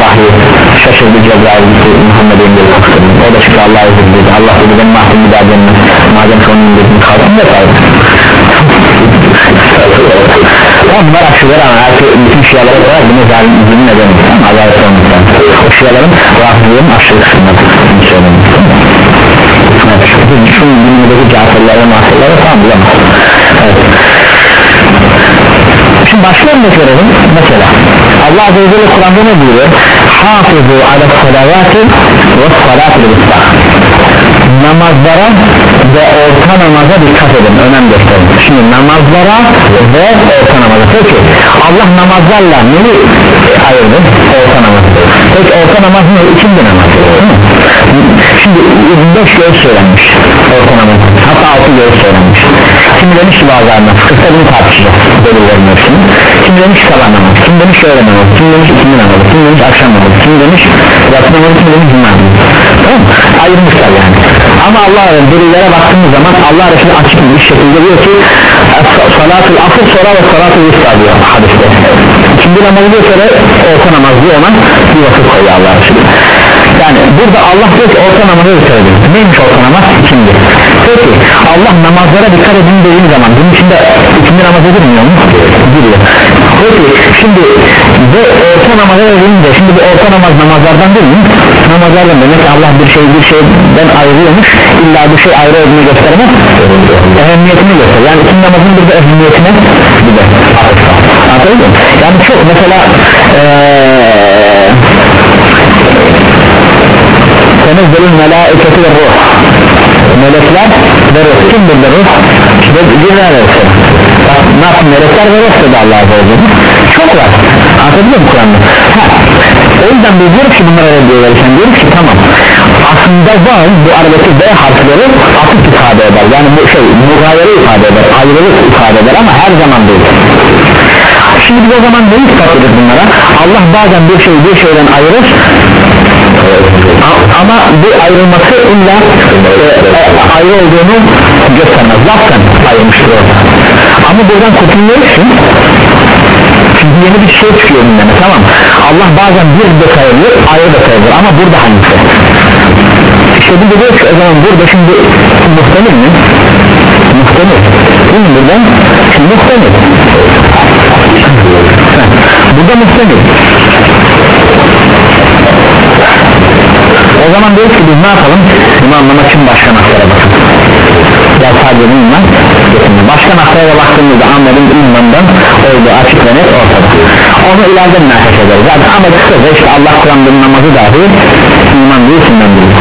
vahyi şaşırdı Cebrail Muhammed'e indirdi o da çünkü Allah'a izledi Allah dedi ben mahrum bir daha cennet madem ki onun indirdiğini kaldım vesaire Tamam. Bunlar aşıları ama her şey bütün şialara kadar bunu zalim izinin nedeni tamam adalet olmaktan o şiaların rahatsızlığın aşırı kısmında evet şu dünyadaki cahillerle mahsulları tam bulamaz evet başka örnek verelim mesela Allah Azze ve Celle Kur'an'da ne diyor hafızu ala salavati ve salati namazlara ve orta namaza dikkat edin. Önem gösterin. Şimdi namazlara ve orta namaza. Peki Allah namazlarla neyi ayırdı? Orta namaz peki orta namaz ne? İkindi namaz. Şimdi beş göz söylenmiş. Orta namaz. Hatta altı göz söylenmiş. Şimdi demiş ki bazı alimler fıkıhta bunu tartışacağız. Delillerin hepsini. Kim demiş sabah namaz kim demiş öğle namaz kim demiş ikindi namaz kim demiş akşam namaz kim demiş yatsı namaz kim demiş cuma namazı tamam ayırmışlar yani. Ama Allah'ın delillere baktığımız zaman Allah Resulü açık bir şekilde diyor ki salatul asır sonra ve salatul usta diyor hadiste. Şimdi namazı diyor sonra orta namaz diyor ona bir vakit koyuyor Allah Resulü. Yani burada Allah diyor ki orta namazı söyledim. Neymiş orta namaz? İkindi peki Allah namazlara dikkat edin dediğim zaman bunun içinde ikindi namazı girmiyor mu? giriyor peki şimdi ve orta namaza dediğimde şimdi bu orta namaz namazlardan değil mi? namazlardan demek ki Allah bir şey bir şeyden ayırıyormuş illa bir şey ayrı olduğunu göstermez ehemmiyetini gösterir yani ikindi namazın burada ehemmiyetine bir de anladın yani çok mesela eee tenezzelül melaiketi ve ruh. Melekler ve ruh. Kim burada ruh? işte Cibril aleyhisselam. Ne melekler ve ruh dedi Allah Azze çok var. Anlatabiliyor muyum Kur'an'da o yüzden biz diyoruz ki bunlara reddiye verirken diyoruz ki tamam. Aslında var bu aradaki B harfleri atıp ifade eder. Yani bu şey mugayere ifade eder ayrılık ifade eder ama her zaman değil. Şimdi biz o zaman neyi ispat bunlara? Allah bazen bir şeyi bir şeyden ayırır ama bu ayrılması illa e, ayrı olduğunu göstermez. Laftan ayrılmıştır orada ama buradan kurtuluyorsun çünkü yeni bir şey çıkıyor bundan. Tamam. Allah bazen bir de sayılır ayrı da sayılır ama burada hangisi? İşte de diyor ki o zaman burada şimdi muhtemel mi? Muhtemel. Değil mi buradan? Şimdi muhtemel. Burada muhtemel o zaman diyoruz ki biz ne yapalım? Bunu anlamak için başka naklara bakalım ya sadece bununla yetinme. başka naklara baktığımızda anladığım imandan olduğu açık ve net ortada. Onu ileride münakaş ederiz. Yani ama kısaca işte Allah Kur'an'ın namazı dahi iman içinden değil.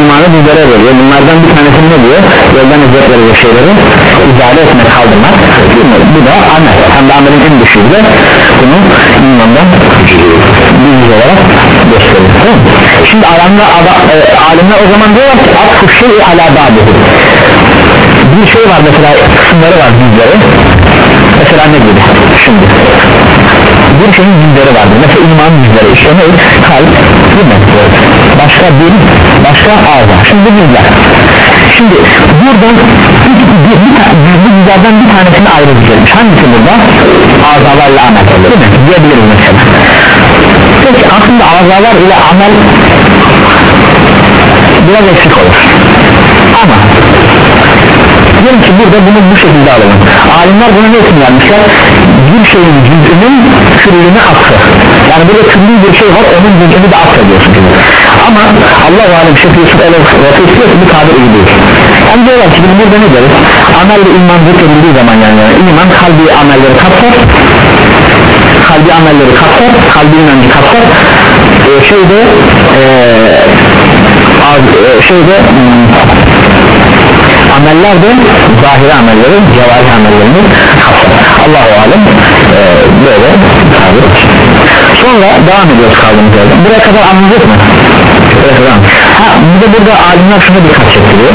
İmanı bizlere veriyor. Bunlardan bir tanesi ne diyor? Yoldan izlet veriyor şeyleri. İzale etmek kaldırmak. Bu da amel hem de amelin en düşüğü bunu imandan bilgi olarak gösteriyor tamam. Şimdi alemde e, alimler o zaman diyorlar ki atfu şeyi ala ba'dihi bir şey var mesela kısımları var yüzleri mesela ne gibi? Şimdi. Bir şeyin yüzleri vardır. Mesela iman yüzleri işte ne? Kalp. Değil mi? Başka dil başka ağza. Şimdi bu yüzler şimdi buradan bir, bir, bir, bir, bu yüzlerden bir tanesini ayrı düzelmiş hangisi burada? Ağzalarla amel değil mi? Diyebiliriz mesela. Peki aslında ağzalar ile amel biraz eksik olur. Ama diyelim ki burada bunu bu şekilde alalım. Alimler buna ne için vermişler bir şeyin cüzünün küllüğüne atfı yani burada küllü bir şey var onun cüzünü de atfediyorsun ama Allah alem Şeyh Yusuf el diyor ki bu tabir iyi değil. Yani diyorlar ki burada ne deriz? Amelle iman zikredildiği zaman yani, yani iman kalbi amelleri kapsar kalbi amelleri kapsar kalbi inancı kapsar. Ee, şeyde ee, şeyde hmm, ameller de zahiri amelleri cevahir amellerini kapsar. Allahu alem e, böyle tabir sonra devam ediyoruz kaldığımız yerden. Buraya kadar anlayacak mı? Kadar. ha bir de burada alimler şuna dikkat çektiriyor.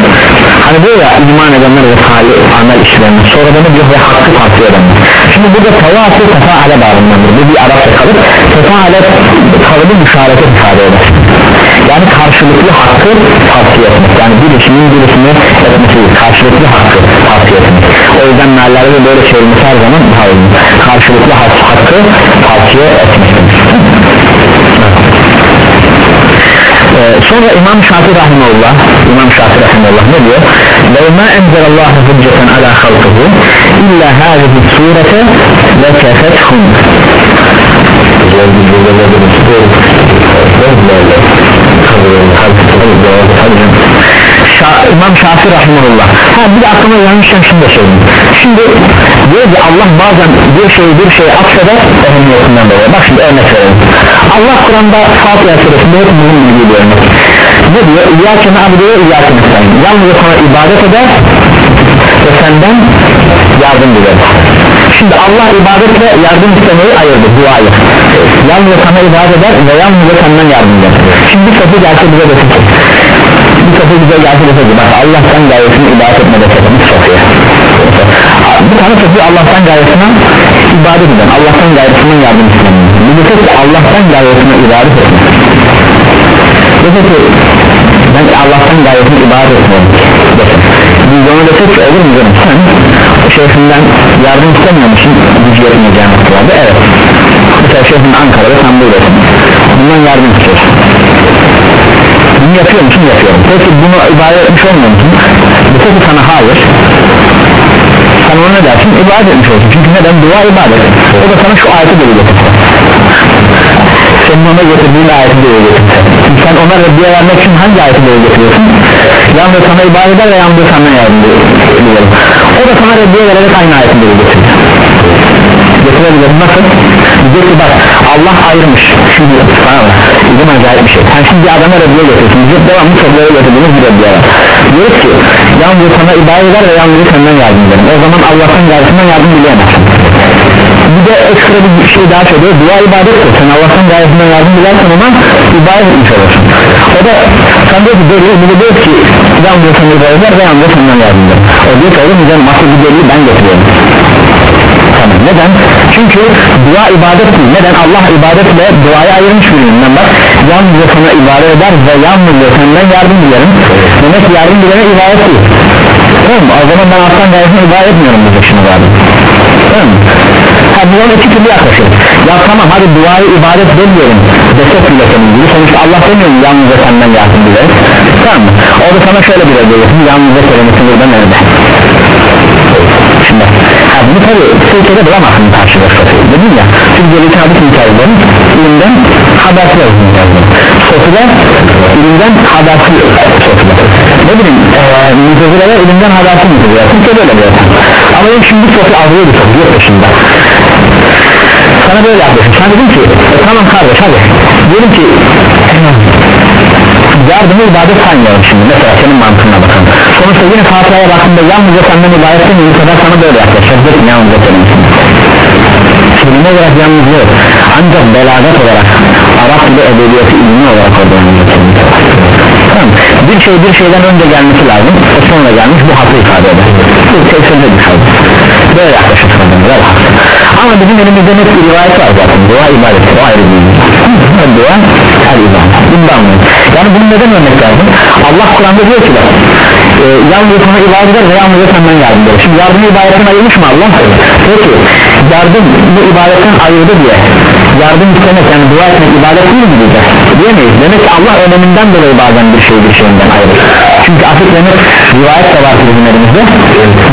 Hani ya iman edenler ve salih amel işleyenler sonra da ne diyor? Ve hakkı tavsiye edenler. Şimdi burada tevafı tefaale bağımlandır bu bir Arapça kalıp tefaale kalıbı müşareket ifade eder. Yani karşılıklı hakkı tavsiye etmek. Yani birisinin birisini etmesi karşılıklı hakkı tavsiye etmek. O yüzden meallerde böyle çevirmesi her zaman daha uygun. Karşılıklı hakkı tavsiye etmek sonra İmam Şafii Rahimullah İmam Şafii Rahimullah ne diyor لو ما أنزل الله حجة على خلقه إلا هذه السورة لكفتهم Şa İmam Şafii Rahimullah ha bir de aklıma gelmişken şunu da söyleyeyim. Şimdi diyor ki Allah bazen bir şeyi bir şeye atfeder ehemmiyetinden dolayı. Bak şimdi örnek verelim. Allah Kur'an'da Fatiha suresinde hep bunun bir örnek ne diyor? İyyâke na'budu ve İyyâke yalnız sana ibadet eder ve senden yardım diler. Şimdi Allah ibadetle yardım istemeyi ayırdı duayı yalnız sana ibadet eder ve yalnız senden yardım diler. Şimdi kapı gelse bize desin ki bir kapı bize gelse desin ki bak Allah'tan gayesini ibadet etme bir kapıya bir tane kapı Allah'tan gayesine ibadet eden Allah'tan gayesinden yardım isteyen bir de ki Allah'tan gayesine ibadet etme. Dedi ki ben Allah'tan gayesini ibadet etmiyorum biz ona desek ki olur mu canım? Sen şeyhinden yardım istemiyor musun? Gücü yetmeyeceğin noktalarda evet. Mesela şeyhin Ankara'da sen buradasın. Bundan yardım istiyorsun bunu yapıyor musun? Yapıyorum. Peki bunu ibadet etmiş olmuyor musun? Desek ki sana hayır. Sen ona ne dersin? İbadet etmiş olsun. Çünkü neden? Dua ibadet. O da sana şu ayeti geri getirse senin ona getirdiğin ayeti geri getirse sen ona reddiye vermek için hangi ayeti geri getiriyorsun yalnız sana ibadet eder ve yalnız sana yardım ediyor. O da sana reddiye vererek aynı ayeti getiriyor getirebilir. Nasıl? Diyecek ki bak Allah ayırmış şimdi sana bak bizim acayip bir şey. Sen şimdi bir adama reddiye getiriyorsun diyecek devamlı soruları getirdiğiniz bir reddiye var. Diyoruz ki yalnız sana ibadet eder ve yalnız senden yardım eder o zaman Allah'tan gayesinden yardım dileyemezsin. Bir de ekstra bir şey daha söylüyor. Dua ibadettir sen Allah'tan gayesinden yardım dilersen ona ibadet etmiş olursun. O da sen diyor ki deliği bir de diyor ki yalnız sana ibadet eder ve yalnız senden yardım eder o diyor ki oğlum canım asıl bir deliği ben getiriyorum neden? çünkü dua ibadet değil. Neden? Allah ibadetle duayı ayırmış birinden bak yalnız sana ibadet eder ve yalnız senden yardım dilerim. Demek yardım dileme ibadet değil. Tamam o zaman ben Allah'tan gayesine ibadet etmiyorum diyecek şimdi abi tamam ha bu iki türlü yaklaşır ya tamam hadi duayı ibadet demiyorum. Desek bile senin gibi. Sonuçta Allah demiyor mu yalnız senden yardım dilerim? Tamam o da sana şöyle bir ediyorsun yalnız kelimesi burada nerede? şimdi bunu tabi Türkiye'de bulamazsın karşılaşması dedim ya Türkiye'li sabit mükemmel ilimden habersiz mükemmel sosyal ilimden habersiz sosyal ne bileyim ee, mütezileler ilimden habersiz mütezileler Türkiye'de öyle bir ama benim şimdi sosyal algıya bir sosyal yurt dışında sana böyle yaklaşım sen dedin ki e, tamam kardeş hadi. Diyelim ki yardımı ibadet saymayalım şimdi. Mesela senin mantığına bakın sonuçta yine Fatiha'ya baktığında yalnızca senden ibadet değil bu sefer sana böyle yaklaşacak dedim yalnızca senin için kelime olarak yalnız yok. Ancak belagat olarak Arap ile edebiyatı ilmi olarak orada tamam. bir şey bir şeyden önce gelmesi lazım o sonra gelmiş bu haklı ifade eder. Bu tesirde bir şey. Böyle yaklaşık sanırım ama bizim elimizde net bir rivayet var zaten. Dua ibadettir o ayrı bir dua her ibadet. Bundan mı? yani bunu neden örnek verdim? Allah Kur'an'da diyor ki e, yalnız sana ibadet eder ve yalnız senden yardım eder. Şimdi yardımı ibadetten ayırmış mı Allah? peki yardım bu ibadetten ayırdı diye yardım istemek yani dua etmek ibadet değil mi diyeceğiz? Diyemeyiz. Demek ki Allah öneminden dolayı bazen bir şey bir şeyinden ayırır çünkü asıl demek rivayet de var bizim elimizde.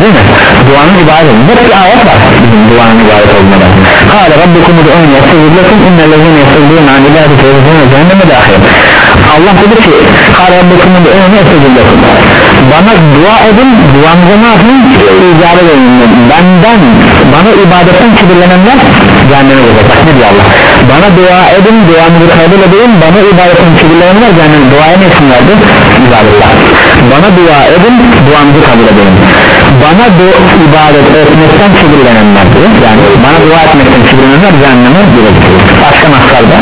Değil mi? Duanın ibadet bir ayet var. Bizim duanın ibadet olmadan Kale Rabbukum ud'un yastezir lekum innellezine yastezirun an ibadeti feyzine cehenneme dahil Allah dedi ki ud'un yastezir lekum bana dua edin duanıza ne yapın icabet edin. Benden bana ibadetten kibirlenenler cehenneme girecek. Bak ne diyor Allah. Bana dua edin duanızı kabul edin bana ibadetten kibirlenenler cehenneme duaya ne için verdi ibadetler. Bana dua edin duanızı kabul edin bana du ibadet etmekten kibirlenenler yani bana dua etmekten kibirlenenler cehenneme girecek. Başka maslarda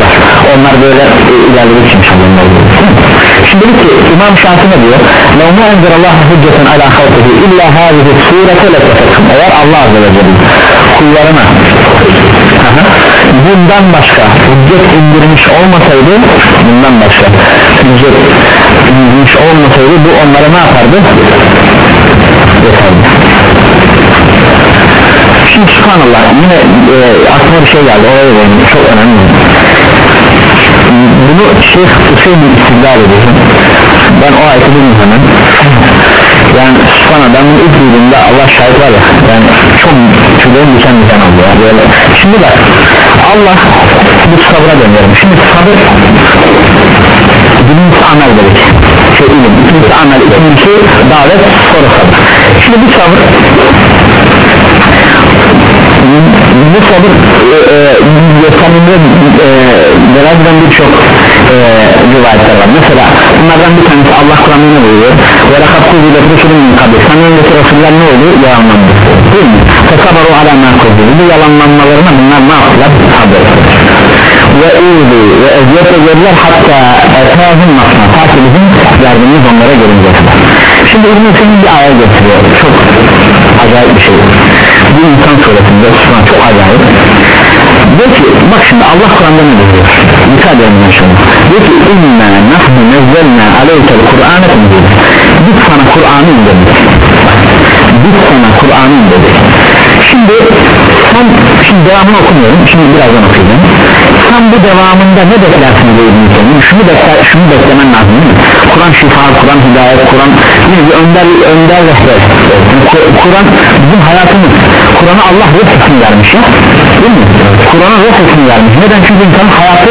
var onlar böyle e, ilerledik inşallah şimdi dedik ki İmam Şafii ne diyor لو ما أنزل الله حجة على خلقه إلا هذه السورة لتفتهم eğer Allah Azze ve Celle kullarına aha, bundan başka hüccet indirmiş olmasaydı bundan başka hüccet indirmiş olmasaydı bu onlara ne yapardı yeterdi şimdi subhanallah yine e, aklıma bir şey geldi oraya değindim çok önemli bunu Şeyh Hüseyin istidlal ediyor. Ben o ayeti bilmiyorum hemen. Yani subhanallah ben bunu ilk duyduğumda Allah şahit var ya yani çok tüylerim diken diken oldu ya. Böyle şimdi bak Allah bu sabra dönüyorum şimdi sabır birincisi amel dedik. Şey ilim. İkincisi amel ikincisi davet sonra sabır şimdi bu sabır bu sabır e, e, göstermemde e, beraber birçok rivayetler var. Mesela bunlardan bir tanesi Allah Kur'an'da ne buyuruyor? Ve rakat kuzuyla Resulün min kabli senden önceki Resuller ne oluyor yalanlandı. Değil mi? Fesabaru ala ma kuzuyu bu yalanlanmalarına bunlar ne yaptılar? Haber ve uyudu ve eziyetle gördüler hatta etahın masna. Ta ki bizim yardımımız onlara gelince. Şimdi İbn-i bir ayet getiriyor. Çok acayip bir şey bir insan suretinde Osman çok acayip. Diyor ki bak şimdi Allah Kur'an'da ne diyor? Dikkat edin şunu. Diyor ki inna nahnu nezzelna aleykel Kur'an'ı indirdik biz sana Kur'an'ı indirdik. Biz sana Kur'an'ı indirdik. Şimdi sen şimdi devamını okumuyorum. Şimdi birazdan okuyacağım. Sen bu devamında ne beklersin diye Hüseyin şunu, bekler, şunu beklemen lazım değil mi Kur'an şifa, Kur'an hidayet, Kur'an bir önder, önder rehber. Kur'an bizim hayatımız. Kur'an'a Allah ruh hükmü vermiş ya. Değil mi? Kur'an'a ruh hükmü vermiş. Neden? Çünkü insanın hayatı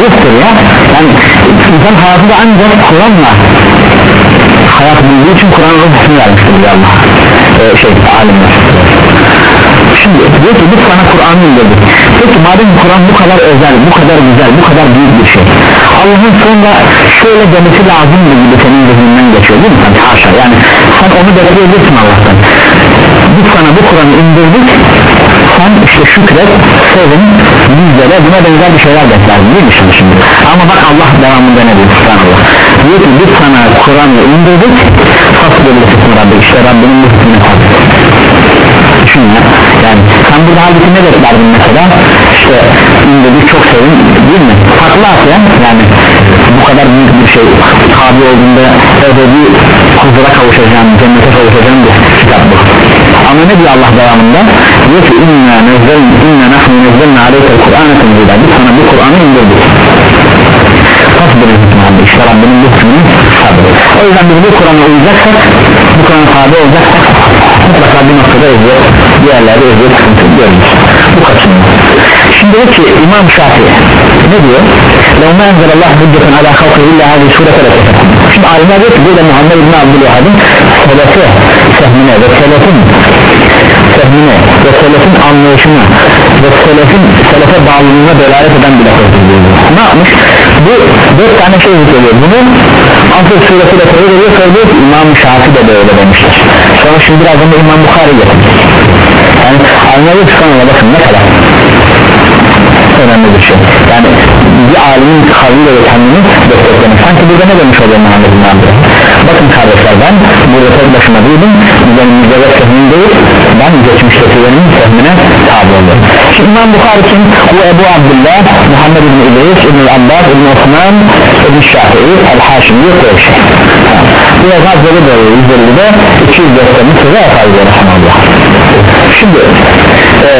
ruhtur ya. Yani insan hayatında ancak Kur'an'la hayat bulduğu için Kur'an'a ruh hükmü vermiştir diyor Allah. Ee, şey alimler. Şimdi diyor ki biz sana Kur'an'ı indirdik Peki madem Kur'an bu kadar özel, bu kadar güzel, bu kadar büyük bir şey Allah'ın sonra şöyle demesi lazım mı? gibi senin zihninden geçiyor değil mi? Sen haşa yani sen onu bekleyebilirsin Allah'tan. Biz sana bu Kur'an'ı indirdik Sen işte şükret, sevin, bizlere buna benzer bir şeyler beklersin değil mi şimdi şimdi? Ama bak Allah devamında ne diyor? Subhanallah. Diyor ki biz sana Kur'an'ı indirdik Fasıl edilirsin Rabbi işte Rabbinin bu hükmüne düşün ya yani sen burada halbuki ne beklerdin mesela? İşte indirdik çok sevin değil mi? At ya yani bu kadar büyük bir şey tabi olduğunda ebedi huzura kavuşacağım cennete kavuşacağım bir kitap bu. Ama ne diyor Allah devamında? Diyor ki inna nezzel inna nahnu nezzelna aleykel Kur'an'ı tenzila biz sana bu Kur'an'ı indirdik. Tasbir hükmü işte Rabbinin bu hükmünü sabır o yüzden biz bu Kur'an'a uyacaksak bu Kur'an'a tabi olacaksak mutlaka bir noktada eziyet bir yerlerde eziyet sıkıntı görürüz bu kaçınma şimdi diyor ki İmam Şafii ne diyor لو ما أنزل الله حجة على خلقه إلا هذه سورة لتفكم şimdi alimler diyor ki burada Muhammed İbni Abdülvahhab'ın selefi sehmine ve selefin fehmine ve selefin anlayışına ve selefin selefe bağlılığına delalet eden bir lafızdır ne yapmış? Bu dört tane şey zikrediyor bunu Asır suresiyle tevhid ediyor. Diyor ki İmam Şafi de böyle demiştir. Sonra şimdi birazdan da İmam Bukhari getirdik yani anlayış sonra bakın ne kadar önemli bir şey. Yani bir alimin kavliyle ve kendini desteklemek sanki burada ne demiş oluyor Muhammed bin Abdülhamid bakın kardeşler ben burada tek başıma değilim. Mücadele fehmim değil ben geçmiştekilerin fehmine tabi oluyorum şimdi İmam Bukhari kim? bu Ebu Abdullah Muhammed bin İdris İbn Abbas İbn Osman İbn Şafii El-Haşimi Kureyşi bu da Gazze'de böyle 150'de 204'te Mısır'da efendim Rahmanullah. Şimdi e,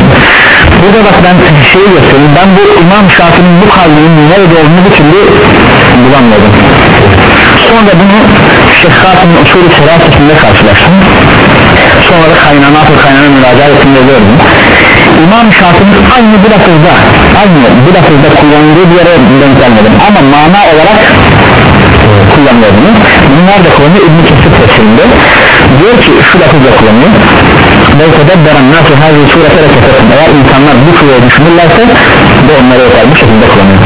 burada bak ben şeyi göstereyim. Ben bu İmam Şafii'nin bu kavlinin nerede olduğunu bir türlü bulamadım sonra bunu Şeyh Kasım'ın usulü serasesinde karşılaştım sonra da kaynanat ve kaynana müracaat ettiğinde gördüm. İmam Şafii'nin aynı bir lafızda aynı bir lafızda kullanıldığı bir yere denk gelmedim. Ama mana olarak kullanıyor bunlar da kullanıyor İbn-i Kesir tefsirinde diyor ki şu lafızla kullanıyor ve tedebberen nasu hazi surete rekefetin eğer insanlar bu sureye düşünürlerse bu onlara yeter. Bu şekilde kullanıyor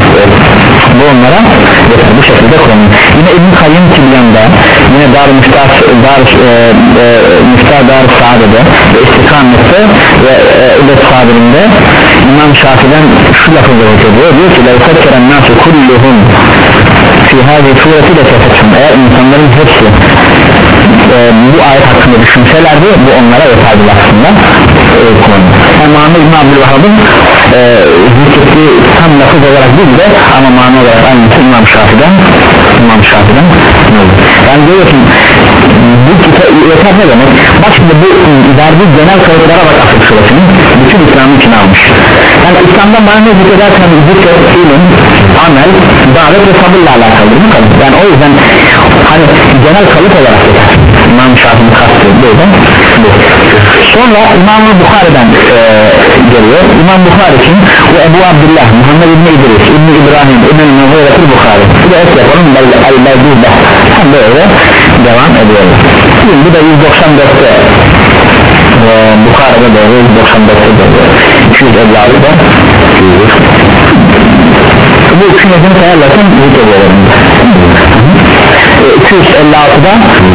bu onlara yeter bu şekilde kullanıyor yine İbn-i Kayyum Tibyan'da yine Dar Müftah Dar e, e, Müftah Dar Saade'de ve İstikamette ve İbet Sabir'inde İmam Şafi'den şu lafızla geçiyor diyor ki لَوْ فَكَّرَ النَّاسُ كُلُّهُمْ fi hadi sureti de tefekküm eğer insanların hepsi e, bu ayet hakkında düşünselerdi bu onlara yeterli aslında e, konu yani Muhammed İbn Abdülvahhab'ın e, zikrettiği tam lafız olarak değil de ama mana olarak aynısı İmam Şafi'den İmam Şafi'den yani diyorsun bu kitap yeter ne demek? Bak şimdi bu verdiği genel kayıtlara bak asıl suresinin bütün İslam'ın içine almış. Yani İslam'dan bana ne zikrederken zikret, ilim, amel, davet ve sabırla alakalı bu kadar. Yani o yüzden hani genel kalıp olarak yeter İmam Şafii'nin kastı böyle sonra İmam Bukhari'den e, geliyor. İmam Bukhari kim? bu Ebu Abdullah Muhammed İbni İdris İbni İbrahim İbni Mughireti Bukhari. Bu da es yapalım El-Beldü'de böyle devam ediyor. Şimdi bu da 194'te e, Bukhara'da da 194'te de 256'da bu üçünü sayarlarsan büyük oluyorlar 256'da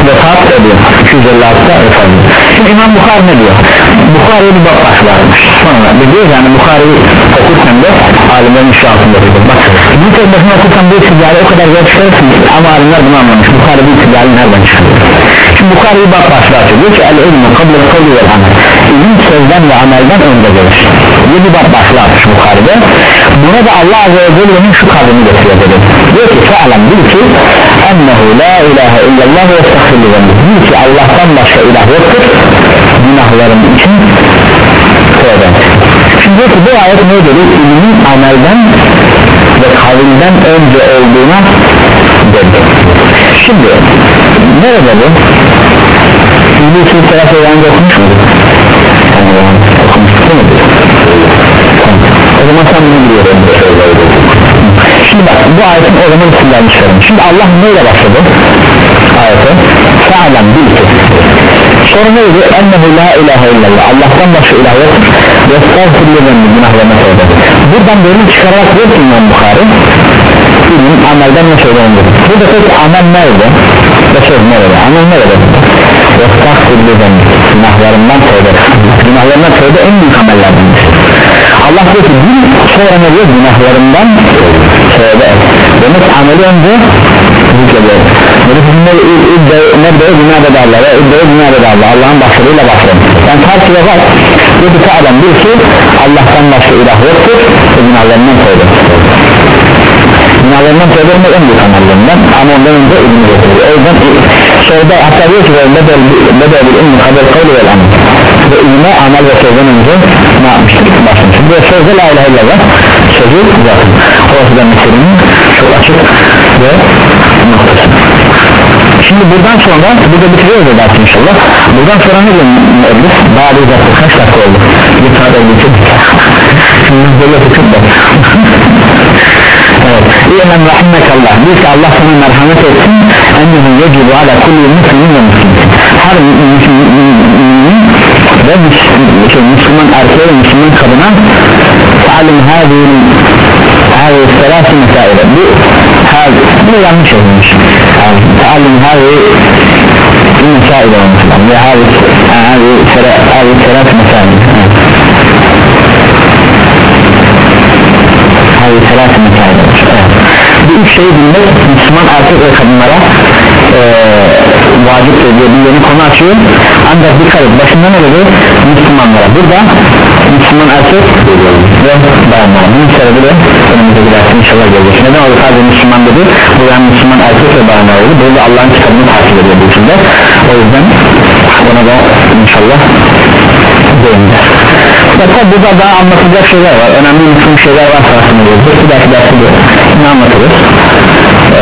vefat ediyor. 256'da vefat ediyor. Şimdi İmam Bukhari ne diyor? Bukhari'ye bir bak başlarmış sonra diyor yani Bukhari'yi okurken de alimlerin işi altında diyor. Bak bir tek başına okursan bu istidlali o kadar zor çıkarırsın ama alimler bunu anlamış. Bukhari bu istidlali nereden çıkıyor? Şimdi Bukhari'yi bak başlar diyor ki el ilmi kabul kavli vel amel. İlim sözden ve amelden önde gelir. Diye bir bak başlarmış Bukhari'de. Buna da Allah Azze ve Celle'nin şu kavrini getiriyor. Dedi diyor ki fe'alem bil ki ennehu la ilahe illallah ve estağfirli bil ki Allah'tan başka ilah yoktur. Günahlarım için tövbe. Şimdi ki bu ayet ne dedi ilimin amelden ve kavimden önce olduğuna dedi şimdi nerede bu? İbn-i Sülselat Eyvan'da okumuş muyduk? Tamam okumuş. Değil mi? O zaman sen bunu biliyorum Şimdi bak bu ayetin o zaman isimlerini çıkarım Şimdi Allah neyle başladı? Ayete Fe'alem bil ki Sonra neydi? Ennehu la ilahe illallah Allah'tan başka ilah yok Ve estağfirullah günahlarına tövbe Buradan bölüm çıkararak diyor ki İmam Bukhari İlim amelden ne söylenir Burada peki amel nerede? Ve söz nerede? Amel nerede? Ve estağfirullah günahlarından tövbe Günahlarından tövbe en büyük amellerden Allah diyor ki bil sonra ne diyor günahlarından tövbe et demek ameli önce zikrediyor Böyle cümle nebde günah bedarlar ve iddeyi günah bedarlar Allah'ın başarıyla başlayın yani karşıya bak diyor ki adam diyor ki Allah'tan başka ilah yoktur. Ve günahlarından tövbe günahlarından tövbe etmek en büyük amellerinden ama ondan önce ilmi getiriyor o yüzden soruda hatta diyor ki bedel bil ilmi kader kavli vel amel ve ilme amel ve sözden önce ne yapmıştık? Başlamıştık. Ve sözde la ilahe illallah sözü zaten. Orası da meselinin çok açık ve noktası şimdi buradan sonra burada bitiriyoruz dersi inşallah. Buradan sonra ne diyor müellif bazı dakika kaç dakika oldu? Bir saat oldu. Şimdi böyle tutup da Evet. İyemem rahimekallah. Diyor ki Allah sana merhamet etsin. Ennehu yecibu ala kulli muslimin ve muslimin. Her mümin ve şey, Müslüman erkeğe ve Müslüman kadına alim hadin hadi selası mesaile bu hadi bu yanlış olmuş alim hadi mesaile olmuş ve hadi selası mesaile hadi selası mesaile bu üç şeyi bilmek Müslüman erkek ve kadınlara ee, vacip diye bir yeni konu açıyor ancak dikkat et başında ne dedi? Müslümanlara. Burada Müslüman erkek ve bayanlar bunun sebebi de önümüzdeki dersin inşallah gelecek. Neden orada sadece Müslüman dedi? Bu yani Müslüman erkek ve bayanlar oldu. Burada Allah'ın kitabını takip ediyor bu içinde o yüzden buna da inşallah değineceğiz ve tabi burada daha anlatılacak şeyler var. Önemli mutlum şeyler var aslında bir dahaki dersi de ne anlatılır? Ee,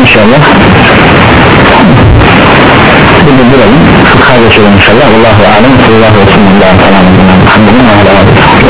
inşallah. Burada duralım. Fıkha geçelim inşallah. Allahu alem sallallahu aleyhi ve sellem. Ve aleyhi